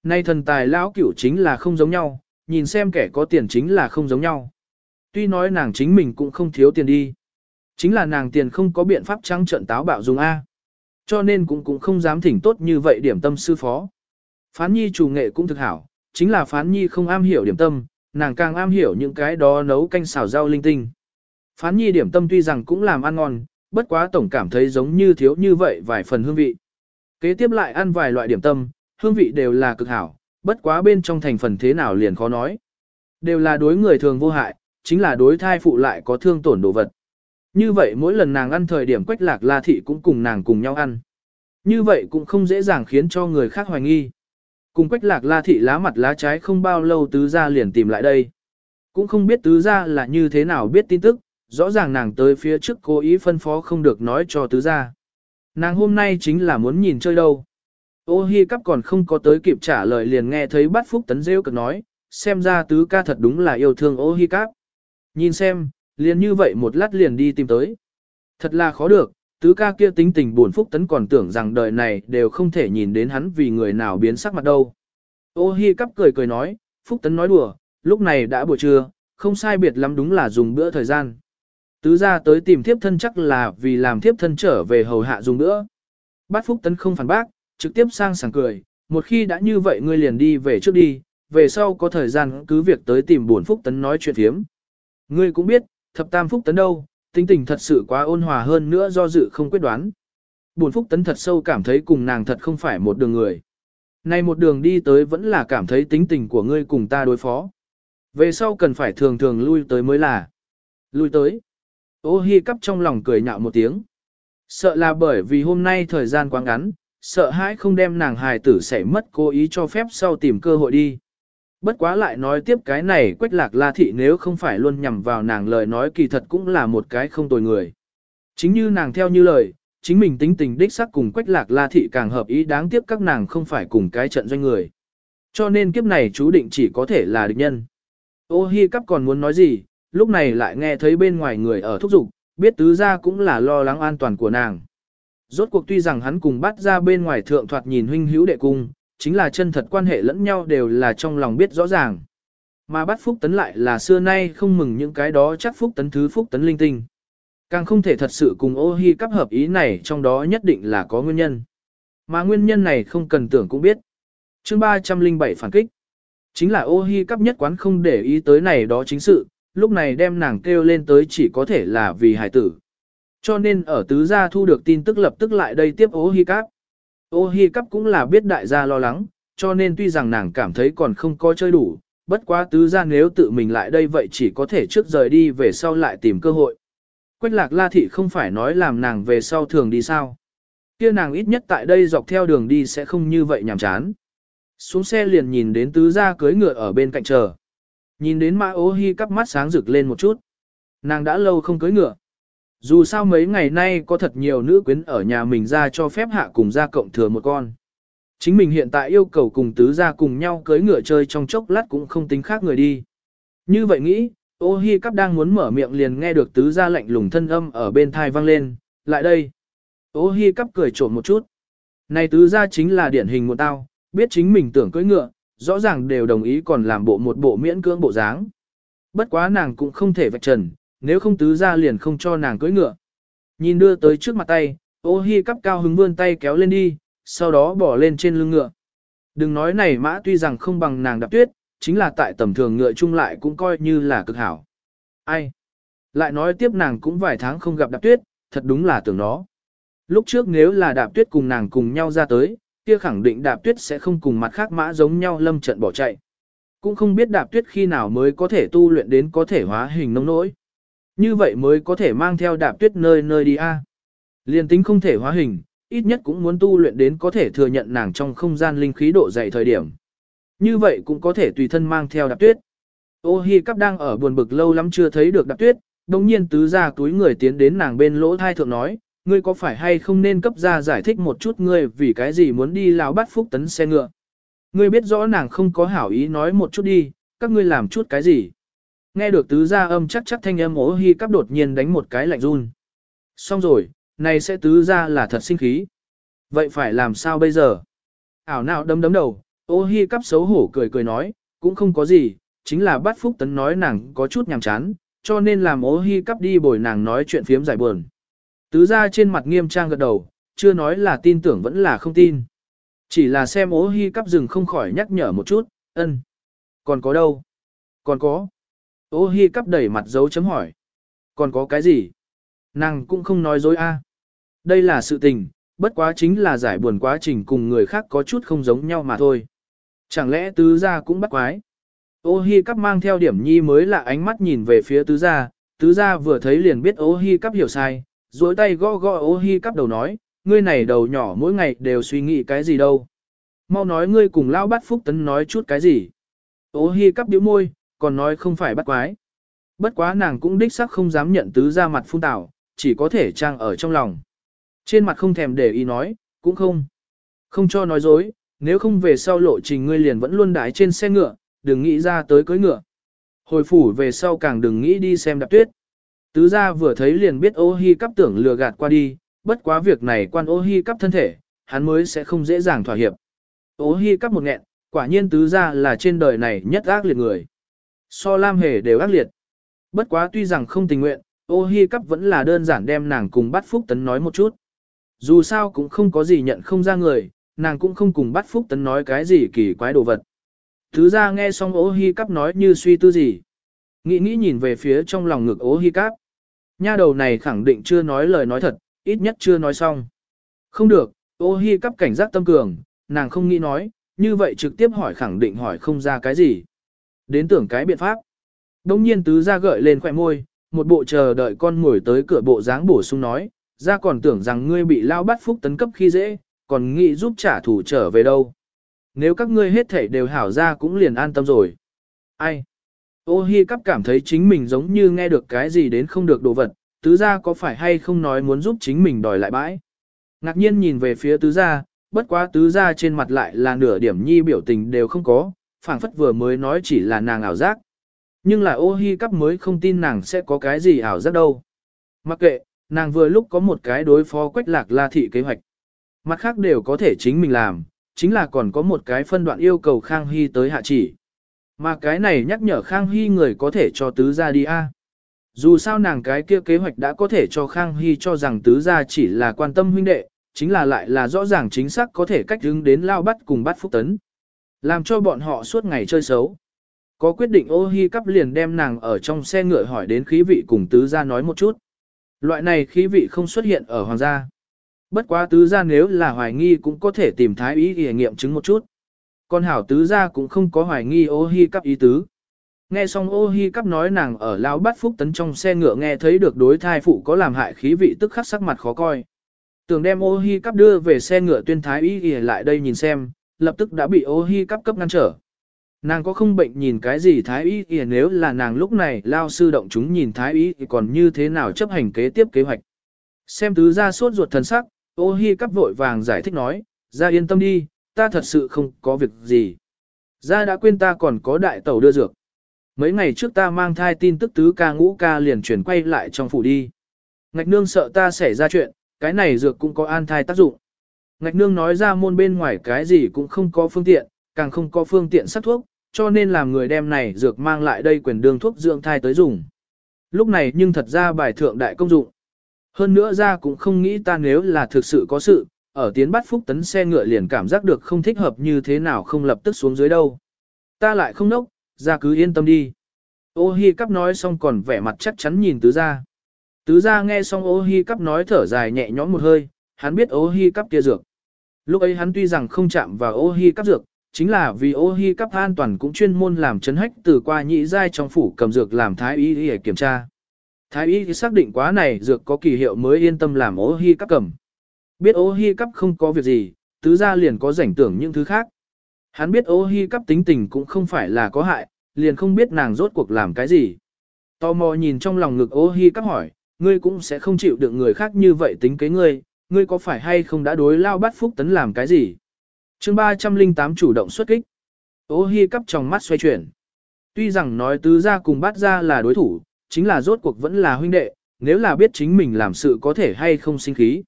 Speaker 1: Nay thần tài lão cửu chính là không giống nhau, nhìn xem kẻ có tiền chính là không giống nhau. Tuy nói nàng chính mình cũng không thiếu tiền đi. Chính là nàng tiền không có biện pháp trắng trận táo bạo dùng A. Cho nên cũng cũng không dám thỉnh tốt như vậy điểm tâm sư phó. Phán nhi chủ nghệ cũng thực hảo, chính là phán nhi không am hiểu điểm tâm, nàng càng am hiểu những cái đó nấu canh xào rau linh tinh. Phán nhi điểm tâm tuy rằng cũng làm ăn ngon, bất quá tổng cảm thấy giống như thiếu như vậy vài phần hương vị. Kế tiếp lại ăn vài loại điểm tâm, hương vị đều là cực hảo, bất quá bên trong thành phần thế nào liền khó nói. Đều là đối người thường vô hại, chính là đối thai phụ lại có thương tổn đồ vật. Như vậy mỗi lần nàng ăn thời điểm quách lạc la thị cũng cùng nàng cùng nhau ăn. Như vậy cũng không dễ dàng khiến cho người khác hoài nghi. Cùng quách lạc la thị lá mặt lá trái không bao lâu tứ gia liền tìm lại đây. Cũng không biết tứ gia là như thế nào biết tin tức, rõ ràng nàng tới phía trước cố ý phân phó không được nói cho tứ gia. Nàng hôm nay chính là muốn nhìn chơi đâu. Ô hi cắp còn không có tới kịp trả lời liền nghe thấy bát phúc tấn rêu cực nói, xem ra tứ ca thật đúng là yêu thương ô hi cắp. Nhìn xem, liền như vậy một lát liền đi tìm tới. Thật là khó được, tứ ca kia tính tình buồn phúc tấn còn tưởng rằng đời này đều không thể nhìn đến hắn vì người nào biến sắc mặt đâu. Ô hi cắp cười cười nói, phúc tấn nói đùa, lúc này đã buổi trưa, không sai biệt lắm đúng là dùng bữa thời gian. Tứ ra tới tìm thiếp thân chắc là vì làm thiếp thân trở về hầu hạ dùng nữa. Bát phúc tấn không phản bác, trực tiếp sang sảng cười, một khi đã như vậy ngươi liền đi về trước đi, về sau có thời gian cứ việc tới tìm buồn phúc tấn nói chuyện thiếm. Ngươi cũng biết, thập tam phúc tấn đâu, tính tình thật sự quá ôn hòa hơn nữa do dự không quyết đoán. Buồn phúc tấn thật sâu cảm thấy cùng nàng thật không phải một đường người. Nay một đường đi tới vẫn là cảm thấy tính tình của ngươi cùng ta đối phó. Về sau cần phải thường thường lui tới mới là. Lui tới. Ô hi cắp trong lòng cười nhạo một tiếng. Sợ là bởi vì hôm nay thời gian quá ngắn, sợ hãi không đem nàng hài tử sẽ mất cố ý cho phép sau tìm cơ hội đi. Bất quá lại nói tiếp cái này quách lạc la thị nếu không phải luôn nhằm vào nàng lời nói kỳ thật cũng là một cái không tồi người. Chính như nàng theo như lời, chính mình tính tình đích sắc cùng quách lạc la thị càng hợp ý đáng tiếc các nàng không phải cùng cái trận doanh người. Cho nên kiếp này chú định chỉ có thể là địch nhân. Ô hi cắp còn muốn nói gì, lúc này lại nghe thấy bên ngoài người ở thúc giục, biết tứ gia cũng là lo lắng an toàn của nàng. Rốt cuộc tuy rằng hắn cùng bắt ra bên ngoài thượng thoạt nhìn huynh hữu đệ cung, chính là chân thật quan hệ lẫn nhau đều là trong lòng biết rõ ràng. Mà bắt phúc tấn lại là xưa nay không mừng những cái đó chắc phúc tấn thứ phúc tấn linh tinh. Càng không thể thật sự cùng ô hi cắp hợp ý này trong đó nhất định là có nguyên nhân. Mà nguyên nhân này không cần tưởng cũng biết. chương 307 phản kích. Chính là ô hi cắp nhất quán không để ý tới này đó chính sự, lúc này đem nàng kêu lên tới chỉ có thể là vì hải tử. Cho nên ở tứ gia thu được tin tức lập tức lại đây tiếp ô hi cắp. Ô hi cắp cũng là biết đại gia lo lắng, cho nên tuy rằng nàng cảm thấy còn không có chơi đủ, bất quá tứ gia nếu tự mình lại đây vậy chỉ có thể trước rời đi về sau lại tìm cơ hội. Quách lạc la thị không phải nói làm nàng về sau thường đi sao. Kia nàng ít nhất tại đây dọc theo đường đi sẽ không như vậy nhàm chán. Xuống xe liền nhìn đến tứ gia cưới ngựa ở bên cạnh chờ. Nhìn đến mã ô hi cắp mắt sáng rực lên một chút. Nàng đã lâu không cưới ngựa. Dù sao mấy ngày nay có thật nhiều nữ quyến ở nhà mình ra cho phép hạ cùng ra cộng thừa một con. Chính mình hiện tại yêu cầu cùng tứ gia cùng nhau cưới ngựa chơi trong chốc lát cũng không tính khác người đi. Như vậy nghĩ, ô hi cắp đang muốn mở miệng liền nghe được tứ gia lạnh lùng thân âm ở bên thai vang lên, lại đây. Ô hi cắp cười trộm một chút. Này tứ gia chính là điển hình một tao, biết chính mình tưởng cưỡi ngựa, rõ ràng đều đồng ý còn làm bộ một bộ miễn cưỡng bộ dáng. Bất quá nàng cũng không thể vạch trần, nếu không tứ gia liền không cho nàng cưỡi ngựa. Nhìn đưa tới trước mặt tay, ô hi cắp cao hứng vươn tay kéo lên đi, sau đó bỏ lên trên lưng ngựa. Đừng nói này mã tuy rằng không bằng nàng đạp tuyết, chính là tại tầm thường ngựa chung lại cũng coi như là cực hảo. Ai? Lại nói tiếp nàng cũng vài tháng không gặp đạp tuyết, thật đúng là tưởng nó. Lúc trước nếu là đạp tuyết cùng nàng cùng nhau ra tới, kia khẳng định đạp tuyết sẽ không cùng mặt khác mã giống nhau lâm trận bỏ chạy. Cũng không biết đạp tuyết khi nào mới có thể tu luyện đến có thể hóa hình nông nỗi. Như vậy mới có thể mang theo đạp tuyết nơi nơi đi a. Liên tính không thể hóa hình, ít nhất cũng muốn tu luyện đến có thể thừa nhận nàng trong không gian linh khí độ dày thời điểm. Như vậy cũng có thể tùy thân mang theo đạp tuyết. Ô hi cắp đang ở buồn bực lâu lắm chưa thấy được đạp tuyết, đồng nhiên tứ ra túi người tiến đến nàng bên lỗ thai thượng nói, ngươi có phải hay không nên cấp ra giải thích một chút ngươi vì cái gì muốn đi lao bắt phúc tấn xe ngựa. Ngươi biết rõ nàng không có hảo ý nói một chút đi, các ngươi làm chút cái gì. Nghe được tứ gia âm chắc chắc thanh âm ố hi cắp đột nhiên đánh một cái lạnh run. Xong rồi, này sẽ tứ gia là thật sinh khí. Vậy phải làm sao bây giờ? Ảo nào đấm đấm đầu, ô hi cắp xấu hổ cười cười nói, cũng không có gì, chính là bắt phúc tấn nói nàng có chút nhàm chán, cho nên làm ô hi cắp đi bồi nàng nói chuyện phiếm giải buồn. Tứ gia trên mặt nghiêm trang gật đầu, chưa nói là tin tưởng vẫn là không tin. Chỉ là xem ố hi cắp rừng không khỏi nhắc nhở một chút, ân. Còn có đâu? Còn có. Ô hi cắp đẩy mặt dấu chấm hỏi. Còn có cái gì? Nàng cũng không nói dối a. À. Đây là sự tình, bất quá chính là giải buồn quá trình cùng người khác có chút không giống nhau mà thôi. Chẳng lẽ tứ gia cũng bắt quái? Ô hi cắp mang theo điểm nhi mới là ánh mắt nhìn về phía tứ gia, tứ gia vừa thấy liền biết ô hi cắp hiểu sai, duỗi tay gõ gõ ô hi cắp đầu nói, ngươi này đầu nhỏ mỗi ngày đều suy nghĩ cái gì đâu. Mau nói ngươi cùng lao bắt phúc tấn nói chút cái gì. Ô hi cắp điếu môi, còn nói không phải bắt quái. Bất quá nàng cũng đích sắc không dám nhận tứ ra mặt phun tảo, chỉ có thể trang ở trong lòng. Trên mặt không thèm để ý nói, cũng không. Không cho nói dối, nếu không về sau lộ trình ngươi liền vẫn luôn đái trên xe ngựa, đừng nghĩ ra tới cưới ngựa. Hồi phủ về sau càng đừng nghĩ đi xem đạp tuyết. Tứ gia vừa thấy liền biết ô hi cắp tưởng lừa gạt qua đi, bất quá việc này quan ô hi cắp thân thể, hắn mới sẽ không dễ dàng thỏa hiệp. Ô hi cắp một nghẹn, quả nhiên tứ gia là trên đời này nhất ác liệt người. So Lam Hề đều ác liệt. Bất quá tuy rằng không tình nguyện, ô hi cắp vẫn là đơn giản đem nàng cùng bắt phúc tấn nói một chút. Dù sao cũng không có gì nhận không ra người, nàng cũng không cùng bắt phúc tấn nói cái gì kỳ quái đồ vật. Tứ gia nghe xong ô hi cắp nói như suy tư gì. Nghĩ nghĩ nhìn về phía trong lòng ngực ố hi Cáp Nha đầu này khẳng định chưa nói lời nói thật, ít nhất chưa nói xong. Không được, ô hi cắp cảnh giác tâm cường, nàng không nghĩ nói, như vậy trực tiếp hỏi khẳng định hỏi không ra cái gì. Đến tưởng cái biện pháp. Đông nhiên tứ ra gợi lên khỏe môi, một bộ chờ đợi con ngồi tới cửa bộ dáng bổ sung nói, ra còn tưởng rằng ngươi bị lao bắt phúc tấn cấp khi dễ, còn nghĩ giúp trả thù trở về đâu. Nếu các ngươi hết thảy đều hảo ra cũng liền an tâm rồi. Ai? Ô hi cắp cảm thấy chính mình giống như nghe được cái gì đến không được đồ vật, tứ gia có phải hay không nói muốn giúp chính mình đòi lại bãi. Ngạc nhiên nhìn về phía tứ gia, bất quá tứ gia trên mặt lại là nửa điểm nhi biểu tình đều không có, phảng phất vừa mới nói chỉ là nàng ảo giác. Nhưng là ô hi cắp mới không tin nàng sẽ có cái gì ảo giác đâu. Mặc kệ, nàng vừa lúc có một cái đối phó quách lạc la thị kế hoạch. Mặt khác đều có thể chính mình làm, chính là còn có một cái phân đoạn yêu cầu Khang Hy tới hạ chỉ. Mà cái này nhắc nhở Khang Hy người có thể cho tứ gia đi a. Dù sao nàng cái kia kế hoạch đã có thể cho Khang Hy cho rằng tứ gia chỉ là quan tâm huynh đệ, chính là lại là rõ ràng chính xác có thể cách hướng đến lao bắt cùng bắt phúc tấn. Làm cho bọn họ suốt ngày chơi xấu. Có quyết định ô hi cắp liền đem nàng ở trong xe ngựa hỏi đến khí vị cùng tứ gia nói một chút. Loại này khí vị không xuất hiện ở hoàng gia. Bất quá tứ gia nếu là hoài nghi cũng có thể tìm thái ý để nghiệm chứng một chút. Còn hảo tứ gia cũng không có hoài nghi ô hi cắp ý tứ. Nghe xong ô hi cắp nói nàng ở lao bắt phúc tấn trong xe ngựa nghe thấy được đối thai phụ có làm hại khí vị tức khắc sắc mặt khó coi. Tưởng đem ô hi cắp đưa về xe ngựa tuyên thái y y lại đây nhìn xem, lập tức đã bị ô hi cắp cấp ngăn trở. Nàng có không bệnh nhìn cái gì thái y y nếu là nàng lúc này lao sư động chúng nhìn thái y thì còn như thế nào chấp hành kế tiếp kế hoạch. Xem tứ ra sốt ruột thần sắc, ô hi cắp vội vàng giải thích nói, ra yên tâm đi, ta thật sự không có việc gì. gia đã quên ta còn có đại tẩu đưa dược. Mấy ngày trước ta mang thai tin tức tứ ca ngũ ca liền chuyển quay lại trong phủ đi. Ngạch nương sợ ta xảy ra chuyện, cái này dược cũng có an thai tác dụng. Ngạch nương nói ra môn bên ngoài cái gì cũng không có phương tiện, càng không có phương tiện sắc thuốc, cho nên làm người đem này dược mang lại đây quyền đương thuốc dưỡng thai tới dùng. Lúc này nhưng thật ra bài thượng đại công dụng. Hơn nữa ra cũng không nghĩ ta nếu là thực sự có sự, ở tiến bắt phúc tấn xe ngựa liền cảm giác được không thích hợp như thế nào không lập tức xuống dưới đâu. Ta lại không nốc, ra cứ yên tâm đi. Ô hi cắp nói xong còn vẻ mặt chắc chắn nhìn tứ ra. Tứ ra nghe xong ô hi cắp nói thở dài nhẹ nhõm một hơi, hắn biết ô hi cắp kia dược. Lúc ấy hắn tuy rằng không chạm vào ô hi cắp dược, chính là vì ô hi cắp an toàn cũng chuyên môn làm chấn hách từ qua nhị giai trong phủ cầm dược làm thái y để kiểm tra. Thái y xác định quá này dược có kỳ hiệu mới yên tâm làm ô hi cắp cầm. Biết ô hi cắp không có việc gì, tứ gia liền có rảnh tưởng những thứ khác. Hắn biết ô hi cắp tính tình cũng không phải là có hại, liền không biết nàng rốt cuộc làm cái gì. Tò mò nhìn trong lòng ngực ô hi cắp hỏi, ngươi cũng sẽ không chịu được người khác như vậy tính kế ngươi, ngươi có phải hay không đã đối lao bắt phúc tấn làm cái gì? chương 308 chủ động xuất kích. Ô hi cắp trong mắt xoay chuyển. Tuy rằng nói tứ gia cùng bát gia là đối thủ, chính là rốt cuộc vẫn là huynh đệ, nếu là biết chính mình làm sự có thể hay không sinh khí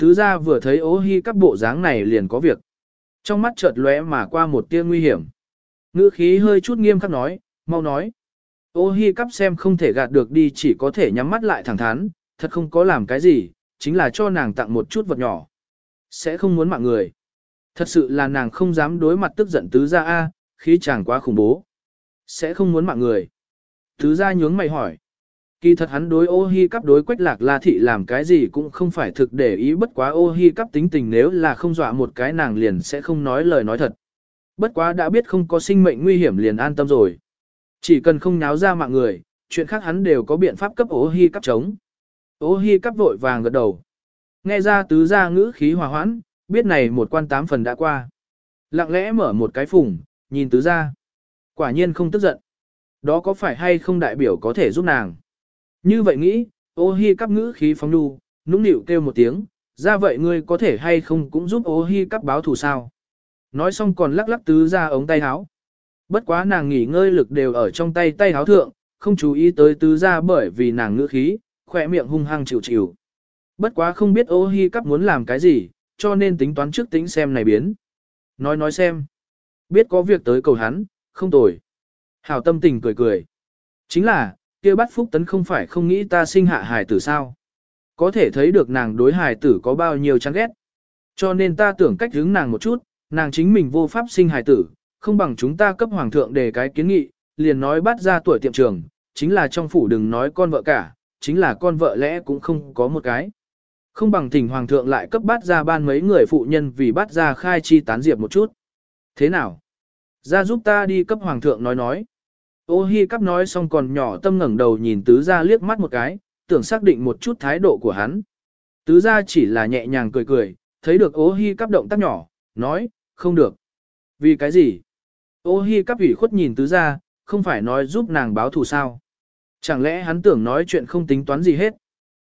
Speaker 1: thứ gia vừa thấy ô hi cắp bộ dáng này liền có việc. Trong mắt chợt lóe mà qua một tia nguy hiểm. Ngữ khí hơi chút nghiêm khắc nói, mau nói. Ô hi cắp xem không thể gạt được đi chỉ có thể nhắm mắt lại thẳng thắn, thật không có làm cái gì, chính là cho nàng tặng một chút vật nhỏ. Sẽ không muốn mạng người. Thật sự là nàng không dám đối mặt tức giận tứ gia A, khí chàng quá khủng bố. Sẽ không muốn mạng người. Tứ gia nhướng mày hỏi. Kỳ thật hắn đối ô hi cắp đối quách lạc la thị làm cái gì cũng không phải thực để ý bất quá ô hi cắp tính tình nếu là không dọa một cái nàng liền sẽ không nói lời nói thật. Bất quá đã biết không có sinh mệnh nguy hiểm liền an tâm rồi. Chỉ cần không nháo ra mạng người, chuyện khác hắn đều có biện pháp cấp ô hi cắp chống. Ô hi cắp vội vàng gật đầu. Nghe ra tứ gia ngữ khí hòa hoãn, biết này một quan tám phần đã qua. Lặng lẽ mở một cái phùng, nhìn tứ gia. Quả nhiên không tức giận. Đó có phải hay không đại biểu có thể giúp nàng? Như vậy nghĩ, ô hi cắp ngữ khí phóng đu, nũng nịu kêu một tiếng, ra vậy ngươi có thể hay không cũng giúp ô hi cắp báo thù sao? Nói xong còn lắc lắc tứ ra ống tay háo Bất quá nàng nghỉ ngơi lực đều ở trong tay tay háo thượng, không chú ý tới tứ ra bởi vì nàng ngữ khí, khỏe miệng hung hăng chịu chịu. Bất quá không biết ô hi cắp muốn làm cái gì, cho nên tính toán trước tính xem này biến. Nói nói xem. Biết có việc tới cầu hắn, không tồi. Hảo tâm tình cười cười. Chính là, kia bắt phúc tấn không phải không nghĩ ta sinh hạ hài tử sao. Có thể thấy được nàng đối hài tử có bao nhiêu chán ghét. Cho nên ta tưởng cách hướng nàng một chút, nàng chính mình vô pháp sinh hài tử, không bằng chúng ta cấp hoàng thượng đề cái kiến nghị, liền nói bắt ra tuổi tiệm trường, chính là trong phủ đừng nói con vợ cả, chính là con vợ lẽ cũng không có một cái. Không bằng thỉnh hoàng thượng lại cấp bắt ra ban mấy người phụ nhân vì bắt ra khai chi tán diệp một chút. Thế nào? Ra giúp ta đi cấp hoàng thượng nói nói. Ô hi cắp nói xong còn nhỏ tâm ngẩng đầu nhìn tứ gia liếc mắt một cái, tưởng xác định một chút thái độ của hắn. Tứ gia chỉ là nhẹ nhàng cười cười, thấy được ô hi cắp động tác nhỏ, nói, không được. Vì cái gì? Ô hi cắp ủy khuất nhìn tứ gia, không phải nói giúp nàng báo thù sao. Chẳng lẽ hắn tưởng nói chuyện không tính toán gì hết.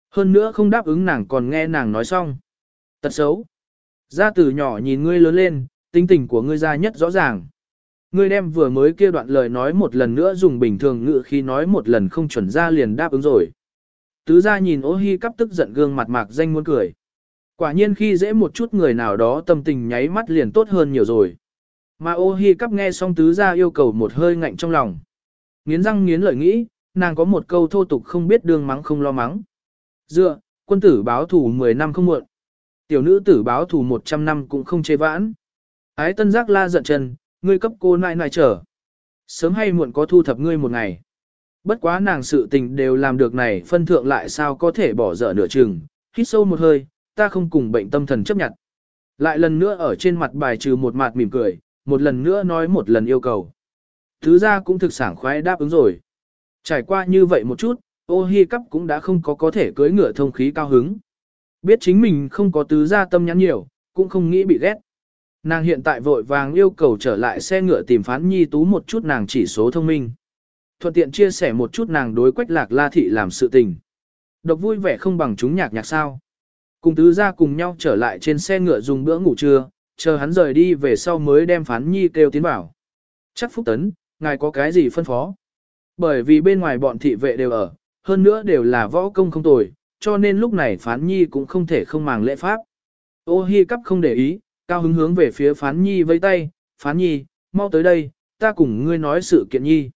Speaker 1: Hơn nữa không đáp ứng nàng còn nghe nàng nói xong. Tật xấu. Gia từ nhỏ nhìn ngươi lớn lên, tinh tình của ngươi ra nhất rõ ràng. Ngươi đem vừa mới kia đoạn lời nói một lần nữa dùng bình thường ngữ khi nói một lần không chuẩn ra liền đáp ứng rồi. Tứ ra nhìn ô hi cắp tức giận gương mặt mạc danh muốn cười. Quả nhiên khi dễ một chút người nào đó tâm tình nháy mắt liền tốt hơn nhiều rồi. Mà ô hi cắp nghe xong tứ ra yêu cầu một hơi ngạnh trong lòng. Nghiến răng nghiến lợi nghĩ, nàng có một câu thô tục không biết đương mắng không lo mắng. Dựa, quân tử báo thủ 10 năm không muộn. Tiểu nữ tử báo thủ 100 năm cũng không chê vãn. Ái tân giác la giận chân, ngươi cấp cô nại nại trở. Sớm hay muộn có thu thập ngươi một ngày. Bất quá nàng sự tình đều làm được này phân thượng lại sao có thể bỏ dở nửa chừng, hít sâu một hơi, ta không cùng bệnh tâm thần chấp nhận. Lại lần nữa ở trên mặt bài trừ một mặt mỉm cười, một lần nữa nói một lần yêu cầu. Thứ ra cũng thực sảng khoái đáp ứng rồi. Trải qua như vậy một chút, ô hi cắp cũng đã không có có thể cưới ngựa thông khí cao hứng. Biết chính mình không có tứ gia tâm nhắn nhiều, cũng không nghĩ bị ghét. Nàng hiện tại vội vàng yêu cầu trở lại xe ngựa tìm phán nhi tú một chút nàng chỉ số thông minh. Thuận tiện chia sẻ một chút nàng đối quách lạc la thị làm sự tình. Độc vui vẻ không bằng chúng nhạc nhạc sao. Cùng tứ gia cùng nhau trở lại trên xe ngựa dùng bữa ngủ trưa, chờ hắn rời đi về sau mới đem phán nhi kêu tiến bảo. Chắc Phúc Tấn, ngài có cái gì phân phó? Bởi vì bên ngoài bọn thị vệ đều ở, hơn nữa đều là võ công không tồi, cho nên lúc này phán nhi cũng không thể không màng lễ pháp. Ô hi cắp không để ý, cao hứng hướng về phía phán nhi vẫy tay, phán nhi, mau tới đây, ta cùng ngươi nói sự kiện nhi.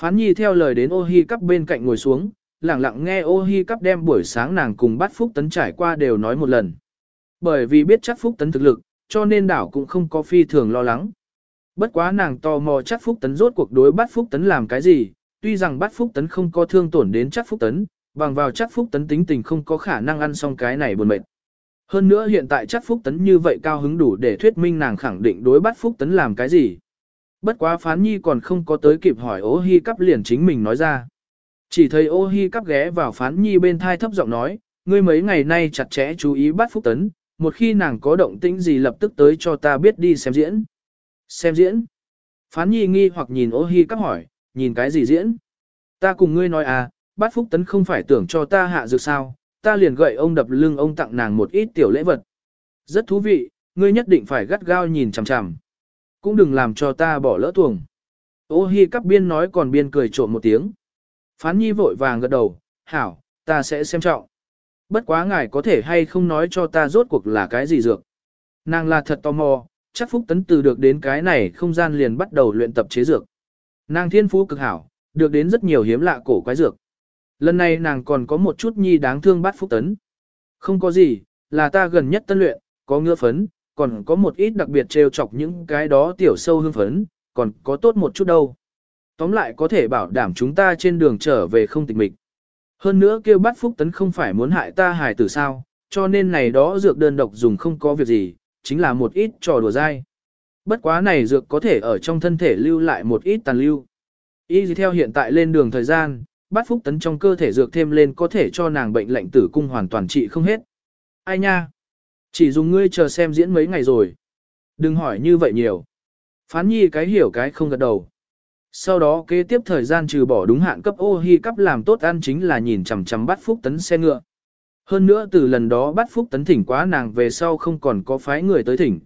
Speaker 1: Phán nhi theo lời đến ô hi cắp bên cạnh ngồi xuống, lặng lặng nghe ô hi cắp đem buổi sáng nàng cùng bắt phúc tấn trải qua đều nói một lần. Bởi vì biết chắc phúc tấn thực lực, cho nên đảo cũng không có phi thường lo lắng. Bất quá nàng tò mò chắc phúc tấn rốt cuộc đối bắt phúc tấn làm cái gì, tuy rằng bắt phúc tấn không có thương tổn đến chắc phúc tấn, bằng vào chắc phúc tấn tính tình không có khả năng ăn xong cái này buồn mệt. Hơn nữa hiện tại chắc phúc tấn như vậy cao hứng đủ để thuyết minh nàng khẳng định đối bắt phúc tấn làm cái gì. Bất quá phán nhi còn không có tới kịp hỏi ô hi cắp liền chính mình nói ra. Chỉ thấy ô hi cắp ghé vào phán nhi bên thai thấp giọng nói, ngươi mấy ngày nay chặt chẽ chú ý bắt phúc tấn, một khi nàng có động tĩnh gì lập tức tới cho ta biết đi xem diễn. Xem diễn. Phán nhi nghi hoặc nhìn ô hi cắp hỏi, nhìn cái gì diễn? Ta cùng ngươi nói à, bát phúc tấn không phải tưởng cho ta hạ dược sao, ta liền gậy ông đập lưng ông tặng nàng một ít tiểu lễ vật. Rất thú vị, ngươi nhất định phải gắt gao nhìn chằm chằm. Cũng đừng làm cho ta bỏ lỡ tuồng. Ô hi cắp biên nói còn biên cười trộm một tiếng. Phán nhi vội vàng gật đầu, hảo, ta sẽ xem trọng. Bất quá ngài có thể hay không nói cho ta rốt cuộc là cái gì dược. Nàng là thật tò mò, chắc phúc tấn từ được đến cái này không gian liền bắt đầu luyện tập chế dược. Nàng thiên phú cực hảo, được đến rất nhiều hiếm lạ cổ quái dược. Lần này nàng còn có một chút nhi đáng thương bát phúc tấn. Không có gì, là ta gần nhất tân luyện, có ngựa phấn, còn có một ít đặc biệt trêu chọc những cái đó tiểu sâu hương phấn, còn có tốt một chút đâu. Tóm lại có thể bảo đảm chúng ta trên đường trở về không tịch mịch. Hơn nữa kêu bắt phúc tấn không phải muốn hại ta hài tử sao, cho nên này đó dược đơn độc dùng không có việc gì, chính là một ít trò đùa dai. Bất quá này dược có thể ở trong thân thể lưu lại một ít tàn lưu. Y gì theo hiện tại lên đường thời gian, Bát phúc tấn trong cơ thể dược thêm lên có thể cho nàng bệnh lệnh tử cung hoàn toàn trị không hết. Ai nha? Chỉ dùng ngươi chờ xem diễn mấy ngày rồi. Đừng hỏi như vậy nhiều. Phán nhi cái hiểu cái không gật đầu. Sau đó kế tiếp thời gian trừ bỏ đúng hạn cấp ô hi cấp làm tốt ăn chính là nhìn chằm chằm bắt phúc tấn xe ngựa. Hơn nữa từ lần đó bắt phúc tấn thỉnh quá nàng về sau không còn có phái người tới thỉnh.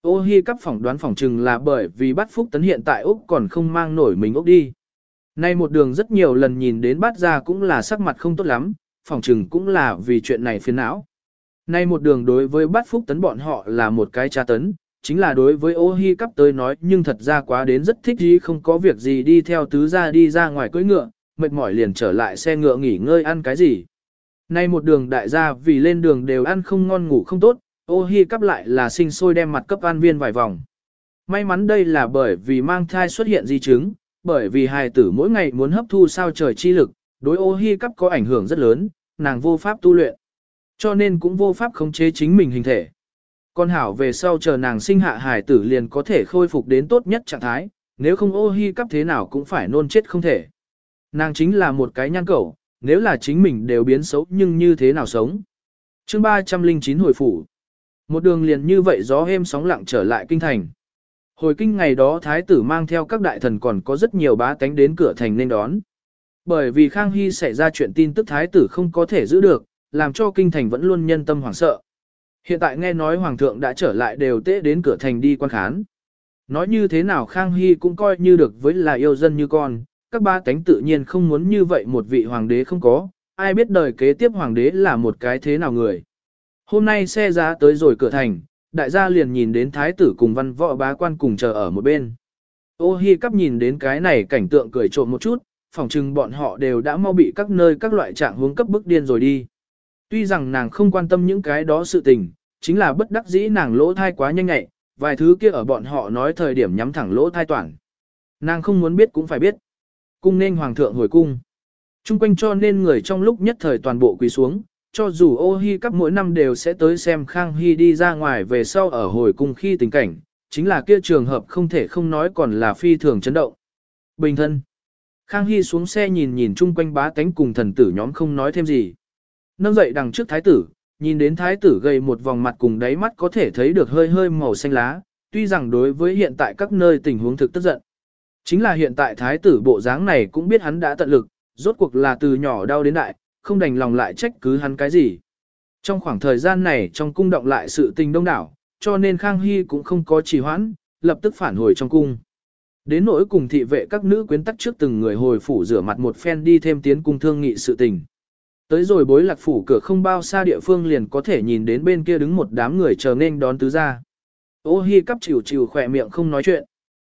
Speaker 1: Ô hi cấp phỏng đoán phỏng chừng là bởi vì bắt phúc tấn hiện tại Úc còn không mang nổi mình Úc đi. Nay một đường rất nhiều lần nhìn đến bắt ra cũng là sắc mặt không tốt lắm, phỏng chừng cũng là vì chuyện này phiền não. Nay một đường đối với bắt phúc tấn bọn họ là một cái tra tấn, chính là đối với ô hi cắp tới nói nhưng thật ra quá đến rất thích gì không có việc gì đi theo tứ gia đi ra ngoài cưỡi ngựa, mệt mỏi liền trở lại xe ngựa nghỉ ngơi ăn cái gì. Nay một đường đại gia vì lên đường đều ăn không ngon ngủ không tốt, ô hi cắp lại là sinh sôi đem mặt cấp an viên vài vòng. May mắn đây là bởi vì mang thai xuất hiện di chứng, bởi vì hài tử mỗi ngày muốn hấp thu sao trời chi lực, đối ô hi cắp có ảnh hưởng rất lớn, nàng vô pháp tu luyện. Cho nên cũng vô pháp khống chế chính mình hình thể. Con hảo về sau chờ nàng sinh hạ hài tử liền có thể khôi phục đến tốt nhất trạng thái, nếu không ô hi cắp thế nào cũng phải nôn chết không thể. Nàng chính là một cái nhan cẩu, nếu là chính mình đều biến xấu nhưng như thế nào sống. chương 309 hồi phủ. Một đường liền như vậy gió êm sóng lặng trở lại kinh thành. Hồi kinh ngày đó thái tử mang theo các đại thần còn có rất nhiều bá tánh đến cửa thành nên đón. Bởi vì Khang Hy xảy ra chuyện tin tức thái tử không có thể giữ được, làm cho kinh thành vẫn luôn nhân tâm hoảng sợ. Hiện tại nghe nói hoàng thượng đã trở lại đều tế đến cửa thành đi quan khán. Nói như thế nào Khang Hy cũng coi như được với là yêu dân như con, các ba tánh tự nhiên không muốn như vậy một vị hoàng đế không có, ai biết đời kế tiếp hoàng đế là một cái thế nào người. Hôm nay xe giá tới rồi cửa thành, đại gia liền nhìn đến thái tử cùng văn võ bá quan cùng chờ ở một bên. Ô hi cắp nhìn đến cái này cảnh tượng cười trộm một chút, phỏng chừng bọn họ đều đã mau bị các nơi các loại trạng hướng cấp bức điên rồi đi. Tuy rằng nàng không quan tâm những cái đó sự tình, chính là bất đắc dĩ nàng lỗ thai quá nhanh nhẹ, vài thứ kia ở bọn họ nói thời điểm nhắm thẳng lỗ thai toàn. Nàng không muốn biết cũng phải biết. Cung nên hoàng thượng hồi cung. Trung quanh cho nên người trong lúc nhất thời toàn bộ quỳ xuống, cho dù ô hi cắp mỗi năm đều sẽ tới xem Khang Hy đi ra ngoài về sau ở hồi cùng khi tình cảnh, chính là kia trường hợp không thể không nói còn là phi thường chấn động. Bình thân. Khang Hy xuống xe nhìn nhìn chung quanh bá tánh cùng thần tử nhóm không nói thêm gì. Nâng dậy đằng trước thái tử, nhìn đến thái tử gầy một vòng mặt cùng đáy mắt có thể thấy được hơi hơi màu xanh lá, tuy rằng đối với hiện tại các nơi tình huống thực tức giận. Chính là hiện tại thái tử bộ dáng này cũng biết hắn đã tận lực, rốt cuộc là từ nhỏ đau đến đại, không đành lòng lại trách cứ hắn cái gì. Trong khoảng thời gian này trong cung động lại sự tình đông đảo, cho nên Khang Hy cũng không có trì hoãn, lập tức phản hồi trong cung. Đến nỗi cùng thị vệ các nữ quyến tắc trước từng người hồi phủ rửa mặt một phen đi thêm tiến cung thương nghị sự tình. Tới rồi bối lạc phủ cửa không bao xa địa phương liền có thể nhìn đến bên kia đứng một đám người chờ nên đón tứ gia. Ô hi cắp chịu chịu khỏe miệng không nói chuyện.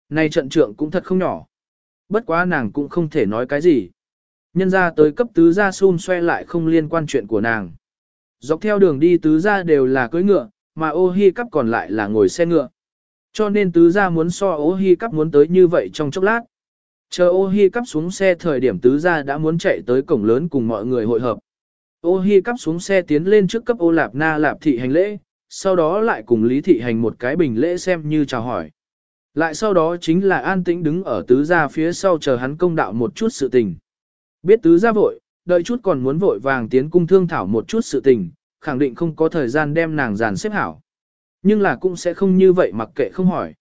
Speaker 1: Này trận trưởng cũng thật không nhỏ. Bất quá nàng cũng không thể nói cái gì. Nhân ra tới cấp tứ gia xun xoe lại không liên quan chuyện của nàng. Dọc theo đường đi tứ gia đều là cưỡi ngựa, mà ô hi cắp còn lại là ngồi xe ngựa. Cho nên tứ gia muốn so ô hi cắp muốn tới như vậy trong chốc lát. Chờ ô hi cắp xuống xe thời điểm tứ gia đã muốn chạy tới cổng lớn cùng mọi người hội hợp. Ô hi cắp xuống xe tiến lên trước cấp ô lạp na lạp thị hành lễ, sau đó lại cùng lý thị hành một cái bình lễ xem như chào hỏi. Lại sau đó chính là an tĩnh đứng ở tứ gia phía sau chờ hắn công đạo một chút sự tình. Biết tứ gia vội, đợi chút còn muốn vội vàng tiến cung thương thảo một chút sự tình, khẳng định không có thời gian đem nàng giàn xếp hảo. Nhưng là cũng sẽ không như vậy mặc kệ không hỏi.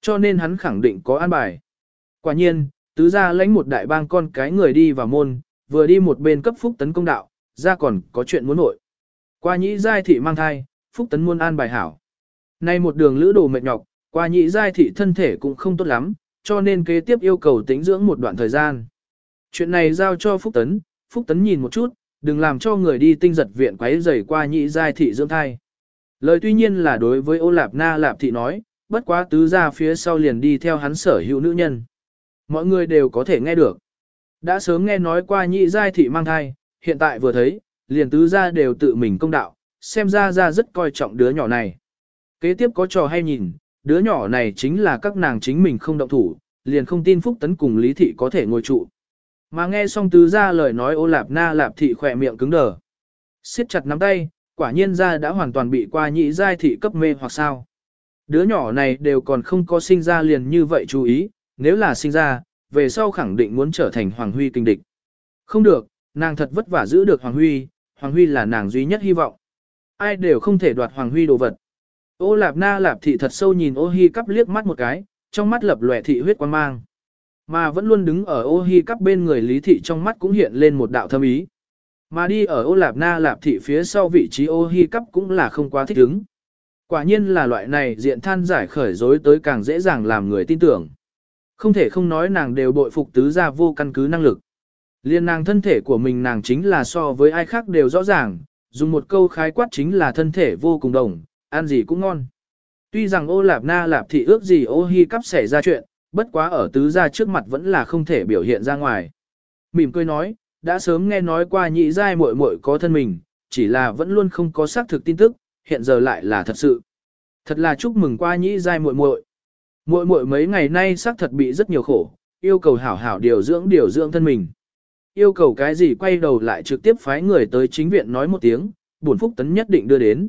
Speaker 1: Cho nên hắn khẳng định có an bài. Quả nhiên, tứ gia lãnh một đại bang con cái người đi vào môn, vừa đi một bên cấp phúc tấn công đạo, ra còn có chuyện muốn nội. Qua nhĩ giai thị mang thai, phúc tấn muôn an bài hảo. Nay một đường lữ đồ mệt nhọc, qua nhĩ giai thị thân thể cũng không tốt lắm, cho nên kế tiếp yêu cầu tính dưỡng một đoạn thời gian. Chuyện này giao cho Phúc Tấn, Phúc Tấn nhìn một chút, đừng làm cho người đi tinh giật viện quấy rầy qua nhị giai thị dưỡng thai. Lời tuy nhiên là đối với ô lạp na lạp thị nói, bất quá tứ ra phía sau liền đi theo hắn sở hữu nữ nhân. Mọi người đều có thể nghe được. Đã sớm nghe nói qua nhị giai thị mang thai, hiện tại vừa thấy, liền tứ ra đều tự mình công đạo, xem ra ra rất coi trọng đứa nhỏ này. Kế tiếp có trò hay nhìn, đứa nhỏ này chính là các nàng chính mình không động thủ, liền không tin Phúc Tấn cùng Lý Thị có thể ngồi trụ. Mà nghe xong tứ ra lời nói ô lạp na lạp thị khỏe miệng cứng đờ. siết chặt nắm tay, quả nhiên ra đã hoàn toàn bị qua nhị giai thị cấp mê hoặc sao. Đứa nhỏ này đều còn không có sinh ra liền như vậy chú ý, nếu là sinh ra, về sau khẳng định muốn trở thành Hoàng Huy kinh địch. Không được, nàng thật vất vả giữ được Hoàng Huy, Hoàng Huy là nàng duy nhất hy vọng. Ai đều không thể đoạt Hoàng Huy đồ vật. Ô lạp na lạp thị thật sâu nhìn ô hi cắp liếc mắt một cái, trong mắt lập lòe thị huyết quan mang. Mà vẫn luôn đứng ở ô hi cắp bên người lý thị trong mắt cũng hiện lên một đạo thâm ý. Mà đi ở ô lạp na lạp thị phía sau vị trí ô hi cắp cũng là không quá thích ứng. Quả nhiên là loại này diện than giải khởi dối tới càng dễ dàng làm người tin tưởng. Không thể không nói nàng đều bội phục tứ gia vô căn cứ năng lực. Liên nàng thân thể của mình nàng chính là so với ai khác đều rõ ràng, dùng một câu khái quát chính là thân thể vô cùng đồng, ăn gì cũng ngon. Tuy rằng ô lạp na lạp thị ước gì ô hi cắp xảy ra chuyện, bất quá ở tứ gia trước mặt vẫn là không thể biểu hiện ra ngoài. Mỉm cười nói, đã sớm nghe nói qua nhị giai muội muội có thân mình, chỉ là vẫn luôn không có xác thực tin tức, hiện giờ lại là thật sự. Thật là chúc mừng qua nhị giai muội muội. Muội muội mấy ngày nay xác thật bị rất nhiều khổ, yêu cầu hảo hảo điều dưỡng điều dưỡng thân mình. Yêu cầu cái gì quay đầu lại trực tiếp phái người tới chính viện nói một tiếng, bổn phúc tấn nhất định đưa đến.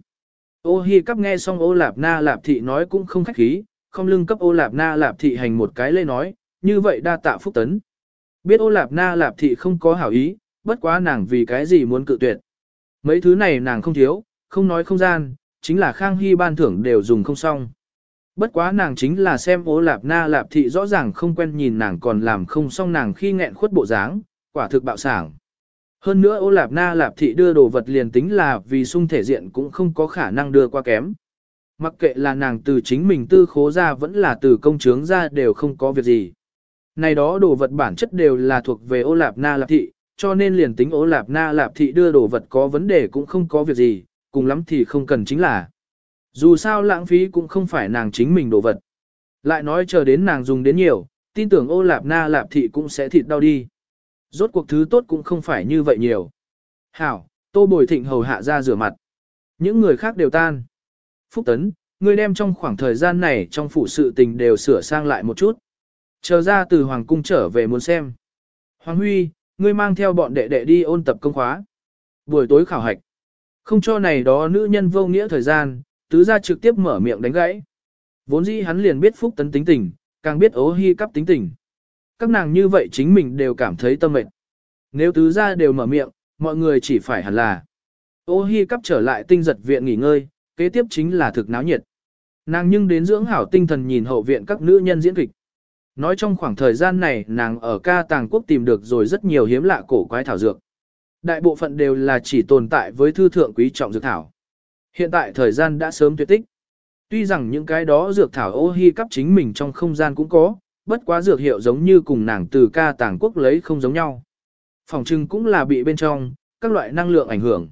Speaker 1: Ô hi cắp nghe xong ô lạp na lạp thị nói cũng không khách khí, không lưng cấp ô lạp na lạp thị hành một cái lê nói, như vậy đa tạ phúc tấn. Biết ô lạp na lạp thị không có hảo ý, bất quá nàng vì cái gì muốn cự tuyệt. Mấy thứ này nàng không thiếu, không nói không gian, chính là khang hy ban thưởng đều dùng không xong. Bất quá nàng chính là xem ô lạp na lạp thị rõ ràng không quen nhìn nàng còn làm không xong nàng khi nghẹn khuất bộ dáng, quả thực bạo sảng. Hơn nữa ô lạp na lạp thị đưa đồ vật liền tính là vì sung thể diện cũng không có khả năng đưa qua kém. Mặc kệ là nàng từ chính mình tư khố ra vẫn là từ công chướng ra đều không có việc gì. Này đó đồ vật bản chất đều là thuộc về ô lạp na lạp thị, cho nên liền tính ô lạp na lạp thị đưa đồ vật có vấn đề cũng không có việc gì, cùng lắm thì không cần chính là. Dù sao lãng phí cũng không phải nàng chính mình đồ vật. Lại nói chờ đến nàng dùng đến nhiều, tin tưởng ô lạp na lạp thị cũng sẽ thịt đau đi. Rốt cuộc thứ tốt cũng không phải như vậy nhiều. Hảo, tô bồi thịnh hầu hạ ra rửa mặt. Những người khác đều tan. Phúc Tấn, ngươi đem trong khoảng thời gian này trong phủ sự tình đều sửa sang lại một chút. Chờ ra từ Hoàng Cung trở về muốn xem. Hoàng Huy, ngươi mang theo bọn đệ đệ đi ôn tập công khóa. Buổi tối khảo hạch. Không cho này đó nữ nhân vô nghĩa thời gian, tứ gia trực tiếp mở miệng đánh gãy. Vốn dĩ hắn liền biết Phúc Tấn tính tình, càng biết ố hy cắp tính tình. Các nàng như vậy chính mình đều cảm thấy tâm mệt. Nếu tứ gia đều mở miệng, mọi người chỉ phải hẳn là. Ô hi cắp trở lại tinh giật viện nghỉ ngơi, kế tiếp chính là thực náo nhiệt. Nàng nhưng đến dưỡng hảo tinh thần nhìn hậu viện các nữ nhân diễn kịch. Nói trong khoảng thời gian này nàng ở ca tàng quốc tìm được rồi rất nhiều hiếm lạ cổ quái thảo dược. Đại bộ phận đều là chỉ tồn tại với thư thượng quý trọng dược thảo. Hiện tại thời gian đã sớm tuyệt tích. Tuy rằng những cái đó dược thảo ô hi cắp chính mình trong không gian cũng có, bất quá dược hiệu giống như cùng nàng từ ca tàng quốc lấy không giống nhau. Phòng trưng cũng là bị bên trong, các loại năng lượng ảnh hưởng.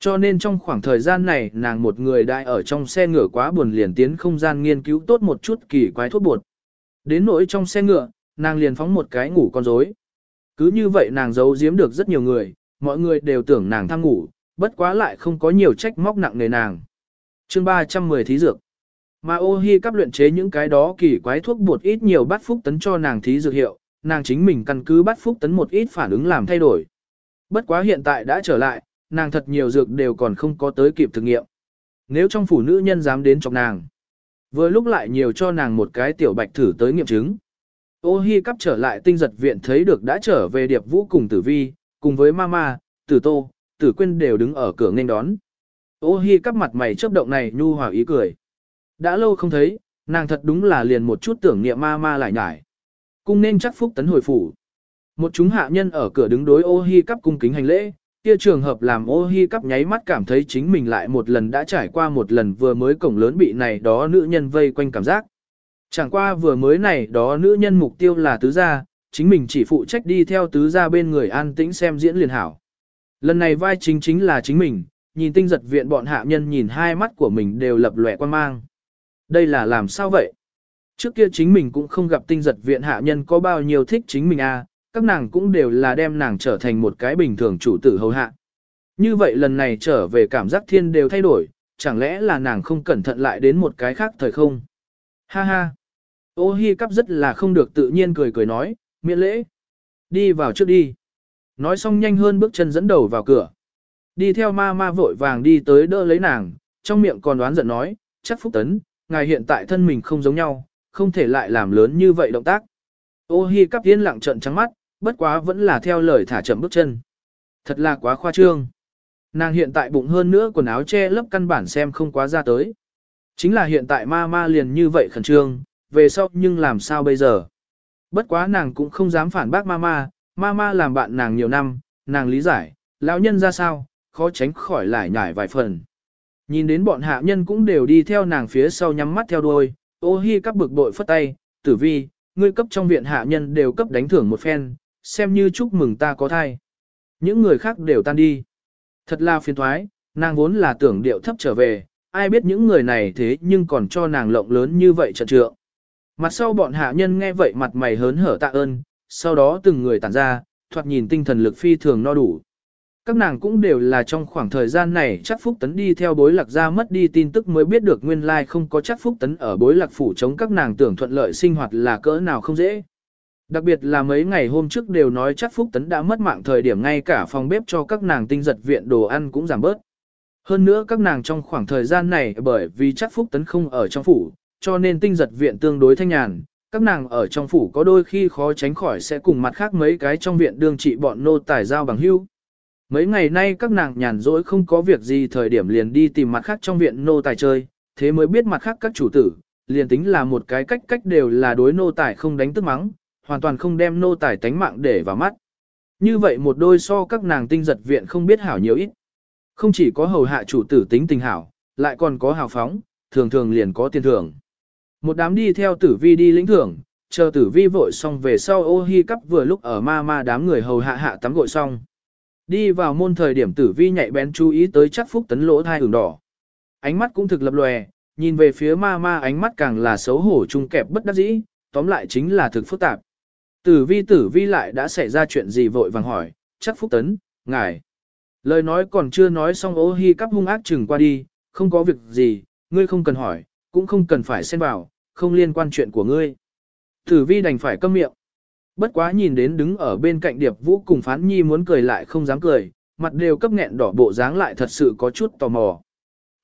Speaker 1: Cho nên trong khoảng thời gian này nàng một người đại ở trong xe ngựa quá buồn liền tiến không gian nghiên cứu tốt một chút kỳ quái thuốc bột. Đến nỗi trong xe ngựa, nàng liền phóng một cái ngủ con rối. Cứ như vậy nàng giấu giếm được rất nhiều người, mọi người đều tưởng nàng tham ngủ, bất quá lại không có nhiều trách móc nặng nề nàng. chương 310 thí dược. Mà ô hi cắp luyện chế những cái đó kỳ quái thuốc bột ít nhiều bắt phúc tấn cho nàng thí dược hiệu, nàng chính mình căn cứ bắt phúc tấn một ít phản ứng làm thay đổi. Bất quá hiện tại đã trở lại, nàng thật nhiều dược đều còn không có tới kịp thực nghiệm. Nếu trong phủ nữ nhân dám đến chọc nàng, vừa lúc lại nhiều cho nàng một cái tiểu bạch thử tới nghiệm chứng. Ô hi cắp trở lại tinh giật viện thấy được đã trở về điệp vũ cùng tử vi, cùng với mama, tử tô, tử quyên đều đứng ở cửa nghênh đón. Ô hi cắp mặt mày chớp động này nhu hòa ý cười. Đã lâu không thấy, nàng thật đúng là liền một chút tưởng niệm mama lại nhải. Cung nên chắc phúc tấn hồi phủ. Một chúng hạ nhân ở cửa đứng đối ô hi cắp cung kính hành lễ, kia trường hợp làm ô hi cắp nháy mắt cảm thấy chính mình lại một lần đã trải qua một lần vừa mới cổng lớn bị này đó nữ nhân vây quanh cảm giác. Chẳng qua vừa mới này đó nữ nhân mục tiêu là tứ gia, chính mình chỉ phụ trách đi theo tứ gia bên người an tĩnh xem diễn liền hảo. Lần này vai chính chính là chính mình, nhìn tinh giật viện bọn hạ nhân nhìn hai mắt của mình đều lập lòe quan mang. Đây là làm sao vậy? Trước kia chính mình cũng không gặp tinh giật viện hạ nhân có bao nhiêu thích chính mình à, các nàng cũng đều là đem nàng trở thành một cái bình thường chủ tử hầu hạ. Như vậy lần này trở về cảm giác thiên đều thay đổi, chẳng lẽ là nàng không cẩn thận lại đến một cái khác thời không? Ha ha! Ô hi cắp rất là không được tự nhiên cười cười nói, miễn lễ. Đi vào trước đi. Nói xong nhanh hơn bước chân dẫn đầu vào cửa. Đi theo ma ma vội vàng đi tới đỡ lấy nàng, trong miệng còn đoán giận nói, chắc phúc tấn, ngài hiện tại thân mình không giống nhau, không thể lại làm lớn như vậy động tác. Ô hi cắp yên lặng trận trắng mắt, bất quá vẫn là theo lời thả chậm bước chân. Thật là quá khoa trương. Nàng hiện tại bụng hơn nữa quần áo che lấp căn bản xem không quá ra tới. Chính là hiện tại ma ma liền như vậy khẩn trương, về sau nhưng làm sao bây giờ. Bất quá nàng cũng không dám phản bác ma ma, ma ma làm bạn nàng nhiều năm, nàng lý giải, lão nhân ra sao, khó tránh khỏi lại nhải vài phần. Nhìn đến bọn hạ nhân cũng đều đi theo nàng phía sau nhắm mắt theo đuôi, ô hi các bực bội phất tay, tử vi, ngươi cấp trong viện hạ nhân đều cấp đánh thưởng một phen, xem như chúc mừng ta có thai. Những người khác đều tan đi. Thật là phiền thoái, nàng vốn là tưởng điệu thấp trở về, ai biết những người này thế nhưng còn cho nàng lộng lớn như vậy trận trượng. Mặt sau bọn hạ nhân nghe vậy mặt mày hớn hở tạ ơn, sau đó từng người tản ra, thoạt nhìn tinh thần lực phi thường no đủ. Các nàng cũng đều là trong khoảng thời gian này chắc Phúc Tấn đi theo bối lạc ra mất đi tin tức mới biết được nguyên lai không có chắc Phúc Tấn ở bối lạc phủ chống các nàng tưởng thuận lợi sinh hoạt là cỡ nào không dễ. Đặc biệt là mấy ngày hôm trước đều nói chắc Phúc Tấn đã mất mạng thời điểm ngay cả phòng bếp cho các nàng tinh giật viện đồ ăn cũng giảm bớt. Hơn nữa các nàng trong khoảng thời gian này bởi vì chắc Phúc Tấn không ở trong phủ, cho nên tinh giật viện tương đối thanh nhàn, các nàng ở trong phủ có đôi khi khó tránh khỏi sẽ cùng mặt khác mấy cái trong viện đương trị bọn nô tài giao bằng hưu. Mấy ngày nay các nàng nhàn rỗi không có việc gì thời điểm liền đi tìm mặt khác trong viện nô tài chơi, thế mới biết mặt khác các chủ tử, liền tính là một cái cách cách đều là đối nô tài không đánh tức mắng, hoàn toàn không đem nô tài tánh mạng để vào mắt. Như vậy một đôi so các nàng tinh giật viện không biết hảo nhiều ít. Không chỉ có hầu hạ chủ tử tính tình hảo, lại còn có hào phóng, thường thường liền có tiền thưởng. Một đám đi theo tử vi đi lĩnh thưởng, chờ tử vi vội xong về sau ô hi cắp vừa lúc ở ma ma đám người hầu hạ hạ tắm gội xong. Đi vào môn thời điểm tử vi nhạy bén chú ý tới chắc phúc tấn lỗ thai ửng đỏ. Ánh mắt cũng thực lập lòe, nhìn về phía ma ma ánh mắt càng là xấu hổ chung kẹp bất đắc dĩ, tóm lại chính là thực phức tạp. Tử vi tử vi lại đã xảy ra chuyện gì vội vàng hỏi, chắc phúc tấn, ngài. Lời nói còn chưa nói xong ô hi cắp hung ác chừng qua đi, không có việc gì, ngươi không cần hỏi, cũng không cần phải xen vào, không liên quan chuyện của ngươi. Tử vi đành phải câm miệng. Bất quá nhìn đến đứng ở bên cạnh điệp vũ cùng phán nhi muốn cười lại không dám cười, mặt đều cấp nghẹn đỏ bộ dáng lại thật sự có chút tò mò.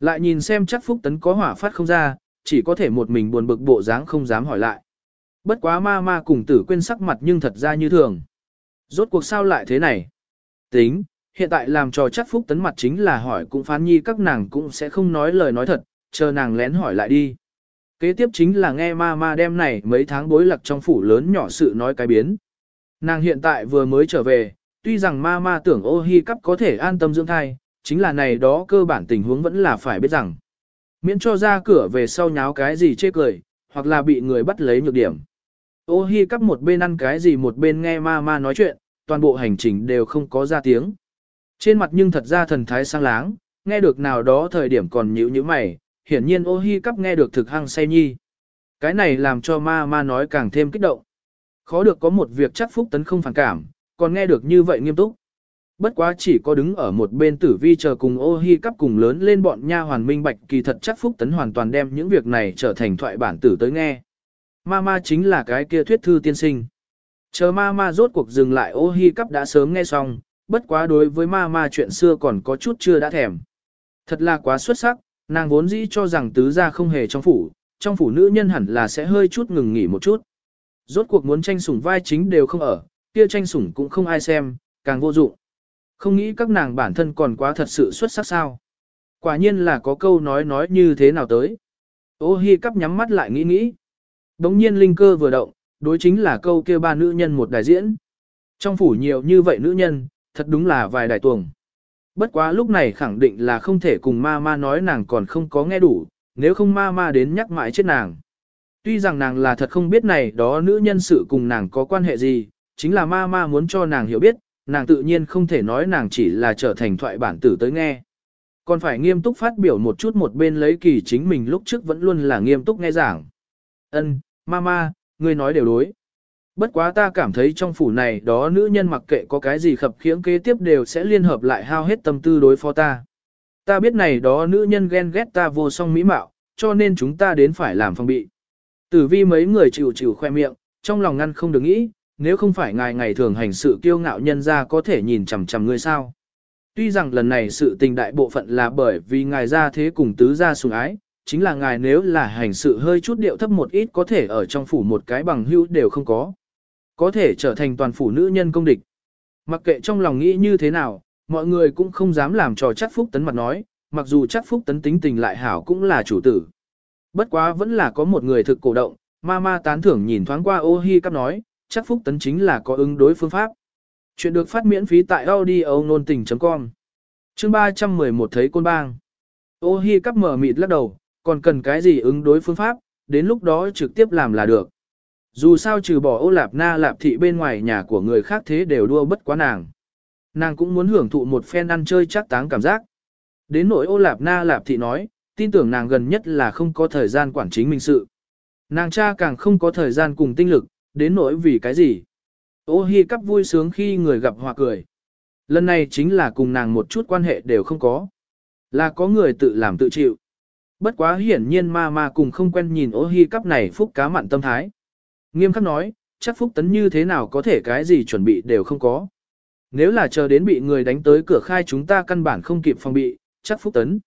Speaker 1: Lại nhìn xem chắc phúc tấn có hỏa phát không ra, chỉ có thể một mình buồn bực bộ dáng không dám hỏi lại. Bất quá ma ma cùng tử quên sắc mặt nhưng thật ra như thường. Rốt cuộc sao lại thế này? Tính, hiện tại làm cho chắc phúc tấn mặt chính là hỏi cũng phán nhi các nàng cũng sẽ không nói lời nói thật, chờ nàng lén hỏi lại đi. Kế tiếp chính là nghe ma ma đem này mấy tháng bối lạc trong phủ lớn nhỏ sự nói cái biến. Nàng hiện tại vừa mới trở về, tuy rằng ma ma tưởng ô hi cắp có thể an tâm dưỡng thai, chính là này đó cơ bản tình huống vẫn là phải biết rằng. Miễn cho ra cửa về sau nháo cái gì chê cười, hoặc là bị người bắt lấy nhược điểm. Ô hi cắp một bên ăn cái gì một bên nghe ma ma nói chuyện, toàn bộ hành trình đều không có ra tiếng. Trên mặt nhưng thật ra thần thái sang láng, nghe được nào đó thời điểm còn nhíu như mày, hiển nhiên ô hi cắp nghe được thực hăng say nhi. Cái này làm cho ma ma nói càng thêm kích động. Khó được có một việc chắc phúc tấn không phản cảm, còn nghe được như vậy nghiêm túc. Bất quá chỉ có đứng ở một bên tử vi chờ cùng ô hi cắp cùng lớn lên bọn nha hoàn minh bạch kỳ thật chắc phúc tấn hoàn toàn đem những việc này trở thành thoại bản tử tới nghe. Ma ma chính là cái kia thuyết thư tiên sinh. Chờ ma ma rốt cuộc dừng lại ô hi cắp đã sớm nghe xong, bất quá đối với ma ma chuyện xưa còn có chút chưa đã thèm. Thật là quá xuất sắc, nàng vốn dĩ cho rằng tứ gia không hề trong phủ, trong phủ nữ nhân hẳn là sẽ hơi chút ngừng nghỉ một chút. Rốt cuộc muốn tranh sủng vai chính đều không ở, kia tranh sủng cũng không ai xem, càng vô dụng. Không nghĩ các nàng bản thân còn quá thật sự xuất sắc sao. Quả nhiên là có câu nói nói như thế nào tới. Ô hi cắp nhắm mắt lại nghĩ nghĩ. Đống nhiên linh cơ vừa động, đối chính là câu kia ba nữ nhân một đại diễn. Trong phủ nhiều như vậy nữ nhân, thật đúng là vài đại tuồng. Bất quá lúc này khẳng định là không thể cùng ma ma nói nàng còn không có nghe đủ, nếu không ma ma đến nhắc mãi chết nàng. Tuy rằng nàng là thật không biết này đó nữ nhân sự cùng nàng có quan hệ gì, chính là ma ma muốn cho nàng hiểu biết, nàng tự nhiên không thể nói nàng chỉ là trở thành thoại bản tử tới nghe. Còn phải nghiêm túc phát biểu một chút một bên lấy kỳ chính mình lúc trước vẫn luôn là nghiêm túc nghe giảng. Ân, mama, ngươi nói đều đối. Bất quá ta cảm thấy trong phủ này đó nữ nhân mặc kệ có cái gì khập khiễng kế tiếp đều sẽ liên hợp lại hao hết tâm tư đối phó ta. Ta biết này đó nữ nhân ghen ghét ta vô song mỹ mạo, cho nên chúng ta đến phải làm phòng bị. Tử vi mấy người chịu chịu khoe miệng, trong lòng ngăn không được nghĩ, nếu không phải ngài ngày thường hành sự kiêu ngạo nhân ra có thể nhìn chằm chằm ngươi sao. Tuy rằng lần này sự tình đại bộ phận là bởi vì ngài ra thế cùng tứ gia sùng ái, chính là ngài nếu là hành sự hơi chút điệu thấp một ít có thể ở trong phủ một cái bằng hữu đều không có. Có thể trở thành toàn phủ nữ nhân công địch. Mặc kệ trong lòng nghĩ như thế nào, mọi người cũng không dám làm trò chắc phúc tấn mặt nói, mặc dù chắc phúc tấn tính tình lại hảo cũng là chủ tử. Bất quá vẫn là có một người thực cổ động, ma ma tán thưởng nhìn thoáng qua ô hi cắp nói, chắc phúc tấn chính là có ứng đối phương pháp. Chuyện được phát miễn phí tại audio nôn tình.com Chương 311 thấy côn bang. Ô hi cắp mở mịt lắc đầu, còn cần cái gì ứng đối phương pháp, đến lúc đó trực tiếp làm là được. Dù sao trừ bỏ ô lạp na lạp thị bên ngoài nhà của người khác thế đều đua bất quá nàng. Nàng cũng muốn hưởng thụ một phen ăn chơi chắc táng cảm giác. Đến nỗi ô lạp na lạp thị nói, tin tưởng nàng gần nhất là không có thời gian quản chính mình sự. Nàng cha càng không có thời gian cùng tinh lực, đến nỗi vì cái gì. Ô hi cắp vui sướng khi người gặp hòa cười. Lần này chính là cùng nàng một chút quan hệ đều không có. Là có người tự làm tự chịu. Bất quá hiển nhiên ma ma cùng không quen nhìn ô hi cắp này phúc cá mặn tâm thái. Nghiêm khắc nói, chắc phúc tấn như thế nào có thể cái gì chuẩn bị đều không có. Nếu là chờ đến bị người đánh tới cửa khai chúng ta căn bản không kịp phòng bị, chắc phúc tấn.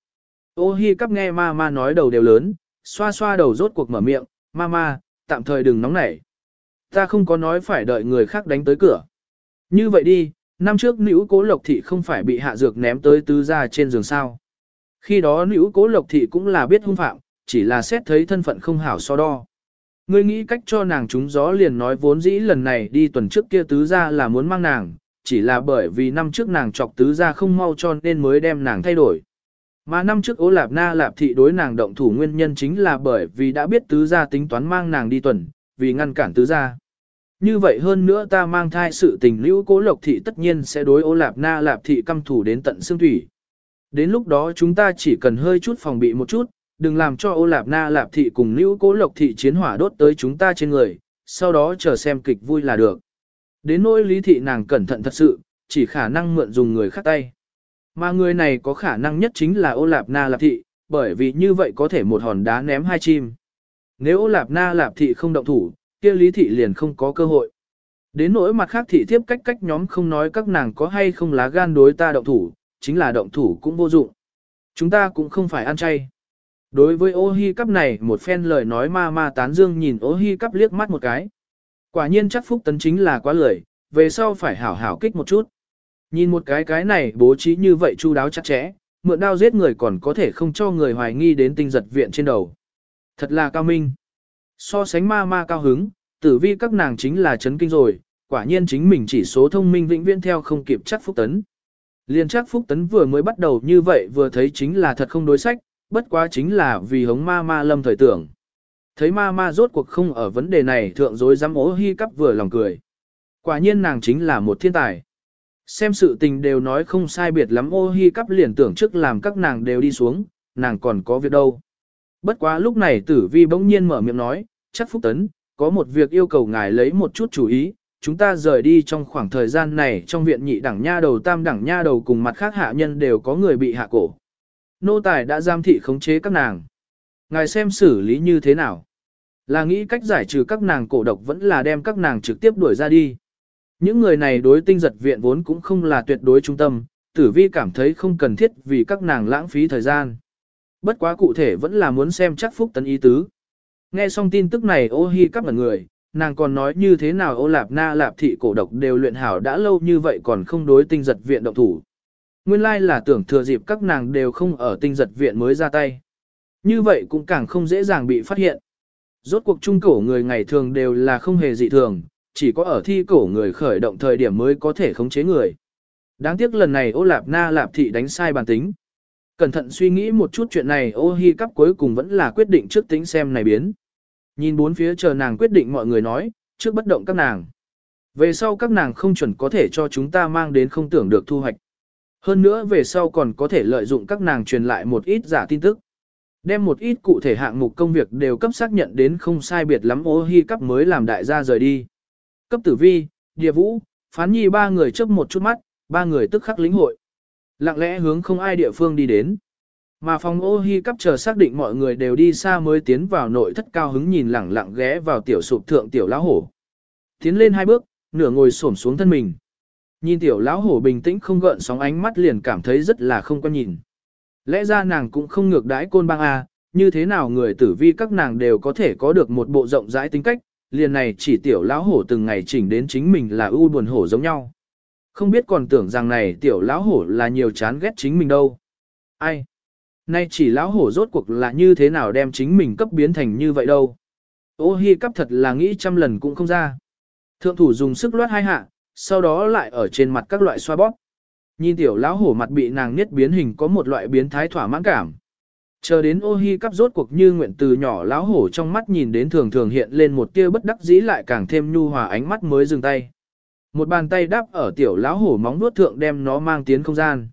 Speaker 1: Ô hi cắp nghe ma ma nói đầu đều lớn, xoa xoa đầu rốt cuộc mở miệng, ma ma, tạm thời đừng nóng nảy. Ta không có nói phải đợi người khác đánh tới cửa. Như vậy đi, năm trước nữ cố lộc thị không phải bị hạ dược ném tới tứ ra trên giường sao. Khi đó nữ cố lộc thị cũng là biết hung phạm, chỉ là xét thấy thân phận không hảo so đo. Ngươi nghĩ cách cho nàng trúng gió liền nói vốn dĩ lần này đi tuần trước kia tứ ra là muốn mang nàng, chỉ là bởi vì năm trước nàng chọc tứ ra không mau cho nên mới đem nàng thay đổi. Mà năm trước ố lạp na lạp thị đối nàng động thủ nguyên nhân chính là bởi vì đã biết tứ gia tính toán mang nàng đi tuần, vì ngăn cản tứ gia. Như vậy hơn nữa ta mang thai sự tình lưu cố lộc thị tất nhiên sẽ đối ố lạp na lạp thị căm thủ đến tận xương thủy. Đến lúc đó chúng ta chỉ cần hơi chút phòng bị một chút, đừng làm cho ô lạp na lạp thị cùng lưu cố lộc thị chiến hỏa đốt tới chúng ta trên người, sau đó chờ xem kịch vui là được. Đến nỗi lý thị nàng cẩn thận thật sự, chỉ khả năng mượn dùng người khác tay. Mà người này có khả năng nhất chính là ô lạp na lạp thị, bởi vì như vậy có thể một hòn đá ném hai chim. Nếu ô lạp na lạp thị không động thủ, kia lý thị liền không có cơ hội. Đến nỗi mặt khác thị tiếp cách cách nhóm không nói các nàng có hay không lá gan đối ta động thủ, chính là động thủ cũng vô dụng. Chúng ta cũng không phải ăn chay. Đối với ô hi cắp này một phen lời nói ma ma tán dương nhìn ô hi cắp liếc mắt một cái. Quả nhiên chắc phúc tấn chính là quá lời, về sau phải hảo hảo kích một chút. Nhìn một cái cái này bố trí như vậy chu đáo chặt chẽ, mượn đao giết người còn có thể không cho người hoài nghi đến tinh giật viện trên đầu. Thật là cao minh. So sánh ma ma cao hứng, tử vi các nàng chính là chấn kinh rồi, quả nhiên chính mình chỉ số thông minh vĩnh viễn theo không kịp chắc phúc tấn. Liên chắc phúc tấn vừa mới bắt đầu như vậy vừa thấy chính là thật không đối sách, bất quá chính là vì hống ma ma lâm thời tưởng. Thấy ma ma rốt cuộc không ở vấn đề này thượng dối dám ố hy cắp vừa lòng cười. Quả nhiên nàng chính là một thiên tài. Xem sự tình đều nói không sai biệt lắm ô hi cắp liền tưởng trước làm các nàng đều đi xuống, nàng còn có việc đâu. Bất quá lúc này tử vi bỗng nhiên mở miệng nói, chắc Phúc Tấn, có một việc yêu cầu ngài lấy một chút chú ý, chúng ta rời đi trong khoảng thời gian này trong viện nhị đẳng nha đầu tam đẳng nha đầu cùng mặt khác hạ nhân đều có người bị hạ cổ. Nô tài đã giam thị khống chế các nàng. Ngài xem xử lý như thế nào? Là nghĩ cách giải trừ các nàng cổ độc vẫn là đem các nàng trực tiếp đuổi ra đi. Những người này đối tinh giật viện vốn cũng không là tuyệt đối trung tâm, tử vi cảm thấy không cần thiết vì các nàng lãng phí thời gian. Bất quá cụ thể vẫn là muốn xem chắc phúc tấn ý tứ. Nghe xong tin tức này ô hi các người, nàng còn nói như thế nào ô lạp na lạp thị cổ độc đều luyện hảo đã lâu như vậy còn không đối tinh giật viện động thủ. Nguyên lai là tưởng thừa dịp các nàng đều không ở tinh giật viện mới ra tay. Như vậy cũng càng không dễ dàng bị phát hiện. Rốt cuộc trung cổ người ngày thường đều là không hề dị thường, chỉ có ở thi cổ người khởi động thời điểm mới có thể khống chế người. Đáng tiếc lần này ô lạp na lạp thị đánh sai bản tính. Cẩn thận suy nghĩ một chút chuyện này ô hi cắp cuối cùng vẫn là quyết định trước tính xem này biến. Nhìn bốn phía chờ nàng quyết định mọi người nói, trước bất động các nàng. Về sau các nàng không chuẩn có thể cho chúng ta mang đến không tưởng được thu hoạch. Hơn nữa về sau còn có thể lợi dụng các nàng truyền lại một ít giả tin tức. Đem một ít cụ thể hạng mục công việc đều cấp xác nhận đến không sai biệt lắm ô hi cấp mới làm đại gia rời đi. Cấp tử vi, địa vũ, phán nhi ba người chấp một chút mắt, ba người tức khắc lĩnh hội. Lặng lẽ hướng không ai địa phương đi đến. Mà phòng ô hi cắp chờ xác định mọi người đều đi xa mới tiến vào nội thất cao hứng nhìn lẳng lặng ghé vào tiểu sụp thượng tiểu lão hổ. Tiến lên hai bước, nửa ngồi xổm xuống thân mình. Nhìn tiểu lão hổ bình tĩnh không gợn sóng ánh mắt liền cảm thấy rất là không quan nhìn. Lẽ ra nàng cũng không ngược đãi côn bang A, như thế nào người tử vi các nàng đều có thể có được một bộ rộng rãi tính cách, liền này chỉ tiểu lão hổ từng ngày chỉnh đến chính mình là ưu buồn hổ giống nhau. Không biết còn tưởng rằng này tiểu lão hổ là nhiều chán ghét chính mình đâu. Ai? Nay chỉ lão hổ rốt cuộc là như thế nào đem chính mình cấp biến thành như vậy đâu. Ô hi cắp thật là nghĩ trăm lần cũng không ra. Thượng thủ dùng sức loát hai hạ, sau đó lại ở trên mặt các loại xoa bóp. Nhìn tiểu lão hổ mặt bị nàng nhất biến hình có một loại biến thái thỏa mãn cảm. Chờ đến ô hi cắp rốt cuộc như nguyện từ nhỏ lão hổ trong mắt nhìn đến thường thường hiện lên một tia bất đắc dĩ lại càng thêm nhu hòa ánh mắt mới dừng tay. Một bàn tay đáp ở tiểu lão hổ móng nuốt thượng đem nó mang tiến không gian.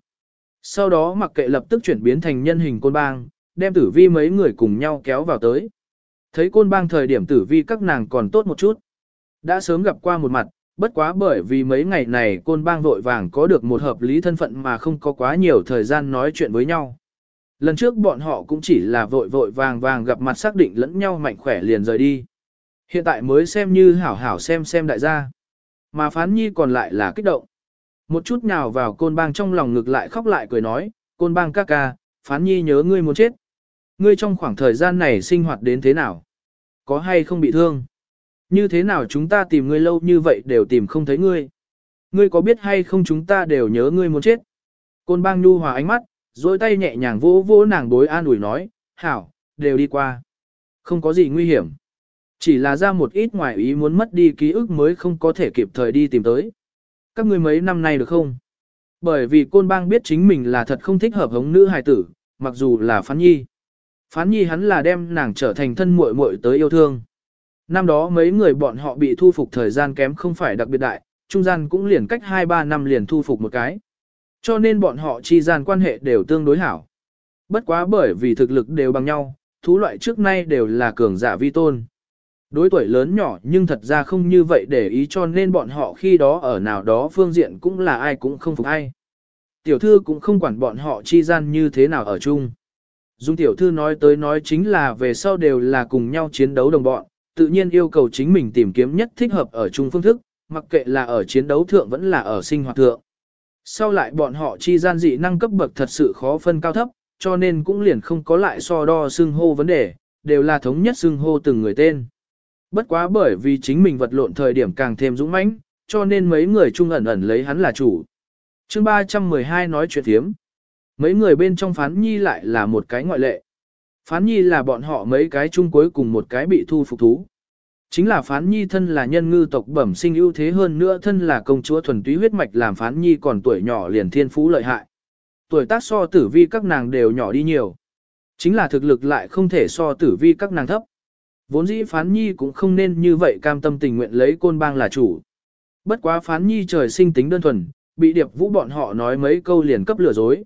Speaker 1: Sau đó mặc kệ lập tức chuyển biến thành nhân hình côn bang, đem tử vi mấy người cùng nhau kéo vào tới. Thấy côn bang thời điểm tử vi các nàng còn tốt một chút. Đã sớm gặp qua một mặt, bất quá bởi vì mấy ngày này côn bang vội vàng có được một hợp lý thân phận mà không có quá nhiều thời gian nói chuyện với nhau. Lần trước bọn họ cũng chỉ là vội vội vàng vàng gặp mặt xác định lẫn nhau mạnh khỏe liền rời đi. Hiện tại mới xem như hảo hảo xem xem đại gia. Mà phán nhi còn lại là kích động. Một chút nào vào côn bang trong lòng ngực lại khóc lại cười nói, côn bang ca ca, phán nhi nhớ ngươi muốn chết. Ngươi trong khoảng thời gian này sinh hoạt đến thế nào? Có hay không bị thương? Như thế nào chúng ta tìm ngươi lâu như vậy đều tìm không thấy ngươi? Ngươi có biết hay không chúng ta đều nhớ ngươi muốn chết? Côn bang nhu hòa ánh mắt, dối tay nhẹ nhàng vỗ vỗ nàng bối an ủi nói, hảo, đều đi qua. Không có gì nguy hiểm. Chỉ là ra một ít ngoài ý muốn mất đi ký ức mới không có thể kịp thời đi tìm tới các ngươi mấy năm nay được không? Bởi vì côn bang biết chính mình là thật không thích hợp hống nữ hài tử, mặc dù là phán nhi. Phán nhi hắn là đem nàng trở thành thân muội muội tới yêu thương. Năm đó mấy người bọn họ bị thu phục thời gian kém không phải đặc biệt đại, trung gian cũng liền cách 2-3 năm liền thu phục một cái. Cho nên bọn họ chi gian quan hệ đều tương đối hảo. Bất quá bởi vì thực lực đều bằng nhau, thú loại trước nay đều là cường giả vi tôn. Đối tuổi lớn nhỏ nhưng thật ra không như vậy để ý cho nên bọn họ khi đó ở nào đó phương diện cũng là ai cũng không phục ai. Tiểu thư cũng không quản bọn họ chi gian như thế nào ở chung. Dung tiểu thư nói tới nói chính là về sau đều là cùng nhau chiến đấu đồng bọn, tự nhiên yêu cầu chính mình tìm kiếm nhất thích hợp ở chung phương thức, mặc kệ là ở chiến đấu thượng vẫn là ở sinh hoạt thượng. Sau lại bọn họ chi gian dị năng cấp bậc thật sự khó phân cao thấp, cho nên cũng liền không có lại so đo xưng hô vấn đề, đều là thống nhất xưng hô từng người tên. Bất quá bởi vì chính mình vật lộn thời điểm càng thêm dũng mãnh, cho nên mấy người chung ẩn ẩn lấy hắn là chủ. chương 312 nói chuyện thiếm. Mấy người bên trong phán nhi lại là một cái ngoại lệ. Phán nhi là bọn họ mấy cái chung cuối cùng một cái bị thu phục thú. Chính là phán nhi thân là nhân ngư tộc bẩm sinh ưu thế hơn nữa thân là công chúa thuần túy huyết mạch làm phán nhi còn tuổi nhỏ liền thiên phú lợi hại. Tuổi tác so tử vi các nàng đều nhỏ đi nhiều. Chính là thực lực lại không thể so tử vi các nàng thấp. Vốn dĩ phán nhi cũng không nên như vậy cam tâm tình nguyện lấy côn bang là chủ. Bất quá phán nhi trời sinh tính đơn thuần, bị điệp vũ bọn họ nói mấy câu liền cấp lừa dối.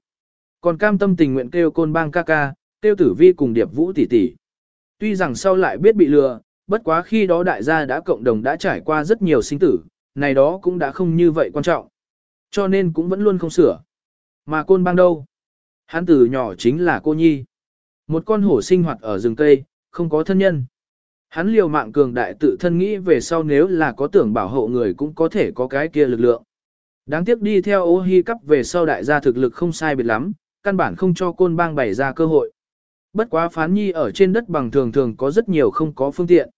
Speaker 1: Còn cam tâm tình nguyện kêu côn bang ca ca, kêu tử vi cùng điệp vũ tỷ tỷ. Tuy rằng sau lại biết bị lừa, bất quá khi đó đại gia đã cộng đồng đã trải qua rất nhiều sinh tử, này đó cũng đã không như vậy quan trọng. Cho nên cũng vẫn luôn không sửa. Mà côn bang đâu? Hắn từ nhỏ chính là cô nhi. Một con hổ sinh hoạt ở rừng cây, không có thân nhân. Hắn liều mạng cường đại tự thân nghĩ về sau nếu là có tưởng bảo hộ người cũng có thể có cái kia lực lượng. Đáng tiếc đi theo ô hi cắp về sau đại gia thực lực không sai biệt lắm, căn bản không cho côn bang bày ra cơ hội. Bất quá phán nhi ở trên đất bằng thường thường có rất nhiều không có phương tiện.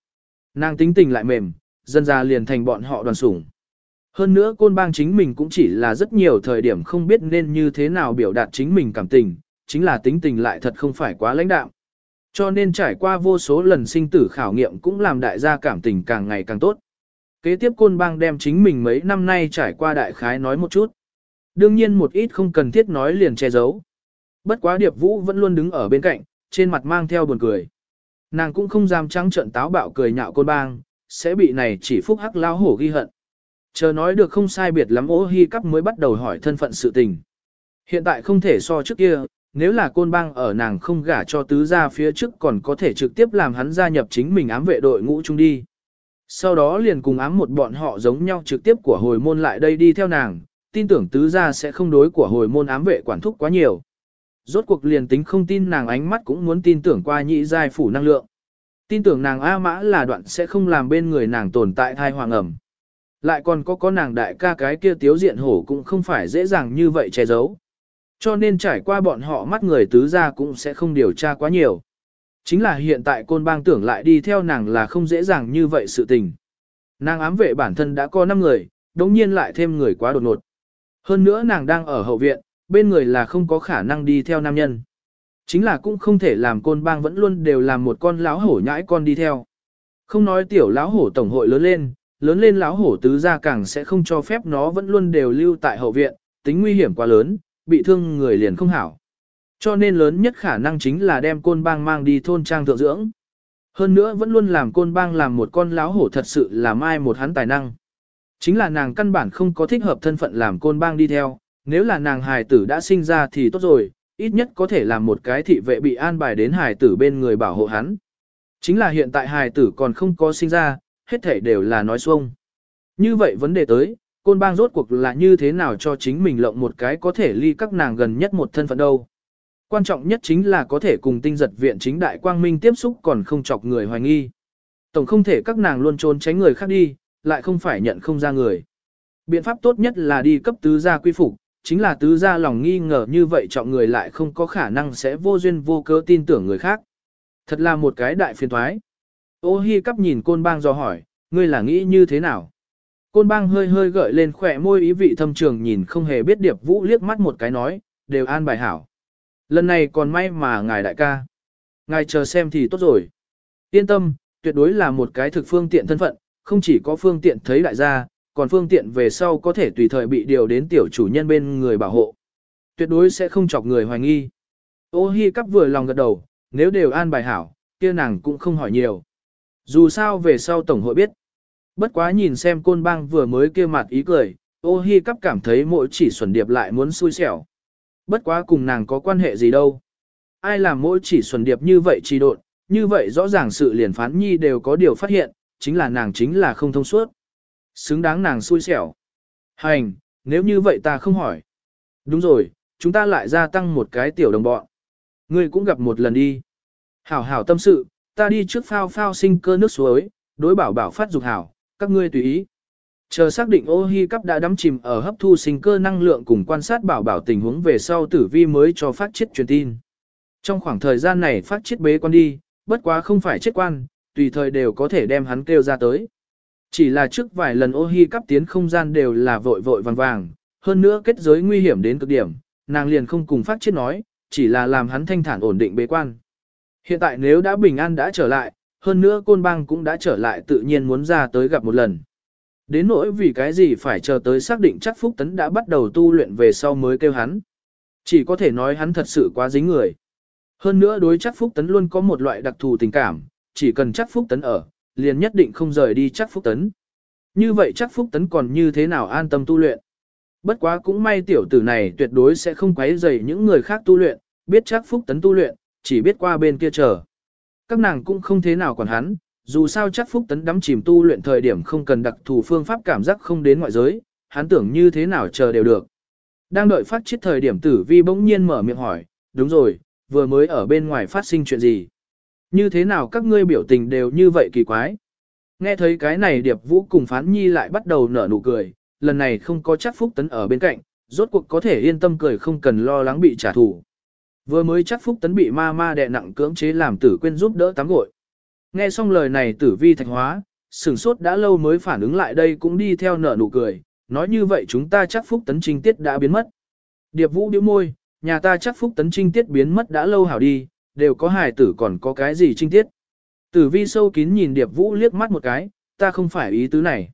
Speaker 1: Nàng tính tình lại mềm, dân ra liền thành bọn họ đoàn sủng. Hơn nữa côn bang chính mình cũng chỉ là rất nhiều thời điểm không biết nên như thế nào biểu đạt chính mình cảm tình, chính là tính tình lại thật không phải quá lãnh đạo. Cho nên trải qua vô số lần sinh tử khảo nghiệm cũng làm đại gia cảm tình càng ngày càng tốt. Kế tiếp côn bang đem chính mình mấy năm nay trải qua đại khái nói một chút. Đương nhiên một ít không cần thiết nói liền che giấu. Bất quá Điệp Vũ vẫn luôn đứng ở bên cạnh, trên mặt mang theo buồn cười. Nàng cũng không dám trắng trận táo bạo cười nhạo côn bang, sẽ bị này chỉ phúc hắc lao hổ ghi hận. Chờ nói được không sai biệt lắm ô hi cắp mới bắt đầu hỏi thân phận sự tình. Hiện tại không thể so trước kia, nếu là côn bang ở nàng không gả cho tứ gia phía trước còn có thể trực tiếp làm hắn gia nhập chính mình ám vệ đội ngũ chung đi. Sau đó liền cùng ám một bọn họ giống nhau trực tiếp của hồi môn lại đây đi theo nàng, tin tưởng tứ gia sẽ không đối của hồi môn ám vệ quản thúc quá nhiều. Rốt cuộc liền tính không tin nàng ánh mắt cũng muốn tin tưởng qua nhị giai phủ năng lượng. Tin tưởng nàng A mã là đoạn sẽ không làm bên người nàng tồn tại thai hoàng ẩm. Lại còn có có nàng đại ca cái kia tiếu diện hổ cũng không phải dễ dàng như vậy che giấu. Cho nên trải qua bọn họ mắt người tứ ra cũng sẽ không điều tra quá nhiều. Chính là hiện tại côn bang tưởng lại đi theo nàng là không dễ dàng như vậy sự tình. Nàng ám vệ bản thân đã có 5 người, đồng nhiên lại thêm người quá đột ngột. Hơn nữa nàng đang ở hậu viện, bên người là không có khả năng đi theo nam nhân. Chính là cũng không thể làm côn bang vẫn luôn đều làm một con lão hổ nhãi con đi theo. Không nói tiểu lão hổ tổng hội lớn lên, lớn lên lão hổ tứ gia càng sẽ không cho phép nó vẫn luôn đều lưu tại hậu viện, tính nguy hiểm quá lớn, bị thương người liền không hảo. Cho nên lớn nhất khả năng chính là đem côn bang mang đi thôn trang thượng dưỡng. Hơn nữa vẫn luôn làm côn bang làm một con lão hổ thật sự là mai một hắn tài năng. Chính là nàng căn bản không có thích hợp thân phận làm côn bang đi theo, nếu là nàng hài tử đã sinh ra thì tốt rồi, ít nhất có thể làm một cái thị vệ bị an bài đến hài tử bên người bảo hộ hắn. Chính là hiện tại hài tử còn không có sinh ra, hết thảy đều là nói xuông. Như vậy vấn đề tới, côn bang rốt cuộc là như thế nào cho chính mình lộng một cái có thể ly các nàng gần nhất một thân phận đâu. Quan trọng nhất chính là có thể cùng tinh giật viện chính đại quang minh tiếp xúc còn không chọc người hoài nghi. Tổng không thể các nàng luôn trốn tránh người khác đi, lại không phải nhận không ra người. Biện pháp tốt nhất là đi cấp tứ gia quy phục, chính là tứ gia lòng nghi ngờ như vậy trọng người lại không có khả năng sẽ vô duyên vô cớ tin tưởng người khác. Thật là một cái đại phiền thoái. Ô hi cắp nhìn côn bang do hỏi, ngươi là nghĩ như thế nào? Côn bang hơi hơi gợi lên khỏe môi ý vị thâm trường nhìn không hề biết điệp vũ liếc mắt một cái nói, đều an bài hảo. Lần này còn may mà ngài đại ca. Ngài chờ xem thì tốt rồi. Yên tâm, tuyệt đối là một cái thực phương tiện thân phận, không chỉ có phương tiện thấy đại gia, còn phương tiện về sau có thể tùy thời bị điều đến tiểu chủ nhân bên người bảo hộ. Tuyệt đối sẽ không chọc người hoài nghi. Ô hi cắp vừa lòng gật đầu, nếu đều an bài hảo, kia nàng cũng không hỏi nhiều. Dù sao về sau tổng hội biết. Bất quá nhìn xem côn bang vừa mới kia mặt ý cười, ô hi cắp cảm thấy mỗi chỉ xuẩn điệp lại muốn xui xẻo. Bất quá cùng nàng có quan hệ gì đâu. Ai làm mỗi chỉ xuẩn điệp như vậy trì độn, như vậy rõ ràng sự liền phán nhi đều có điều phát hiện, chính là nàng chính là không thông suốt. Xứng đáng nàng xui xẻo. Hành, nếu như vậy ta không hỏi. Đúng rồi, chúng ta lại gia tăng một cái tiểu đồng bọn. Ngươi cũng gặp một lần đi. Hảo hảo tâm sự, ta đi trước phao phao sinh cơ nước suối, đối bảo bảo phát dục hảo, các ngươi tùy ý. Chờ xác định ô hi cắp đã đắm chìm ở hấp thu sinh cơ năng lượng cùng quan sát bảo bảo tình huống về sau tử vi mới cho phát chết truyền tin. Trong khoảng thời gian này phát chết bế quan đi, bất quá không phải chết quan, tùy thời đều có thể đem hắn kêu ra tới. Chỉ là trước vài lần ô hi cắp tiến không gian đều là vội vội vàng vàng, hơn nữa kết giới nguy hiểm đến cực điểm, nàng liền không cùng phát chết nói, chỉ là làm hắn thanh thản ổn định bế quan. Hiện tại nếu đã bình an đã trở lại, hơn nữa côn bang cũng đã trở lại tự nhiên muốn ra tới gặp một lần. Đến nỗi vì cái gì phải chờ tới xác định chắc Phúc Tấn đã bắt đầu tu luyện về sau mới kêu hắn. Chỉ có thể nói hắn thật sự quá dính người. Hơn nữa đối chắc Phúc Tấn luôn có một loại đặc thù tình cảm, chỉ cần chắc Phúc Tấn ở, liền nhất định không rời đi chắc Phúc Tấn. Như vậy chắc Phúc Tấn còn như thế nào an tâm tu luyện. Bất quá cũng may tiểu tử này tuyệt đối sẽ không quấy rầy những người khác tu luyện, biết chắc Phúc Tấn tu luyện, chỉ biết qua bên kia chờ. Các nàng cũng không thế nào còn hắn, dù sao chắc Phúc Tấn đắm chìm tu luyện thời điểm không cần đặc thù phương pháp cảm giác không đến ngoại giới, hắn tưởng như thế nào chờ đều được. Đang đợi phát chết thời điểm tử vi bỗng nhiên mở miệng hỏi, đúng rồi, vừa mới ở bên ngoài phát sinh chuyện gì? Như thế nào các ngươi biểu tình đều như vậy kỳ quái? Nghe thấy cái này Điệp Vũ cùng Phán Nhi lại bắt đầu nở nụ cười, lần này không có chắc Phúc Tấn ở bên cạnh, rốt cuộc có thể yên tâm cười không cần lo lắng bị trả thù. Vừa mới chắc Phúc Tấn bị ma ma đè nặng cưỡng chế làm tử quên giúp đỡ tắm gội. Nghe xong lời này tử vi thạch hóa, sửng sốt đã lâu mới phản ứng lại đây cũng đi theo nở nụ cười, nói như vậy chúng ta chắc Phúc Tấn trinh tiết đã biến mất. Điệp Vũ điếu môi, nhà ta chắc Phúc Tấn trinh tiết biến mất đã lâu hảo đi, đều có hài tử còn có cái gì trinh tiết. Tử vi sâu kín nhìn Điệp Vũ liếc mắt một cái, ta không phải ý tứ này.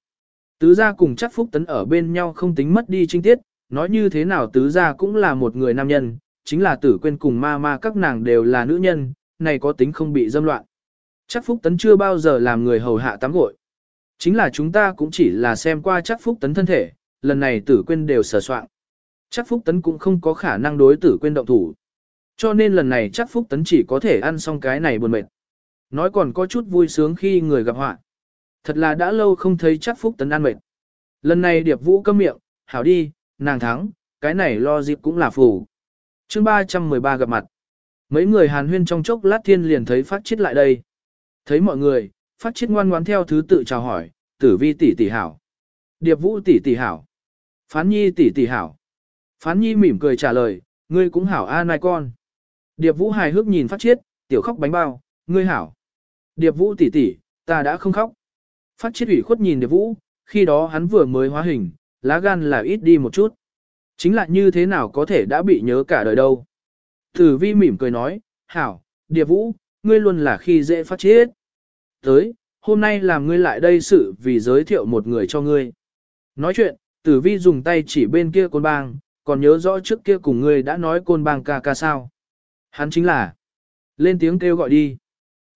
Speaker 1: Tứ gia cùng chắc Phúc Tấn ở bên nhau không tính mất đi trinh tiết, nói như thế nào tứ gia cũng là một người nam nhân, chính là tử quên cùng ma ma các nàng đều là nữ nhân, này có tính không bị dâm loạn. Chắc Phúc Tấn chưa bao giờ làm người hầu hạ tắm gội. Chính là chúng ta cũng chỉ là xem qua chắc Phúc Tấn thân thể, lần này tử quên đều sờ soạn. Chắc Phúc Tấn cũng không có khả năng đối tử quên động thủ. Cho nên lần này chắc Phúc Tấn chỉ có thể ăn xong cái này buồn mệt. Nói còn có chút vui sướng khi người gặp họa. Thật là đã lâu không thấy chắc Phúc Tấn ăn mệt. Lần này Điệp Vũ câm miệng, hảo đi, nàng thắng, cái này lo dịp cũng là phù chương 313 gặp mặt. Mấy người hàn huyên trong chốc lát thiên liền thấy phát chết lại đây. Thấy mọi người, phát chết ngoan ngoãn theo thứ tự chào hỏi, tử vi tỷ tỷ hảo. Điệp vũ tỷ tỷ hảo. Phán nhi tỷ tỷ hảo. Phán nhi mỉm cười trả lời, ngươi cũng hảo a nai con. Điệp vũ hài hước nhìn phát chết, tiểu khóc bánh bao, ngươi hảo. Điệp vũ tỷ tỷ, ta đã không khóc. Phát chết ủy khuất nhìn điệp vũ, khi đó hắn vừa mới hóa hình, lá gan là ít đi một chút. Chính là như thế nào có thể đã bị nhớ cả đời đâu. Tử vi mỉm cười nói, hảo, Địa vũ, ngươi luôn là khi dễ phát chết. Tới, hôm nay làm ngươi lại đây sự vì giới thiệu một người cho ngươi. Nói chuyện, tử vi dùng tay chỉ bên kia côn bang, còn nhớ rõ trước kia cùng ngươi đã nói côn bang ca ca sao. Hắn chính là, lên tiếng kêu gọi đi.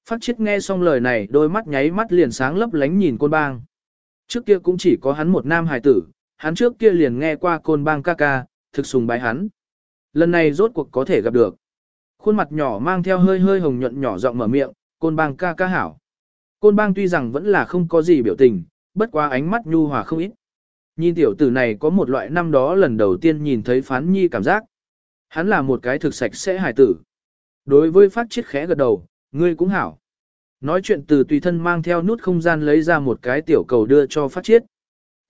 Speaker 1: Phát chết nghe xong lời này đôi mắt nháy mắt liền sáng lấp lánh nhìn côn bang. Trước kia cũng chỉ có hắn một nam hài tử, hắn trước kia liền nghe qua côn bang ca ca, thực sùng bái hắn. Lần này rốt cuộc có thể gặp được. Khuôn mặt nhỏ mang theo hơi hơi hồng nhuận nhỏ giọng mở miệng, côn bang ca ca hảo. Côn bang tuy rằng vẫn là không có gì biểu tình, bất quá ánh mắt nhu hòa không ít. Nhìn tiểu tử này có một loại năm đó lần đầu tiên nhìn thấy phán nhi cảm giác. Hắn là một cái thực sạch sẽ hài tử. Đối với phát chiết khẽ gật đầu, ngươi cũng hảo. Nói chuyện từ tùy thân mang theo nút không gian lấy ra một cái tiểu cầu đưa cho phát chiết.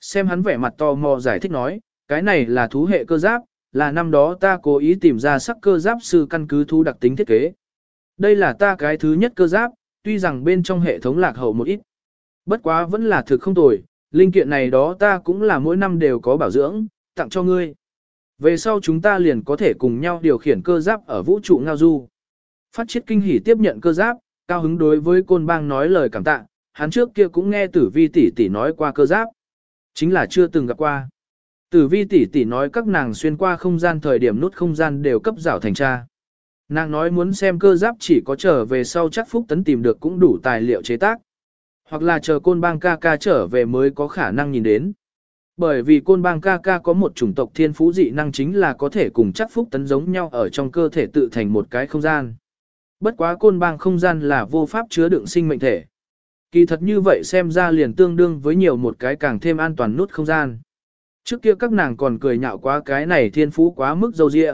Speaker 1: Xem hắn vẻ mặt to mò giải thích nói, cái này là thú hệ cơ giáp, là năm đó ta cố ý tìm ra sắc cơ giáp sư căn cứ thú đặc tính thiết kế. Đây là ta cái thứ nhất cơ giáp, tuy rằng bên trong hệ thống lạc hậu một ít. Bất quá vẫn là thực không tồi, linh kiện này đó ta cũng là mỗi năm đều có bảo dưỡng, tặng cho ngươi. Về sau chúng ta liền có thể cùng nhau điều khiển cơ giáp ở vũ trụ ngao du. Phát chiết kinh hỉ tiếp nhận cơ giáp, cao hứng đối với côn bang nói lời cảm tạ, hắn trước kia cũng nghe tử vi tỷ tỷ nói qua cơ giáp. Chính là chưa từng gặp qua. Tử vi tỷ tỷ nói các nàng xuyên qua không gian thời điểm nút không gian đều cấp rảo thành tra. Nàng nói muốn xem cơ giáp chỉ có trở về sau chắc Phúc Tấn tìm được cũng đủ tài liệu chế tác. Hoặc là chờ côn bang ca ca trở về mới có khả năng nhìn đến. Bởi vì côn bang ca ca có một chủng tộc thiên phú dị năng chính là có thể cùng chắc Phúc Tấn giống nhau ở trong cơ thể tự thành một cái không gian. Bất quá côn bang không gian là vô pháp chứa đựng sinh mệnh thể. Kỳ thật như vậy xem ra liền tương đương với nhiều một cái càng thêm an toàn nút không gian. Trước kia các nàng còn cười nhạo quá cái này thiên phú quá mức dâu dịa.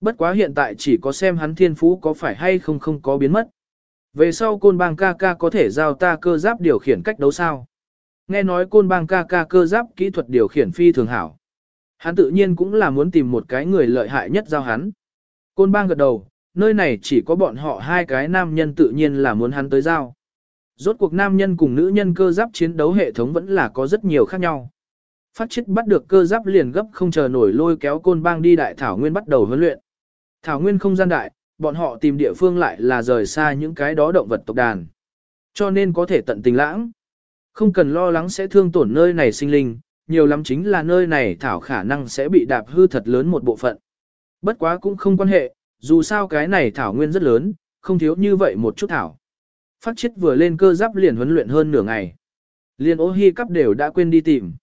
Speaker 1: Bất quá hiện tại chỉ có xem hắn thiên phú có phải hay không không có biến mất. Về sau côn bang ca ca có thể giao ta cơ giáp điều khiển cách đấu sao. Nghe nói côn bang ca ca cơ giáp kỹ thuật điều khiển phi thường hảo. Hắn tự nhiên cũng là muốn tìm một cái người lợi hại nhất giao hắn. Côn bang gật đầu, nơi này chỉ có bọn họ hai cái nam nhân tự nhiên là muốn hắn tới giao. Rốt cuộc nam nhân cùng nữ nhân cơ giáp chiến đấu hệ thống vẫn là có rất nhiều khác nhau. Phát chết bắt được cơ giáp liền gấp không chờ nổi lôi kéo côn bang đi đại thảo nguyên bắt đầu huấn luyện. Thảo nguyên không gian đại, bọn họ tìm địa phương lại là rời xa những cái đó động vật tộc đàn. Cho nên có thể tận tình lãng. Không cần lo lắng sẽ thương tổn nơi này sinh linh, nhiều lắm chính là nơi này thảo khả năng sẽ bị đạp hư thật lớn một bộ phận. Bất quá cũng không quan hệ, dù sao cái này thảo nguyên rất lớn, không thiếu như vậy một chút thảo. Phát chết vừa lên cơ giáp liền huấn luyện hơn nửa ngày. Liên ô hi cắp đều đã quên đi tìm.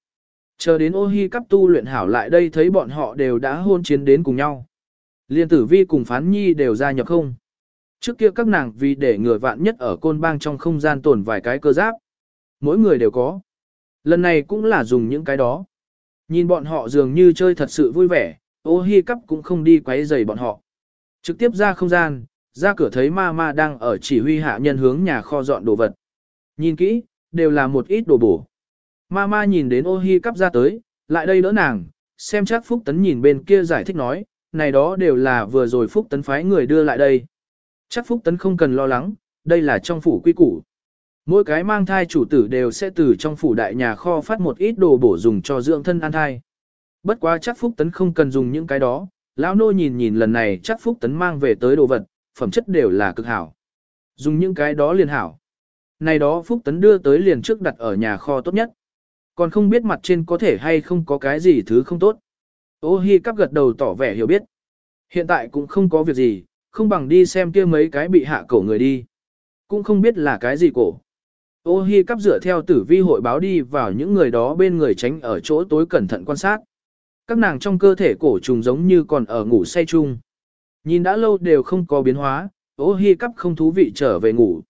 Speaker 1: Chờ đến ô hi cắp tu luyện hảo lại đây thấy bọn họ đều đã hôn chiến đến cùng nhau. Liên tử vi cùng phán nhi đều gia nhập không. Trước kia các nàng vì để ngừa vạn nhất ở côn bang trong không gian tồn vài cái cơ giáp. Mỗi người đều có. Lần này cũng là dùng những cái đó. Nhìn bọn họ dường như chơi thật sự vui vẻ, ô hi cắp cũng không đi quấy rầy bọn họ. Trực tiếp ra không gian, ra cửa thấy ma ma đang ở chỉ huy hạ nhân hướng nhà kho dọn đồ vật. Nhìn kỹ, đều là một ít đồ bổ. Ma ma nhìn đến ô hi cắp ra tới, lại đây đỡ nàng, xem chắc Phúc Tấn nhìn bên kia giải thích nói, này đó đều là vừa rồi Phúc Tấn phái người đưa lại đây. Chắc Phúc Tấn không cần lo lắng, đây là trong phủ quy củ. Mỗi cái mang thai chủ tử đều sẽ từ trong phủ đại nhà kho phát một ít đồ bổ dùng cho dưỡng thân an thai. Bất quá chắc Phúc Tấn không cần dùng những cái đó, lão nô nhìn nhìn lần này chắc Phúc Tấn mang về tới đồ vật, phẩm chất đều là cực hảo. Dùng những cái đó liền hảo. Này đó Phúc Tấn đưa tới liền trước đặt ở nhà kho tốt nhất. Còn không biết mặt trên có thể hay không có cái gì thứ không tốt. Ô hi cắp gật đầu tỏ vẻ hiểu biết. Hiện tại cũng không có việc gì, không bằng đi xem kia mấy cái bị hạ cổ người đi. Cũng không biết là cái gì cổ. Ô hi cắp dựa theo tử vi hội báo đi vào những người đó bên người tránh ở chỗ tối cẩn thận quan sát. Các nàng trong cơ thể cổ trùng giống như còn ở ngủ say chung. Nhìn đã lâu đều không có biến hóa, ô hi cắp không thú vị trở về ngủ.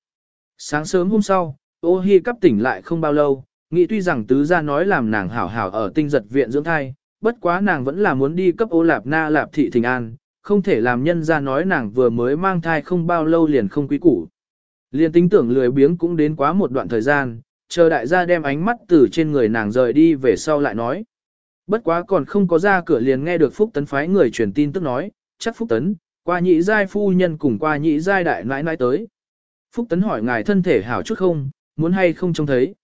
Speaker 1: Sáng sớm hôm sau, ô hi cắp tỉnh lại không bao lâu, nghĩ tuy rằng tứ gia nói làm nàng hảo hảo ở tinh giật viện dưỡng thai, bất quá nàng vẫn là muốn đi cấp ô lạp na lạp thị thình an, không thể làm nhân ra nói nàng vừa mới mang thai không bao lâu liền không quý củ. Liền tính tưởng lười biếng cũng đến quá một đoạn thời gian, chờ đại gia đem ánh mắt từ trên người nàng rời đi về sau lại nói. Bất quá còn không có ra cửa liền nghe được Phúc Tấn phái người truyền tin tức nói, chắc Phúc Tấn, qua nhị giai phu nhân cùng qua nhị giai đại nãi nãi tới. Phúc Tấn hỏi ngài thân thể hảo chút không, muốn hay không trông thấy.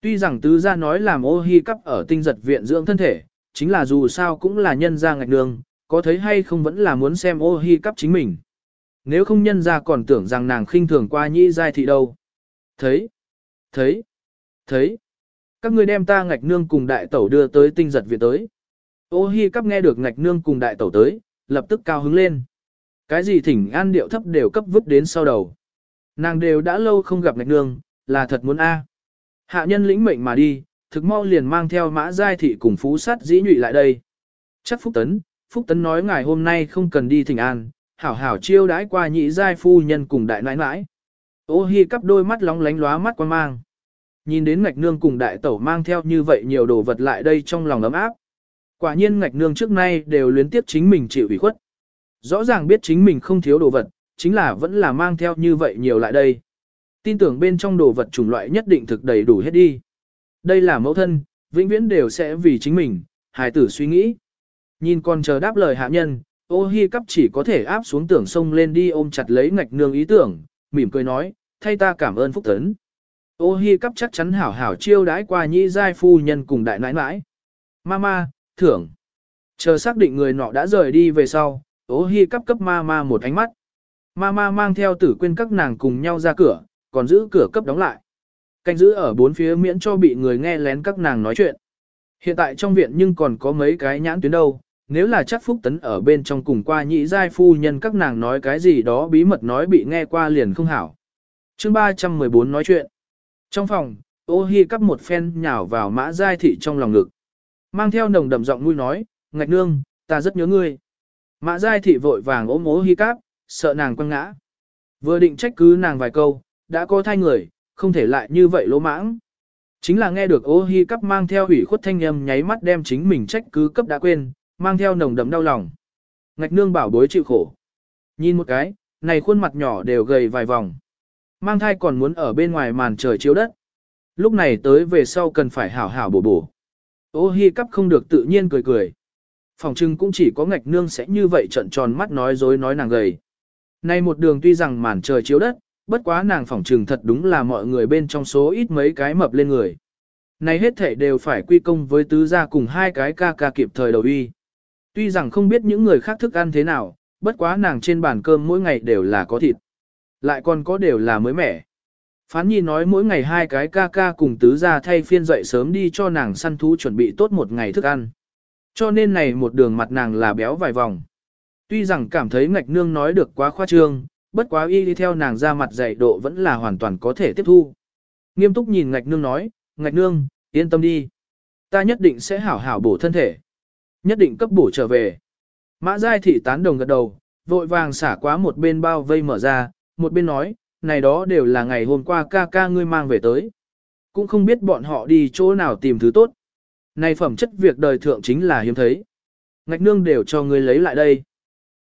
Speaker 1: Tuy rằng tứ gia nói làm ô hi cắp ở tinh giật viện dưỡng thân thể, chính là dù sao cũng là nhân gia ngạch đường, có thấy hay không vẫn là muốn xem ô hi cắp chính mình. Nếu không nhân gia còn tưởng rằng nàng khinh thường qua nhị giai thị đâu. Thấy, thấy, thấy. Các ngươi đem ta ngạch nương cùng đại tẩu đưa tới tinh giật viện tới. Ô hi cắp nghe được ngạch nương cùng đại tẩu tới, lập tức cao hứng lên. Cái gì thỉnh an điệu thấp đều cấp vứt đến sau đầu. Nàng đều đã lâu không gặp ngạch nương, là thật muốn A. Hạ nhân lĩnh mệnh mà đi, thực mau liền mang theo mã giai thị cùng phú sát dĩ nhụy lại đây. Chắc Phúc Tấn, Phúc Tấn nói ngài hôm nay không cần đi thỉnh an, hảo hảo chiêu đãi qua nhị giai phu nhân cùng đại nãi nãi. Ô hi cắp đôi mắt lóng lánh lóa mắt quan mang. Nhìn đến ngạch nương cùng đại tẩu mang theo như vậy nhiều đồ vật lại đây trong lòng ấm áp. Quả nhiên ngạch nương trước nay đều luyến tiếp chính mình chịu ủy khuất. Rõ ràng biết chính mình không thiếu đồ vật, chính là vẫn là mang theo như vậy nhiều lại đây. Tin tưởng bên trong đồ vật chủng loại nhất định thực đầy đủ hết đi. Đây là mẫu thân, vĩnh viễn đều sẽ vì chính mình, hài tử suy nghĩ. Nhìn con chờ đáp lời hạ nhân, ô hi cắp chỉ có thể áp xuống tưởng sông lên đi ôm chặt lấy ngạch nương ý tưởng, mỉm cười nói, thay ta cảm ơn phúc tấn. Ô hi cắp chắc chắn hảo hảo chiêu đãi qua nhĩ giai phu nhân cùng đại nãi nãi. Mama, thưởng. Chờ xác định người nọ đã rời đi về sau, ố hi cắp cấp mama một ánh mắt. Mama mang theo tử quên các nàng cùng nhau ra cửa, còn giữ cửa cấp đóng lại. Canh giữ ở bốn phía miễn cho bị người nghe lén các nàng nói chuyện. Hiện tại trong viện nhưng còn có mấy cái nhãn tuyến đâu, nếu là chắc phúc tấn ở bên trong cùng qua nhị giai phu nhân các nàng nói cái gì đó bí mật nói bị nghe qua liền không hảo. chương 314 nói chuyện. Trong phòng, ô hi cắp một phen nhào vào mã giai thị trong lòng ngực. Mang theo nồng đậm giọng nuôi nói, ngạch nương, ta rất nhớ ngươi. Mã giai thị vội vàng ôm ố hi cáp, sợ nàng quăng ngã. Vừa định trách cứ nàng vài câu, đã có thai người, không thể lại như vậy lỗ mãng. Chính là nghe được ô hi cắp mang theo hủy khuất thanh âm nháy mắt đem chính mình trách cứ cấp đã quên, mang theo nồng đậm đau lòng. Ngạch nương bảo bối chịu khổ. Nhìn một cái, này khuôn mặt nhỏ đều gầy vài vòng. Mang thai còn muốn ở bên ngoài màn trời chiếu đất. Lúc này tới về sau cần phải hảo hảo bổ bổ. Ô hi cắp không được tự nhiên cười cười. Phòng trưng cũng chỉ có ngạch nương sẽ như vậy trận tròn mắt nói dối nói nàng gầy. Nay một đường tuy rằng màn trời chiếu đất, bất quá nàng phỏng trừng thật đúng là mọi người bên trong số ít mấy cái mập lên người. Này hết thể đều phải quy công với tứ gia cùng hai cái ca ca kịp thời đầu uy. Tuy rằng không biết những người khác thức ăn thế nào, bất quá nàng trên bàn cơm mỗi ngày đều là có thịt. Lại còn có đều là mới mẻ. Phán Nhi nói mỗi ngày hai cái ca ca cùng tứ gia thay phiên dậy sớm đi cho nàng săn thú chuẩn bị tốt một ngày thức ăn. Cho nên này một đường mặt nàng là béo vài vòng. Tuy rằng cảm thấy ngạch nương nói được quá khoa trương, bất quá y đi theo nàng ra mặt dạy độ vẫn là hoàn toàn có thể tiếp thu. Nghiêm túc nhìn ngạch nương nói, ngạch nương, yên tâm đi. Ta nhất định sẽ hảo hảo bổ thân thể. Nhất định cấp bổ trở về. Mã Giai thị tán đồng gật đầu, vội vàng xả quá một bên bao vây mở ra, một bên nói, này đó đều là ngày hôm qua ca ca ngươi mang về tới. Cũng không biết bọn họ đi chỗ nào tìm thứ tốt. Này phẩm chất việc đời thượng chính là hiếm thấy. Ngạch nương đều cho ngươi lấy lại đây.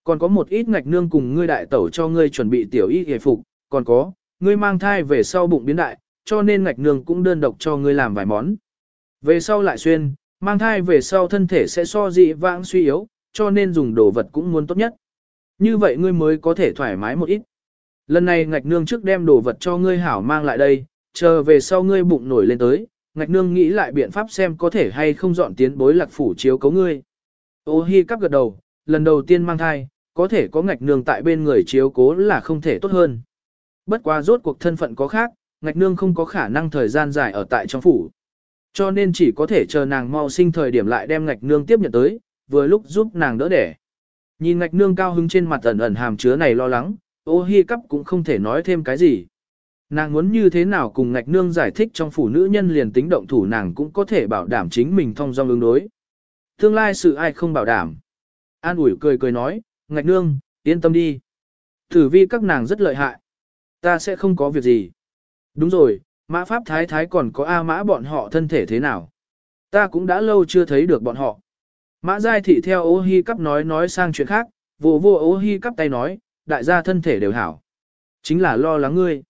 Speaker 1: Còn có một ít ngạch nương cùng ngươi đại tẩu cho ngươi chuẩn bị tiểu y hề phục, còn có, ngươi mang thai về sau bụng biến đại, cho nên ngạch nương cũng đơn độc cho ngươi làm vài món. Về sau lại xuyên, mang thai về sau thân thể sẽ so dị vãng suy yếu, cho nên dùng đồ vật cũng muốn tốt nhất. Như vậy ngươi mới có thể thoải mái một ít. Lần này ngạch nương trước đem đồ vật cho ngươi hảo mang lại đây, chờ về sau ngươi bụng nổi lên tới, ngạch nương nghĩ lại biện pháp xem có thể hay không dọn tiến bối lạc phủ chiếu cấu ngươi. Ô hi cắp gật đầu, lần đầu tiên mang thai, có thể có ngạch nương tại bên người chiếu cố là không thể tốt hơn. Bất quá rốt cuộc thân phận có khác, ngạch nương không có khả năng thời gian dài ở tại trong phủ. Cho nên chỉ có thể chờ nàng mau sinh thời điểm lại đem ngạch nương tiếp nhận tới, vừa lúc giúp nàng đỡ đẻ. Nhìn ngạch nương cao hứng trên mặt ẩn ẩn hàm chứa này lo lắng, ô hi cắp cũng không thể nói thêm cái gì. Nàng muốn như thế nào cùng ngạch nương giải thích trong phủ nữ nhân liền tính động thủ nàng cũng có thể bảo đảm chính mình thông dong ứng đối. Tương lai sự ai không bảo đảm. An ủi cười cười nói, ngạch nương, yên tâm đi. Tử vi các nàng rất lợi hại. Ta sẽ không có việc gì. Đúng rồi, mã pháp thái thái còn có A mã bọn họ thân thể thế nào. Ta cũng đã lâu chưa thấy được bọn họ. Mã giai thị theo ô hi cắp nói nói sang chuyện khác, vô vô ô hi cắp tay nói, đại gia thân thể đều hảo. Chính là lo lắng ngươi.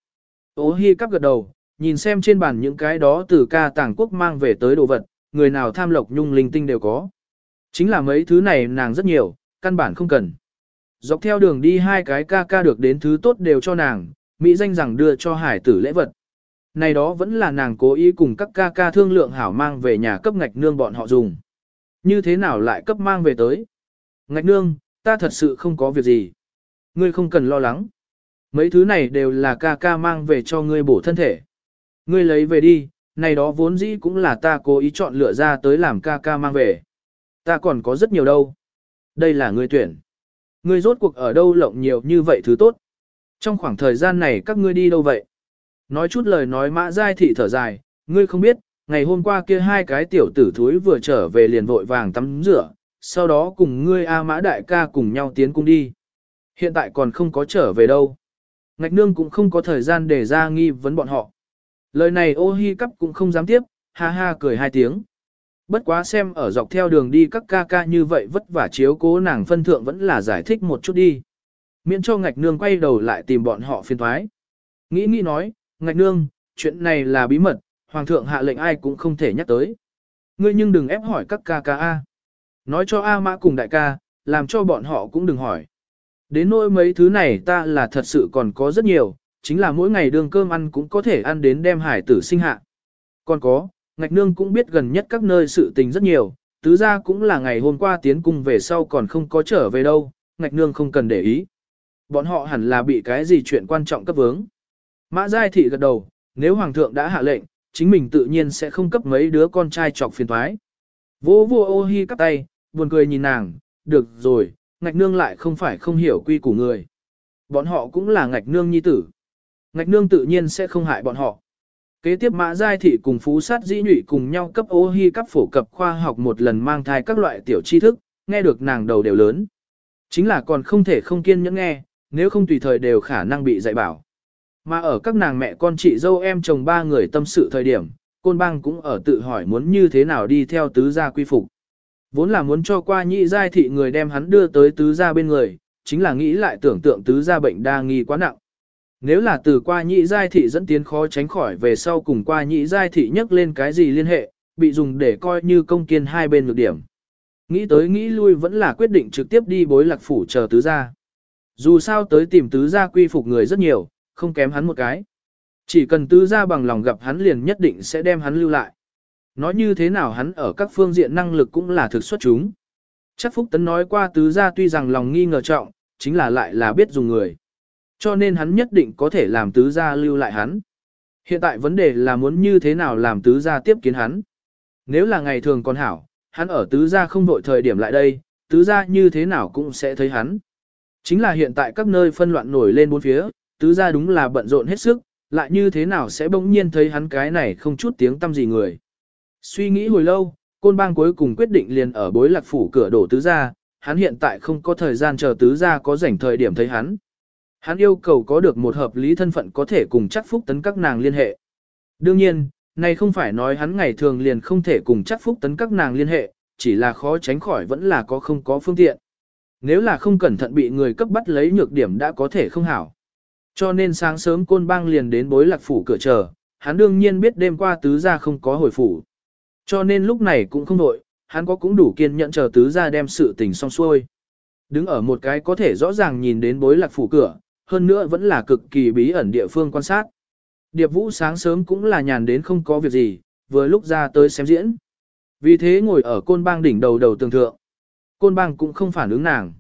Speaker 1: Ô hi cắp gật đầu, nhìn xem trên bàn những cái đó từ ca tàng quốc mang về tới đồ vật, người nào tham lộc nhung linh tinh đều có. Chính là mấy thứ này nàng rất nhiều, căn bản không cần. Dọc theo đường đi hai cái ca ca được đến thứ tốt đều cho nàng, Mỹ danh rằng đưa cho hải tử lễ vật. Này đó vẫn là nàng cố ý cùng các ca ca thương lượng hảo mang về nhà cấp ngạch nương bọn họ dùng. Như thế nào lại cấp mang về tới? Ngạch nương, ta thật sự không có việc gì. Ngươi không cần lo lắng. Mấy thứ này đều là ca ca mang về cho ngươi bổ thân thể. Ngươi lấy về đi, này đó vốn dĩ cũng là ta cố ý chọn lựa ra tới làm ca ca mang về. Ta còn có rất nhiều đâu. Đây là ngươi tuyển. Ngươi rốt cuộc ở đâu lộng nhiều như vậy thứ tốt. Trong khoảng thời gian này các ngươi đi đâu vậy? Nói chút lời nói mã dai thị thở dài, ngươi không biết, ngày hôm qua kia hai cái tiểu tử thúi vừa trở về liền vội vàng tắm rửa, sau đó cùng ngươi A mã đại ca cùng nhau tiến cung đi. Hiện tại còn không có trở về đâu. Ngạch nương cũng không có thời gian để ra nghi vấn bọn họ. Lời này ô hi cắp cũng không dám tiếp, ha ha cười hai tiếng. Bất quá xem ở dọc theo đường đi các ca ca như vậy vất vả chiếu cố nàng phân thượng vẫn là giải thích một chút đi. Miễn cho ngạch nương quay đầu lại tìm bọn họ phiền thoái. Nghĩ nghĩ nói, ngạch nương, chuyện này là bí mật, hoàng thượng hạ lệnh ai cũng không thể nhắc tới. Ngươi nhưng đừng ép hỏi các ca ca A. Nói cho A mã cùng đại ca, làm cho bọn họ cũng đừng hỏi. Đến nỗi mấy thứ này ta là thật sự còn có rất nhiều, chính là mỗi ngày đường cơm ăn cũng có thể ăn đến đem hải tử sinh hạ. Còn có, ngạch nương cũng biết gần nhất các nơi sự tình rất nhiều, tứ ra cũng là ngày hôm qua tiến cung về sau còn không có trở về đâu, ngạch nương không cần để ý. Bọn họ hẳn là bị cái gì chuyện quan trọng cấp vướng. Mã Giai Thị gật đầu, nếu Hoàng thượng đã hạ lệnh, chính mình tự nhiên sẽ không cấp mấy đứa con trai chọc phiền thoái. Vô vô ô hi cắp tay, buồn cười nhìn nàng, được rồi, ngạch nương lại không phải không hiểu quy củ người. Bọn họ cũng là ngạch nương nhi tử. Ngạch nương tự nhiên sẽ không hại bọn họ. Kế tiếp mã giai thị cùng phú sát dĩ nhụy cùng nhau cấp ô hi cấp phổ cập khoa học một lần mang thai các loại tiểu tri thức, nghe được nàng đầu đều lớn. Chính là còn không thể không kiên nhẫn nghe, nếu không tùy thời đều khả năng bị dạy bảo. Mà ở các nàng mẹ con chị dâu em chồng ba người tâm sự thời điểm, côn bang cũng ở tự hỏi muốn như thế nào đi theo tứ gia quy phục. Vốn là muốn cho qua nhị giai thị người đem hắn đưa tới tứ gia bên người, chính là nghĩ lại tưởng tượng tứ gia bệnh đa nghi quá nặng. Nếu là từ qua nhị giai thị dẫn tiến khó tránh khỏi về sau cùng qua nhị giai thị nhắc lên cái gì liên hệ, bị dùng để coi như công kiên hai bên nhược điểm. Nghĩ tới nghĩ lui vẫn là quyết định trực tiếp đi bối lạc phủ chờ tứ gia. Dù sao tới tìm tứ gia quy phục người rất nhiều, không kém hắn một cái. Chỉ cần tứ gia bằng lòng gặp hắn liền nhất định sẽ đem hắn lưu lại. Nói như thế nào hắn ở các phương diện năng lực cũng là thực xuất chúng. Chắc Phúc Tấn nói qua tứ gia tuy rằng lòng nghi ngờ trọng, chính là lại là biết dùng người. Cho nên hắn nhất định có thể làm tứ gia lưu lại hắn. Hiện tại vấn đề là muốn như thế nào làm tứ gia tiếp kiến hắn. Nếu là ngày thường còn hảo, hắn ở tứ gia không đội thời điểm lại đây, tứ gia như thế nào cũng sẽ thấy hắn. Chính là hiện tại các nơi phân loạn nổi lên bốn phía, tứ gia đúng là bận rộn hết sức, lại như thế nào sẽ bỗng nhiên thấy hắn cái này không chút tiếng tâm gì người. Suy nghĩ hồi lâu, côn bang cuối cùng quyết định liền ở bối lạc phủ cửa đổ tứ gia, hắn hiện tại không có thời gian chờ tứ gia có rảnh thời điểm thấy hắn. Hắn yêu cầu có được một hợp lý thân phận có thể cùng chắc phúc tấn các nàng liên hệ. Đương nhiên, này không phải nói hắn ngày thường liền không thể cùng chắc phúc tấn các nàng liên hệ, chỉ là khó tránh khỏi vẫn là có không có phương tiện. Nếu là không cẩn thận bị người cấp bắt lấy nhược điểm đã có thể không hảo. Cho nên sáng sớm côn bang liền đến bối lạc phủ cửa chờ, hắn đương nhiên biết đêm qua tứ gia không có hồi phủ. Cho nên lúc này cũng không đổi, hắn có cũng đủ kiên nhẫn chờ tứ gia đem sự tình xong xuôi. Đứng ở một cái có thể rõ ràng nhìn đến bối lạc phủ cửa, hơn nữa vẫn là cực kỳ bí ẩn địa phương quan sát. Điệp Vũ sáng sớm cũng là nhàn đến không có việc gì, vừa lúc ra tới xem diễn. Vì thế ngồi ở côn bang đỉnh đầu đầu tường thượng. Côn bang cũng không phản ứng nàng.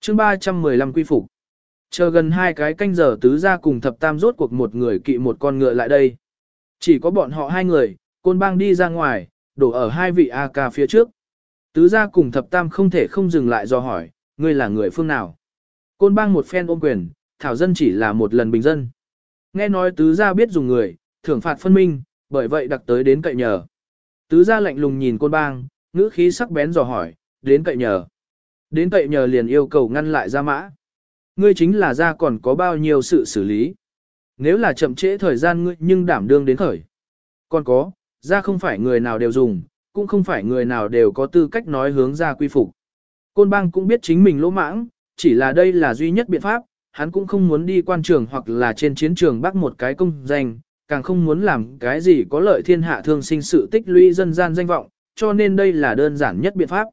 Speaker 1: chương 315 quy phục. Chờ gần hai cái canh giờ tứ ra cùng thập tam rốt cuộc một người kỵ một con ngựa lại đây. Chỉ có bọn họ hai người, côn bang đi ra ngoài, đổ ở hai vị A ca phía trước. Tứ gia cùng thập tam không thể không dừng lại do hỏi, ngươi là người phương nào. Côn bang một phen ôm quyền, thảo dân chỉ là một lần bình dân. Nghe nói tứ gia biết dùng người, thưởng phạt phân minh, bởi vậy đặc tới đến cậy nhờ. Tứ gia lạnh lùng nhìn côn bang, ngữ khí sắc bén dò hỏi, đến cậy nhờ. Đến cậy nhờ liền yêu cầu ngăn lại gia mã. Ngươi chính là gia còn có bao nhiêu sự xử lý. Nếu là chậm trễ thời gian ngươi nhưng đảm đương đến khởi. Còn có, gia không phải người nào đều dùng, cũng không phải người nào đều có tư cách nói hướng ra quy phục. Côn bang cũng biết chính mình lỗ mãng, chỉ là đây là duy nhất biện pháp, hắn cũng không muốn đi quan trường hoặc là trên chiến trường bắt một cái công danh, càng không muốn làm cái gì có lợi thiên hạ thương sinh sự tích lũy dân gian danh vọng, cho nên đây là đơn giản nhất biện pháp.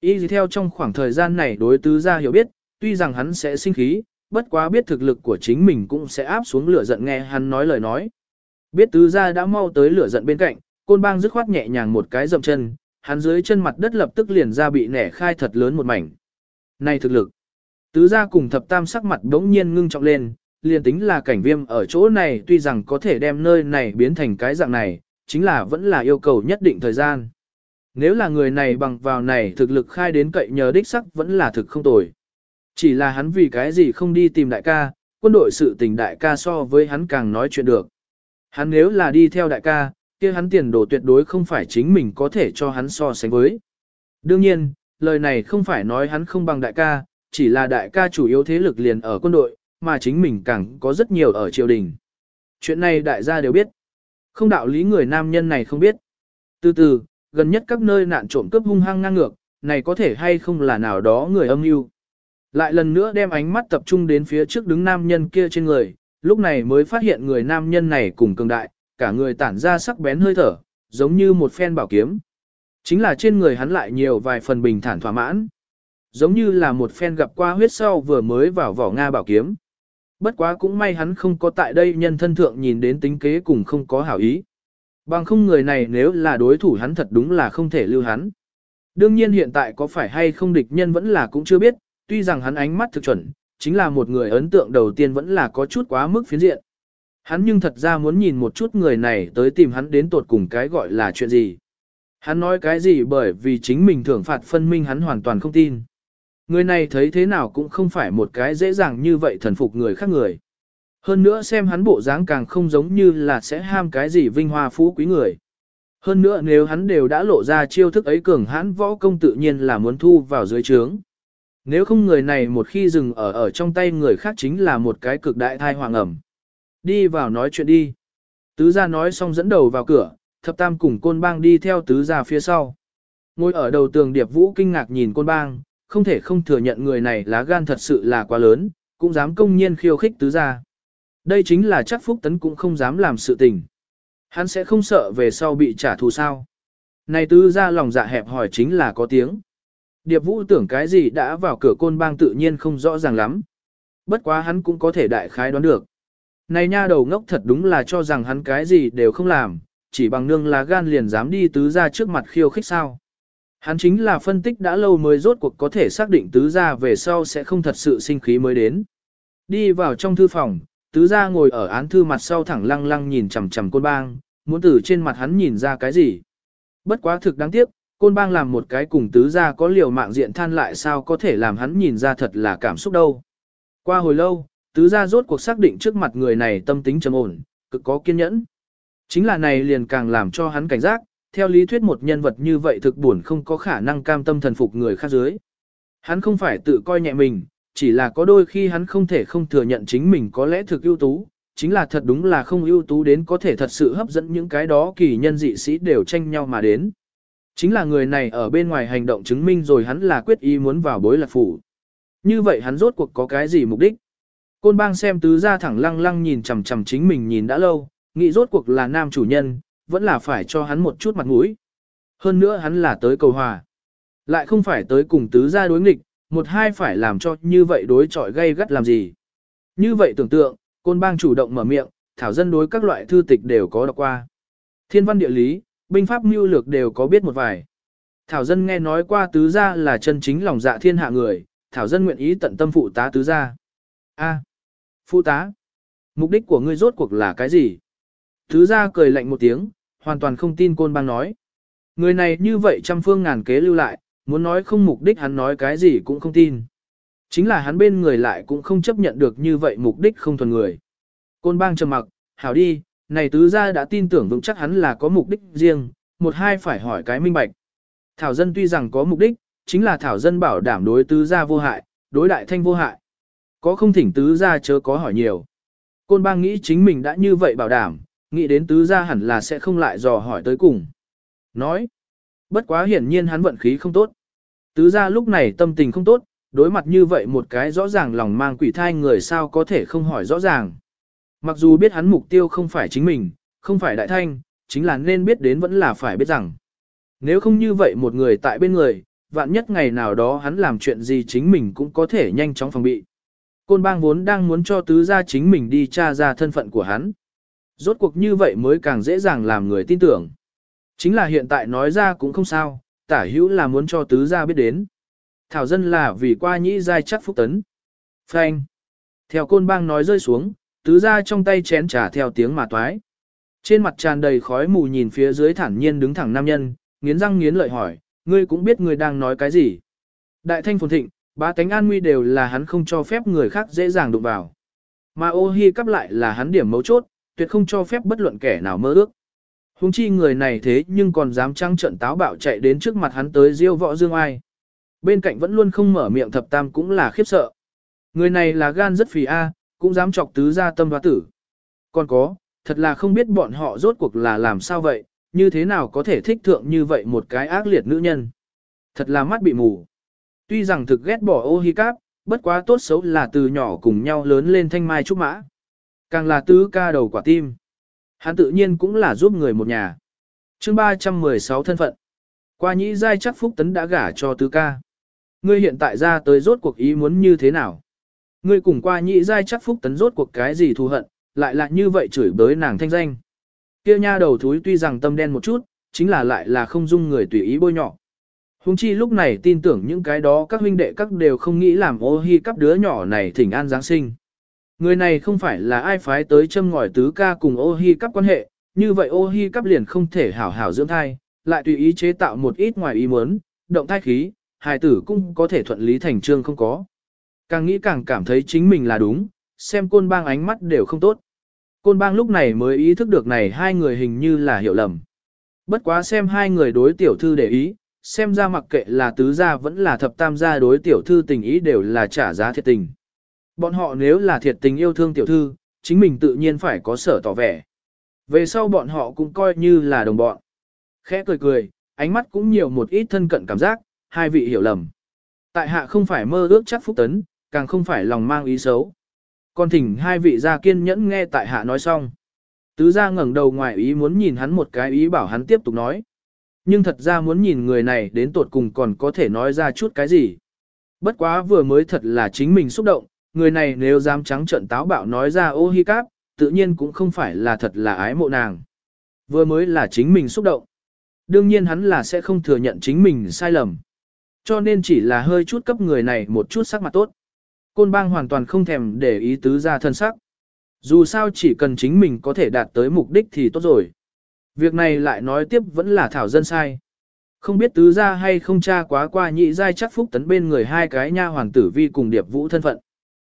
Speaker 1: Y gì theo trong khoảng thời gian này đối tứ gia hiểu biết, tuy rằng hắn sẽ sinh khí, bất quá biết thực lực của chính mình cũng sẽ áp xuống lửa giận nghe hắn nói lời nói. Biết tứ gia đã mau tới lửa giận bên cạnh, côn bang dứt khoát nhẹ nhàng một cái dậm chân, hắn dưới chân mặt đất lập tức liền ra bị nẻ khai thật lớn một mảnh. Này thực lực! Tứ gia cùng thập tam sắc mặt đống nhiên ngưng trọng lên, liền tính là cảnh viêm ở chỗ này tuy rằng có thể đem nơi này biến thành cái dạng này, chính là vẫn là yêu cầu nhất định thời gian. Nếu là người này bằng vào này thực lực khai đến cậy nhờ đích sắc vẫn là thực không tồi. Chỉ là hắn vì cái gì không đi tìm đại ca, quân đội sự tình đại ca so với hắn càng nói chuyện được. Hắn nếu là đi theo đại ca, kia hắn tiền đồ tuyệt đối không phải chính mình có thể cho hắn so sánh với. Đương nhiên, lời này không phải nói hắn không bằng đại ca, chỉ là đại ca chủ yếu thế lực liền ở quân đội, mà chính mình càng có rất nhiều ở triều đình. Chuyện này đại gia đều biết. Không đạo lý người nam nhân này không biết. Từ từ, gần nhất các nơi nạn trộm cướp hung hăng ngang ngược, này có thể hay không là nào đó người âm mưu. Lại lần nữa đem ánh mắt tập trung đến phía trước đứng nam nhân kia trên người, lúc này mới phát hiện người nam nhân này cùng cường đại, cả người tản ra sắc bén hơi thở, giống như một phen bảo kiếm. Chính là trên người hắn lại nhiều vài phần bình thản thỏa mãn giống như là một phen gặp qua huyết sau vừa mới vào vỏ Nga bảo kiếm. Bất quá cũng may hắn không có tại đây nhân thân thượng nhìn đến tính kế cùng không có hảo ý. Bằng không người này nếu là đối thủ hắn thật đúng là không thể lưu hắn. Đương nhiên hiện tại có phải hay không địch nhân vẫn là cũng chưa biết, tuy rằng hắn ánh mắt thực chuẩn, chính là một người ấn tượng đầu tiên vẫn là có chút quá mức phiến diện. Hắn nhưng thật ra muốn nhìn một chút người này tới tìm hắn đến tột cùng cái gọi là chuyện gì. Hắn nói cái gì bởi vì chính mình thưởng phạt phân minh hắn hoàn toàn không tin. Người này thấy thế nào cũng không phải một cái dễ dàng như vậy thần phục người khác người. Hơn nữa xem hắn bộ dáng càng không giống như là sẽ ham cái gì vinh hoa phú quý người. Hơn nữa nếu hắn đều đã lộ ra chiêu thức ấy cường hãn võ công tự nhiên là muốn thu vào dưới trướng. Nếu không người này một khi dừng ở ở trong tay người khác chính là một cái cực đại thai hoàng ẩm. Đi vào nói chuyện đi. Tứ gia nói xong dẫn đầu vào cửa, thập tam cùng côn bang đi theo tứ gia phía sau. Ngồi ở đầu tường điệp vũ kinh ngạc nhìn côn bang, không thể không thừa nhận người này lá gan thật sự là quá lớn, cũng dám công nhiên khiêu khích tứ gia. Đây chính là chắc phúc tấn cũng không dám làm sự tình. Hắn sẽ không sợ về sau bị trả thù sao. Này tứ gia lòng dạ hẹp hỏi chính là có tiếng. Điệp vũ tưởng cái gì đã vào cửa côn bang tự nhiên không rõ ràng lắm. Bất quá hắn cũng có thể đại khái đoán được. Này nha đầu ngốc thật đúng là cho rằng hắn cái gì đều không làm, chỉ bằng nương lá gan liền dám đi tứ ra trước mặt khiêu khích sao. Hắn chính là phân tích đã lâu mới rốt cuộc có thể xác định tứ ra về sau sẽ không thật sự sinh khí mới đến. Đi vào trong thư phòng, tứ ra ngồi ở án thư mặt sau thẳng lăng lăng nhìn chằm chằm côn bang, muốn từ trên mặt hắn nhìn ra cái gì. Bất quá thực đáng tiếc, côn bang làm một cái cùng tứ ra có liều mạng diện than lại sao có thể làm hắn nhìn ra thật là cảm xúc đâu. Qua hồi lâu, tứ gia rốt cuộc xác định trước mặt người này tâm tính trầm ổn, cực có kiên nhẫn. Chính là này liền càng làm cho hắn cảnh giác, theo lý thuyết một nhân vật như vậy thực buồn không có khả năng cam tâm thần phục người khác dưới. Hắn không phải tự coi nhẹ mình, chỉ là có đôi khi hắn không thể không thừa nhận chính mình có lẽ thực ưu tú, chính là thật đúng là không ưu tú đến có thể thật sự hấp dẫn những cái đó kỳ nhân dị sĩ đều tranh nhau mà đến. Chính là người này ở bên ngoài hành động chứng minh rồi hắn là quyết ý muốn vào bối lạc phủ. Như vậy hắn rốt cuộc có cái gì mục đích? Côn bang xem tứ gia thẳng lăng lăng nhìn chằm chằm chính mình nhìn đã lâu, nghĩ rốt cuộc là nam chủ nhân, vẫn là phải cho hắn một chút mặt mũi. Hơn nữa hắn là tới cầu hòa. Lại không phải tới cùng tứ gia đối nghịch, một hai phải làm cho như vậy đối chọi gây gắt làm gì. Như vậy tưởng tượng, côn bang chủ động mở miệng, thảo dân đối các loại thư tịch đều có đọc qua. Thiên văn địa lý, binh pháp mưu lược đều có biết một vài. Thảo dân nghe nói qua tứ gia là chân chính lòng dạ thiên hạ người, thảo dân nguyện ý tận tâm phụ tá tứ gia. A. Phụ tá, mục đích của ngươi rốt cuộc là cái gì? tứ gia cười lạnh một tiếng, hoàn toàn không tin côn bang nói. Người này như vậy trăm phương ngàn kế lưu lại, muốn nói không mục đích hắn nói cái gì cũng không tin. Chính là hắn bên người lại cũng không chấp nhận được như vậy mục đích không thuần người. Côn bang trầm mặc, hảo đi, này tứ gia đã tin tưởng vững chắc hắn là có mục đích riêng, một hai phải hỏi cái minh bạch. Thảo dân tuy rằng có mục đích, chính là thảo dân bảo đảm đối tứ gia vô hại, đối đại thanh vô hại. Có không thỉnh tứ gia chớ có hỏi nhiều. Côn bang nghĩ chính mình đã như vậy bảo đảm, nghĩ đến tứ gia hẳn là sẽ không lại dò hỏi tới cùng. Nói, bất quá hiển nhiên hắn vận khí không tốt. Tứ gia lúc này tâm tình không tốt, đối mặt như vậy một cái rõ ràng lòng mang quỷ thai người sao có thể không hỏi rõ ràng. Mặc dù biết hắn mục tiêu không phải chính mình, không phải đại thanh, chính là nên biết đến vẫn là phải biết rằng. Nếu không như vậy một người tại bên người, vạn nhất ngày nào đó hắn làm chuyện gì chính mình cũng có thể nhanh chóng phòng bị. Côn bang vốn đang muốn cho tứ gia chính mình đi tra ra thân phận của hắn. Rốt cuộc như vậy mới càng dễ dàng làm người tin tưởng. Chính là hiện tại nói ra cũng không sao, tả hữu là muốn cho tứ gia biết đến. Thảo dân là vì qua nhĩ giai chắc phúc tấn. Frank. Theo côn bang nói rơi xuống, tứ gia trong tay chén trà theo tiếng mà toái. Trên mặt tràn đầy khói mù nhìn phía dưới thản nhiên đứng thẳng nam nhân, nghiến răng nghiến lợi hỏi, ngươi cũng biết ngươi đang nói cái gì. Đại thanh phồn thịnh, Ba tánh an nguy đều là hắn không cho phép người khác dễ dàng đụng vào. Mà ô hi cắp lại là hắn điểm mấu chốt, tuyệt không cho phép bất luận kẻ nào mơ ước. Hùng chi người này thế nhưng còn dám trăng trận táo bạo chạy đến trước mặt hắn tới diêu võ dương ai. Bên cạnh vẫn luôn không mở miệng thập tam cũng là khiếp sợ. Người này là gan rất phì a, cũng dám chọc tứ gia tâm và tử. Còn có, thật là không biết bọn họ rốt cuộc là làm sao vậy, như thế nào có thể thích thượng như vậy một cái ác liệt nữ nhân. Thật là mắt bị mù. Tuy rằng thực ghét bỏ ô hi cáp, bất quá tốt xấu là từ nhỏ cùng nhau lớn lên thanh mai trúc mã. Càng là tứ ca đầu quả tim. Hắn tự nhiên cũng là giúp người một nhà. chương 316 thân phận. Qua nhĩ giai chắc phúc tấn đã gả cho tứ ca. Ngươi hiện tại ra tới rốt cuộc ý muốn như thế nào? Ngươi cùng qua nhị giai chắc phúc tấn rốt cuộc cái gì thù hận, lại là như vậy chửi bới nàng thanh danh. Kia nha đầu thúi tuy rằng tâm đen một chút, chính là lại là không dung người tùy ý bôi nhỏ. Hùng chi lúc này tin tưởng những cái đó các huynh đệ các đều không nghĩ làm ô hi cắp đứa nhỏ này thỉnh an Giáng sinh. Người này không phải là ai phái tới châm ngòi tứ ca cùng ô hi cắp quan hệ, như vậy ô hi cắp liền không thể hảo hảo dưỡng thai, lại tùy ý chế tạo một ít ngoài ý muốn, động thai khí, hài tử cũng có thể thuận lý thành trương không có. Càng nghĩ càng cảm thấy chính mình là đúng, xem côn bang ánh mắt đều không tốt. Côn bang lúc này mới ý thức được này hai người hình như là hiểu lầm. Bất quá xem hai người đối tiểu thư để ý, xem ra mặc kệ là tứ gia vẫn là thập tam gia đối tiểu thư tình ý đều là trả giá thiệt tình. Bọn họ nếu là thiệt tình yêu thương tiểu thư, chính mình tự nhiên phải có sở tỏ vẻ. Về sau bọn họ cũng coi như là đồng bọn. Khẽ cười cười, ánh mắt cũng nhiều một ít thân cận cảm giác, hai vị hiểu lầm. Tại hạ không phải mơ ước chắc phúc tấn, càng không phải lòng mang ý xấu. Còn thỉnh hai vị gia kiên nhẫn nghe tại hạ nói xong. Tứ gia ngẩng đầu ngoài ý muốn nhìn hắn một cái ý bảo hắn tiếp tục nói. Nhưng thật ra muốn nhìn người này đến tột cùng còn có thể nói ra chút cái gì. Bất quá vừa mới thật là chính mình xúc động, người này nếu dám trắng trợn táo bạo nói ra ô hi cáp, tự nhiên cũng không phải là thật là ái mộ nàng. Vừa mới là chính mình xúc động. Đương nhiên hắn là sẽ không thừa nhận chính mình sai lầm. Cho nên chỉ là hơi chút cấp người này một chút sắc mặt tốt. Côn bang hoàn toàn không thèm để ý tứ ra thân sắc. Dù sao chỉ cần chính mình có thể đạt tới mục đích thì tốt rồi. Việc này lại nói tiếp vẫn là thảo dân sai. Không biết tứ ra hay không tra quá qua nhị giai chắc phúc tấn bên người hai cái nha hoàng tử vi cùng điệp vũ thân phận.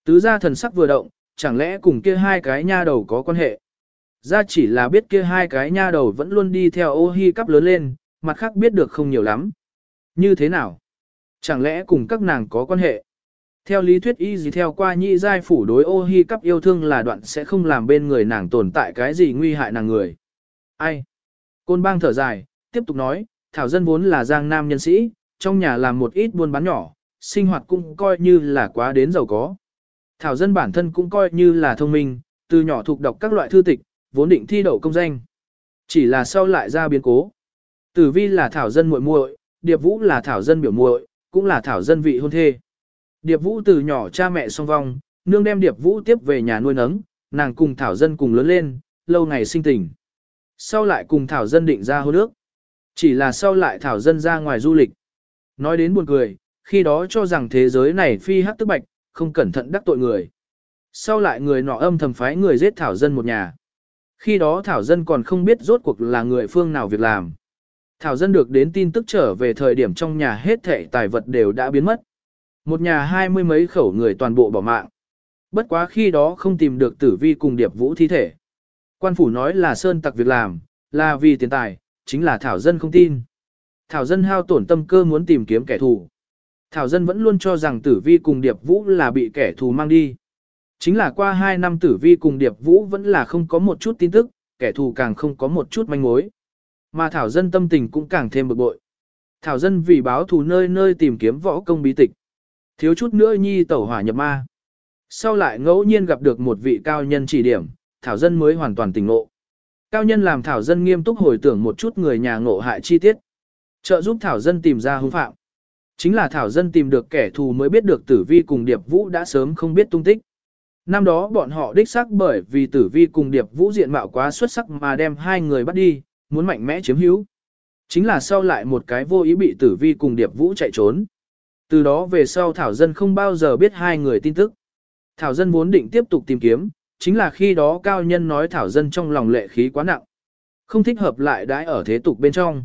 Speaker 1: Tứ ra thần sắc vừa động, chẳng lẽ cùng kia hai cái nha đầu có quan hệ. Ra chỉ là biết kia hai cái nha đầu vẫn luôn đi theo ô hi cắp lớn lên, mặt khác biết được không nhiều lắm. Như thế nào? Chẳng lẽ cùng các nàng có quan hệ? Theo lý thuyết y gì theo qua nhị giai phủ đối ô hi cắp yêu thương là đoạn sẽ không làm bên người nàng tồn tại cái gì nguy hại nàng người. Ai? Côn bang thở dài, tiếp tục nói, Thảo dân vốn là giang nam nhân sĩ, trong nhà làm một ít buôn bán nhỏ, sinh hoạt cũng coi như là quá đến giàu có. Thảo dân bản thân cũng coi như là thông minh, từ nhỏ thuộc đọc các loại thư tịch, vốn định thi đậu công danh. Chỉ là sau lại ra biến cố. Tử vi là Thảo dân muội muội, Điệp Vũ là Thảo dân biểu muội, cũng là Thảo dân vị hôn thê. Điệp Vũ từ nhỏ cha mẹ song vong, nương đem Điệp Vũ tiếp về nhà nuôi nấng, nàng cùng Thảo dân cùng lớn lên, lâu ngày sinh tình. Sau lại cùng Thảo dân định ra hôn ước. Chỉ là sau lại Thảo dân ra ngoài du lịch. Nói đến buồn cười, khi đó cho rằng thế giới này phi hắc tức bạch, không cẩn thận đắc tội người. Sau lại người nọ âm thầm phái người giết Thảo dân một nhà. Khi đó Thảo dân còn không biết rốt cuộc là người phương nào việc làm. Thảo dân được đến tin tức trở về thời điểm trong nhà hết thệ tài vật đều đã biến mất. Một nhà hai mươi mấy khẩu người toàn bộ bỏ mạng. Bất quá khi đó không tìm được tử vi cùng điệp vũ thi thể. Quan phủ nói là sơn tặc việc làm, là vì tiền tài, chính là Thảo dân không tin. Thảo dân hao tổn tâm cơ muốn tìm kiếm kẻ thù. Thảo dân vẫn luôn cho rằng tử vi cùng điệp vũ là bị kẻ thù mang đi. Chính là qua 2 năm tử vi cùng điệp vũ vẫn là không có một chút tin tức, kẻ thù càng không có một chút manh mối. Mà Thảo dân tâm tình cũng càng thêm bực bội. Thảo dân vì báo thù nơi nơi tìm kiếm võ công bí tịch. Thiếu chút nữa nhi tẩu hỏa nhập ma. Sau lại ngẫu nhiên gặp được một vị cao nhân chỉ điểm, Thảo dân mới hoàn toàn tỉnh ngộ. Cao nhân làm Thảo dân nghiêm túc hồi tưởng một chút người nhà ngộ hại chi tiết. Trợ giúp Thảo dân tìm ra hung phạm. Chính là Thảo dân tìm được kẻ thù mới biết được tử vi cùng Điệp Vũ đã sớm không biết tung tích. Năm đó bọn họ đích xác bởi vì tử vi cùng Điệp Vũ diện mạo quá xuất sắc mà đem hai người bắt đi, muốn mạnh mẽ chiếm hữu. Chính là sau lại một cái vô ý bị tử vi cùng Điệp Vũ chạy trốn. Từ đó về sau Thảo dân không bao giờ biết hai người tin tức. Thảo dân vốn định tiếp tục tìm kiếm, chính là khi đó cao nhân nói Thảo dân trong lòng lệ khí quá nặng. Không thích hợp lại đãi ở thế tục bên trong.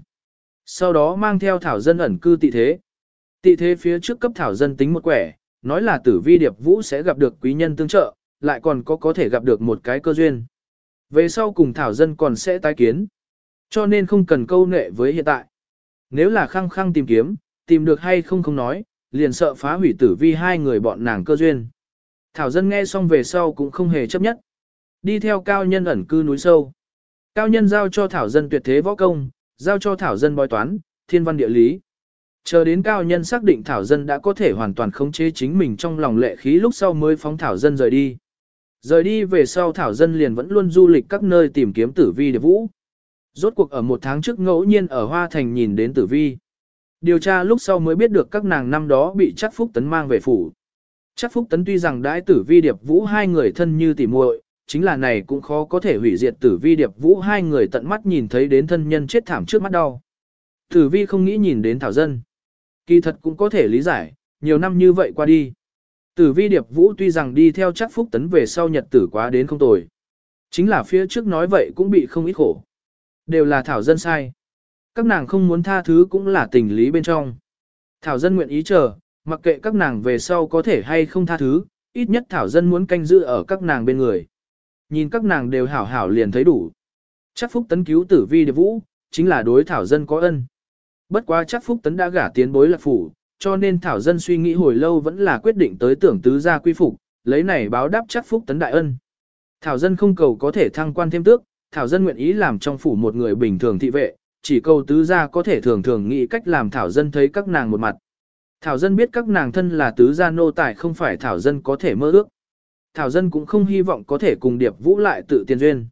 Speaker 1: Sau đó mang theo Thảo dân ẩn cư tị thế. Tị thế phía trước cấp Thảo dân tính một quẻ, nói là tử vi điệp vũ sẽ gặp được quý nhân tương trợ, lại còn có có thể gặp được một cái cơ duyên. Về sau cùng Thảo dân còn sẽ tái kiến. Cho nên không cần câu nệ với hiện tại. Nếu là khăng khăng tìm kiếm, tìm được hay không không nói, liền sợ phá hủy tử vi hai người bọn nàng cơ duyên. Thảo dân nghe xong về sau cũng không hề chấp nhất. Đi theo cao nhân ẩn cư núi sâu. Cao nhân giao cho Thảo dân tuyệt thế võ công, giao cho Thảo dân bói toán, thiên văn địa lý. Chờ đến cao nhân xác định Thảo dân đã có thể hoàn toàn khống chế chính mình trong lòng lệ khí lúc sau mới phóng Thảo dân rời đi. Rời đi về sau Thảo dân liền vẫn luôn du lịch các nơi tìm kiếm tử vi để vũ. Rốt cuộc ở một tháng trước ngẫu nhiên ở Hoa Thành nhìn đến tử vi. Điều tra lúc sau mới biết được các nàng năm đó bị chắc phúc tấn mang về phủ. Chắc phúc tấn tuy rằng đãi tử vi điệp vũ hai người thân như tỉ muội, chính là này cũng khó có thể hủy diệt tử vi điệp vũ hai người tận mắt nhìn thấy đến thân nhân chết thảm trước mắt đau. Tử vi không nghĩ nhìn đến thảo dân. Kỳ thật cũng có thể lý giải, nhiều năm như vậy qua đi. Tử vi điệp vũ tuy rằng đi theo chắc phúc tấn về sau nhật tử quá đến không tồi. Chính là phía trước nói vậy cũng bị không ít khổ. Đều là thảo dân sai. Các nàng không muốn tha thứ cũng là tình lý bên trong. Thảo dân nguyện ý chờ, mặc kệ các nàng về sau có thể hay không tha thứ, ít nhất Thảo dân muốn canh giữ ở các nàng bên người. Nhìn các nàng đều hảo hảo liền thấy đủ. Chắc phúc tấn cứu tử vi điệp vũ, chính là đối Thảo dân có ân. Bất quá chắc phúc tấn đã gả tiến bối lạc phủ, cho nên Thảo dân suy nghĩ hồi lâu vẫn là quyết định tới tưởng tứ gia quy phục, lấy này báo đáp chắc phúc tấn đại ân. Thảo dân không cầu có thể thăng quan thêm tước, Thảo dân nguyện ý làm trong phủ một người bình thường thị vệ, chỉ cầu tứ gia có thể thường thường nghĩ cách làm Thảo dân thấy các nàng một mặt. Thảo dân biết các nàng thân là tứ gia nô tài không phải Thảo dân có thể mơ ước. Thảo dân cũng không hy vọng có thể cùng điệp vũ lại tự tiền duyên.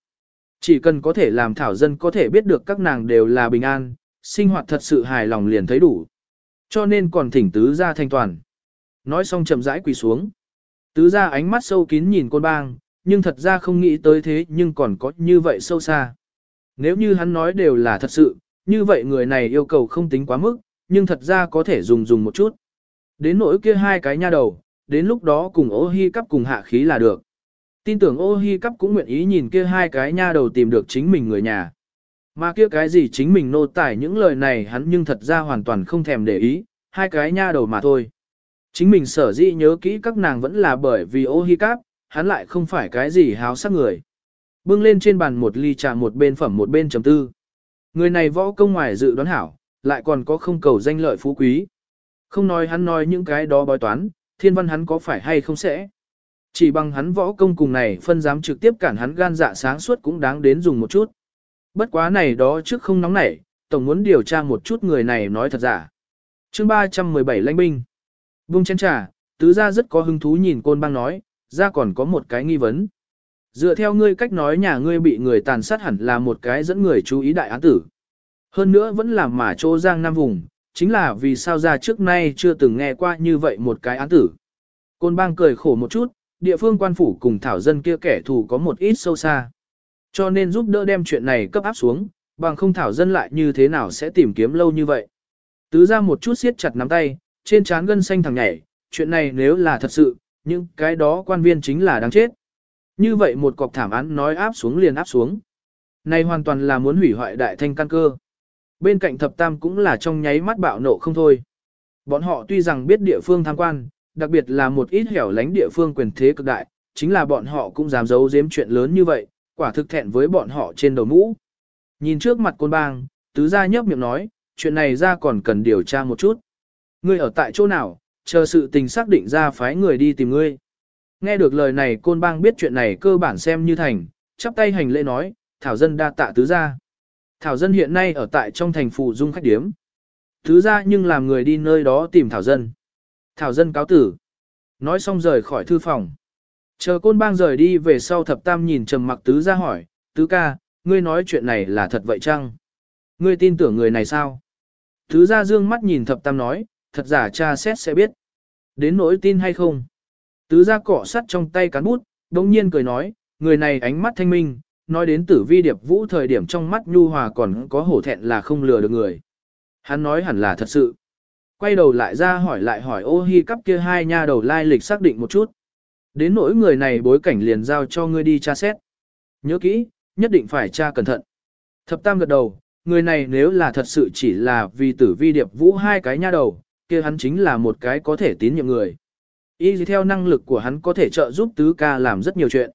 Speaker 1: Chỉ cần có thể làm Thảo dân có thể biết được các nàng đều là bình an, sinh hoạt thật sự hài lòng liền thấy đủ. Cho nên còn thỉnh tứ gia thanh toàn. Nói xong chậm rãi quỳ xuống. Tứ gia ánh mắt sâu kín nhìn côn bang, nhưng thật ra không nghĩ tới thế nhưng còn có như vậy sâu xa. Nếu như hắn nói đều là thật sự, như vậy người này yêu cầu không tính quá mức, nhưng thật ra có thể dùng dùng một chút. Đến nỗi kia hai cái nha đầu, đến lúc đó cùng ô hi cắp cùng hạ khí là được. Tin tưởng ô hi cắp cũng nguyện ý nhìn kia hai cái nha đầu tìm được chính mình người nhà. Mà kia cái gì chính mình nô tải những lời này hắn nhưng thật ra hoàn toàn không thèm để ý, hai cái nha đầu mà thôi. Chính mình sở dĩ nhớ kỹ các nàng vẫn là bởi vì ô hi cắp, hắn lại không phải cái gì háo sắc người. Bưng lên trên bàn một ly trà một bên phẩm một bên chấm tư. Người này võ công ngoài dự đoán hảo, lại còn có không cầu danh lợi phú quý. Không nói hắn nói những cái đó bói toán, thiên văn hắn có phải hay không sẽ. Chỉ bằng hắn võ công cùng này phân dám trực tiếp cản hắn gan dạ sáng suốt cũng đáng đến dùng một chút. Bất quá này đó trước không nóng nảy, tổng muốn điều tra một chút người này nói thật giả. chương 317 lãnh binh. Vung chén trà, tứ gia rất có hứng thú nhìn côn bang nói, ra còn có một cái nghi vấn. Dựa theo ngươi cách nói nhà ngươi bị người tàn sát hẳn là một cái dẫn người chú ý đại án tử. Hơn nữa vẫn là mà chỗ giang nam vùng, chính là vì sao ra trước nay chưa từng nghe qua như vậy một cái án tử. Côn bang cười khổ một chút, địa phương quan phủ cùng thảo dân kia kẻ thù có một ít sâu xa. Cho nên giúp đỡ đem chuyện này cấp áp xuống, bằng không thảo dân lại như thế nào sẽ tìm kiếm lâu như vậy. Tứ ra một chút siết chặt nắm tay, trên trán gân xanh thằng nhảy, chuyện này nếu là thật sự, nhưng cái đó quan viên chính là đáng chết. Như vậy một cọc thảm án nói áp xuống liền áp xuống. Này hoàn toàn là muốn hủy hoại đại thanh căn cơ. Bên cạnh thập tam cũng là trong nháy mắt bạo nộ không thôi. Bọn họ tuy rằng biết địa phương tham quan, đặc biệt là một ít hẻo lánh địa phương quyền thế cực đại, chính là bọn họ cũng dám giấu giếm chuyện lớn như vậy, quả thực thẹn với bọn họ trên đầu mũ. Nhìn trước mặt côn bang, tứ gia nhấp miệng nói, chuyện này ra còn cần điều tra một chút. Ngươi ở tại chỗ nào, chờ sự tình xác định ra phái người đi tìm ngươi. Nghe được lời này côn bang biết chuyện này cơ bản xem như thành, chắp tay hành lễ nói, Thảo dân đa tạ tứ gia. Thảo dân hiện nay ở tại trong thành phủ dung khách điếm. Tứ gia nhưng làm người đi nơi đó tìm Thảo dân. Thảo dân cáo tử. Nói xong rời khỏi thư phòng. Chờ côn bang rời đi về sau thập tam nhìn trầm mặc tứ gia hỏi, tứ ca, ngươi nói chuyện này là thật vậy chăng? Ngươi tin tưởng người này sao? Tứ gia dương mắt nhìn thập tam nói, thật giả cha xét sẽ biết. Đến nỗi tin hay không? Tứ gia cọ sắt trong tay cán bút, đồng nhiên cười nói, người này ánh mắt thanh minh, nói đến tử vi điệp vũ thời điểm trong mắt nhu hòa còn có hổ thẹn là không lừa được người. Hắn nói hẳn là thật sự. Quay đầu lại ra hỏi lại hỏi ô hi cắp kia hai nha đầu lai lịch xác định một chút. Đến nỗi người này bối cảnh liền giao cho ngươi đi tra xét. Nhớ kỹ, nhất định phải tra cẩn thận. Thập tam gật đầu, người này nếu là thật sự chỉ là vì tử vi điệp vũ hai cái nha đầu, kia hắn chính là một cái có thể tín nhiệm người. Y theo năng lực của hắn có thể trợ giúp tứ ca làm rất nhiều chuyện.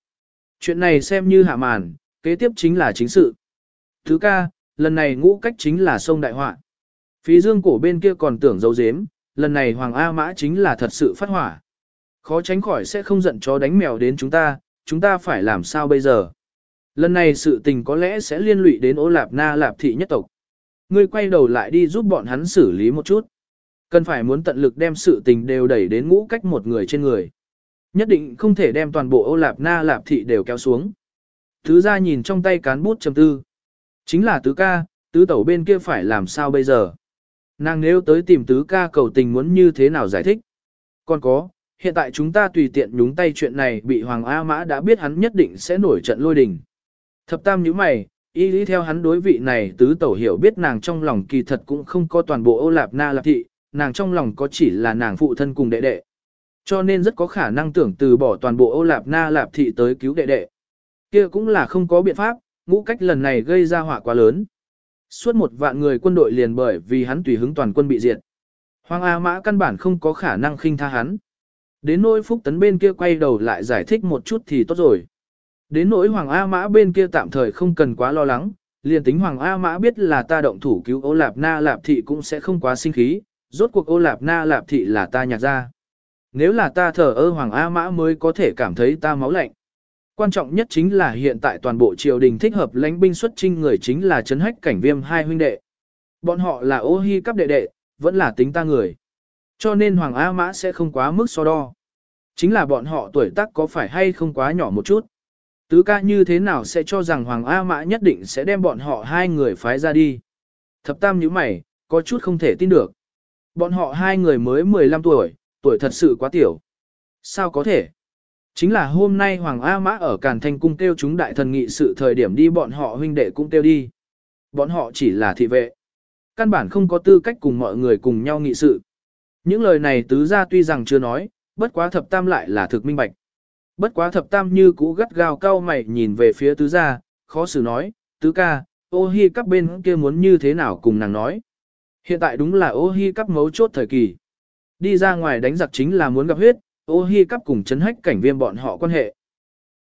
Speaker 1: Chuyện này xem như hạ màn, kế tiếp chính là chính sự. Tứ ca, lần này ngũ cách chính là sông đại họa. Phí dương cổ bên kia còn tưởng dấu dếm, lần này Hoàng A Mã chính là thật sự phát hỏa. Khó tránh khỏi sẽ không giận chó đánh mèo đến chúng ta, chúng ta phải làm sao bây giờ? Lần này sự tình có lẽ sẽ liên lụy đến ô lạp na lạp thị nhất tộc. Ngươi quay đầu lại đi giúp bọn hắn xử lý một chút. Cần phải muốn tận lực đem sự tình đều đẩy đến ngũ cách một người trên người. Nhất định không thể đem toàn bộ ô lạp na lạp thị đều kéo xuống. Thứ ra nhìn trong tay cán bút chầm tư. Chính là tứ ca, tứ tẩu bên kia phải làm sao bây giờ. Nàng nếu tới tìm tứ ca cầu tình muốn như thế nào giải thích. Còn có, hiện tại chúng ta tùy tiện nhúng tay chuyện này bị Hoàng A Mã đã biết hắn nhất định sẽ nổi trận lôi đình. Thập tam như mày, y lý theo hắn đối vị này tứ tẩu hiểu biết nàng trong lòng kỳ thật cũng không có toàn bộ ô lạp na lạp thị, nàng trong lòng có chỉ là nàng phụ thân cùng đệ đệ. Cho nên rất có khả năng tưởng từ bỏ toàn bộ ô lạp na lạp thị tới cứu đệ đệ. kia cũng là không có biện pháp, ngũ cách lần này gây ra họa quá lớn. Suốt một vạn người quân đội liền bởi vì hắn tùy hứng toàn quân bị diệt. Hoàng A Mã căn bản không có khả năng khinh tha hắn. Đến nỗi Phúc Tấn bên kia quay đầu lại giải thích một chút thì tốt rồi. Đến nỗi Hoàng A Mã bên kia tạm thời không cần quá lo lắng, liền tính Hoàng A Mã biết là ta động thủ cứu ô Lạp Na Lạp Thị cũng sẽ không quá sinh khí, rốt cuộc ô Lạp Na Lạp Thị là ta nhạc ra. Nếu là ta thờ ơ Hoàng A Mã mới có thể cảm thấy ta máu lạnh. Quan trọng nhất chính là hiện tại toàn bộ triều đình thích hợp lãnh binh xuất trinh người chính là chấn hách cảnh viêm hai huynh đệ. Bọn họ là ô hi cấp đệ đệ, vẫn là tính ta người. Cho nên Hoàng A Mã sẽ không quá mức so đo. Chính là bọn họ tuổi tác có phải hay không quá nhỏ một chút. Tứ ca như thế nào sẽ cho rằng Hoàng A Mã nhất định sẽ đem bọn họ hai người phái ra đi. Thập tam như mày, có chút không thể tin được. Bọn họ hai người mới 15 tuổi, tuổi thật sự quá tiểu. Sao có thể? Chính là hôm nay Hoàng A Mã ở Càn Thanh Cung kêu chúng đại thần nghị sự thời điểm đi bọn họ huynh đệ cũng kêu đi. Bọn họ chỉ là thị vệ. Căn bản không có tư cách cùng mọi người cùng nhau nghị sự. Những lời này tứ gia tuy rằng chưa nói, bất quá thập tam lại là thực minh bạch. Bất quá thập tam như cũ gắt gao cao mày nhìn về phía tứ gia, khó xử nói, tứ ca, ô hi các bên kia muốn như thế nào cùng nàng nói. Hiện tại đúng là ô hi cắp mấu chốt thời kỳ. Đi ra ngoài đánh giặc chính là muốn gặp huyết, ô hi cắp cùng chấn hách cảnh viêm bọn họ quan hệ.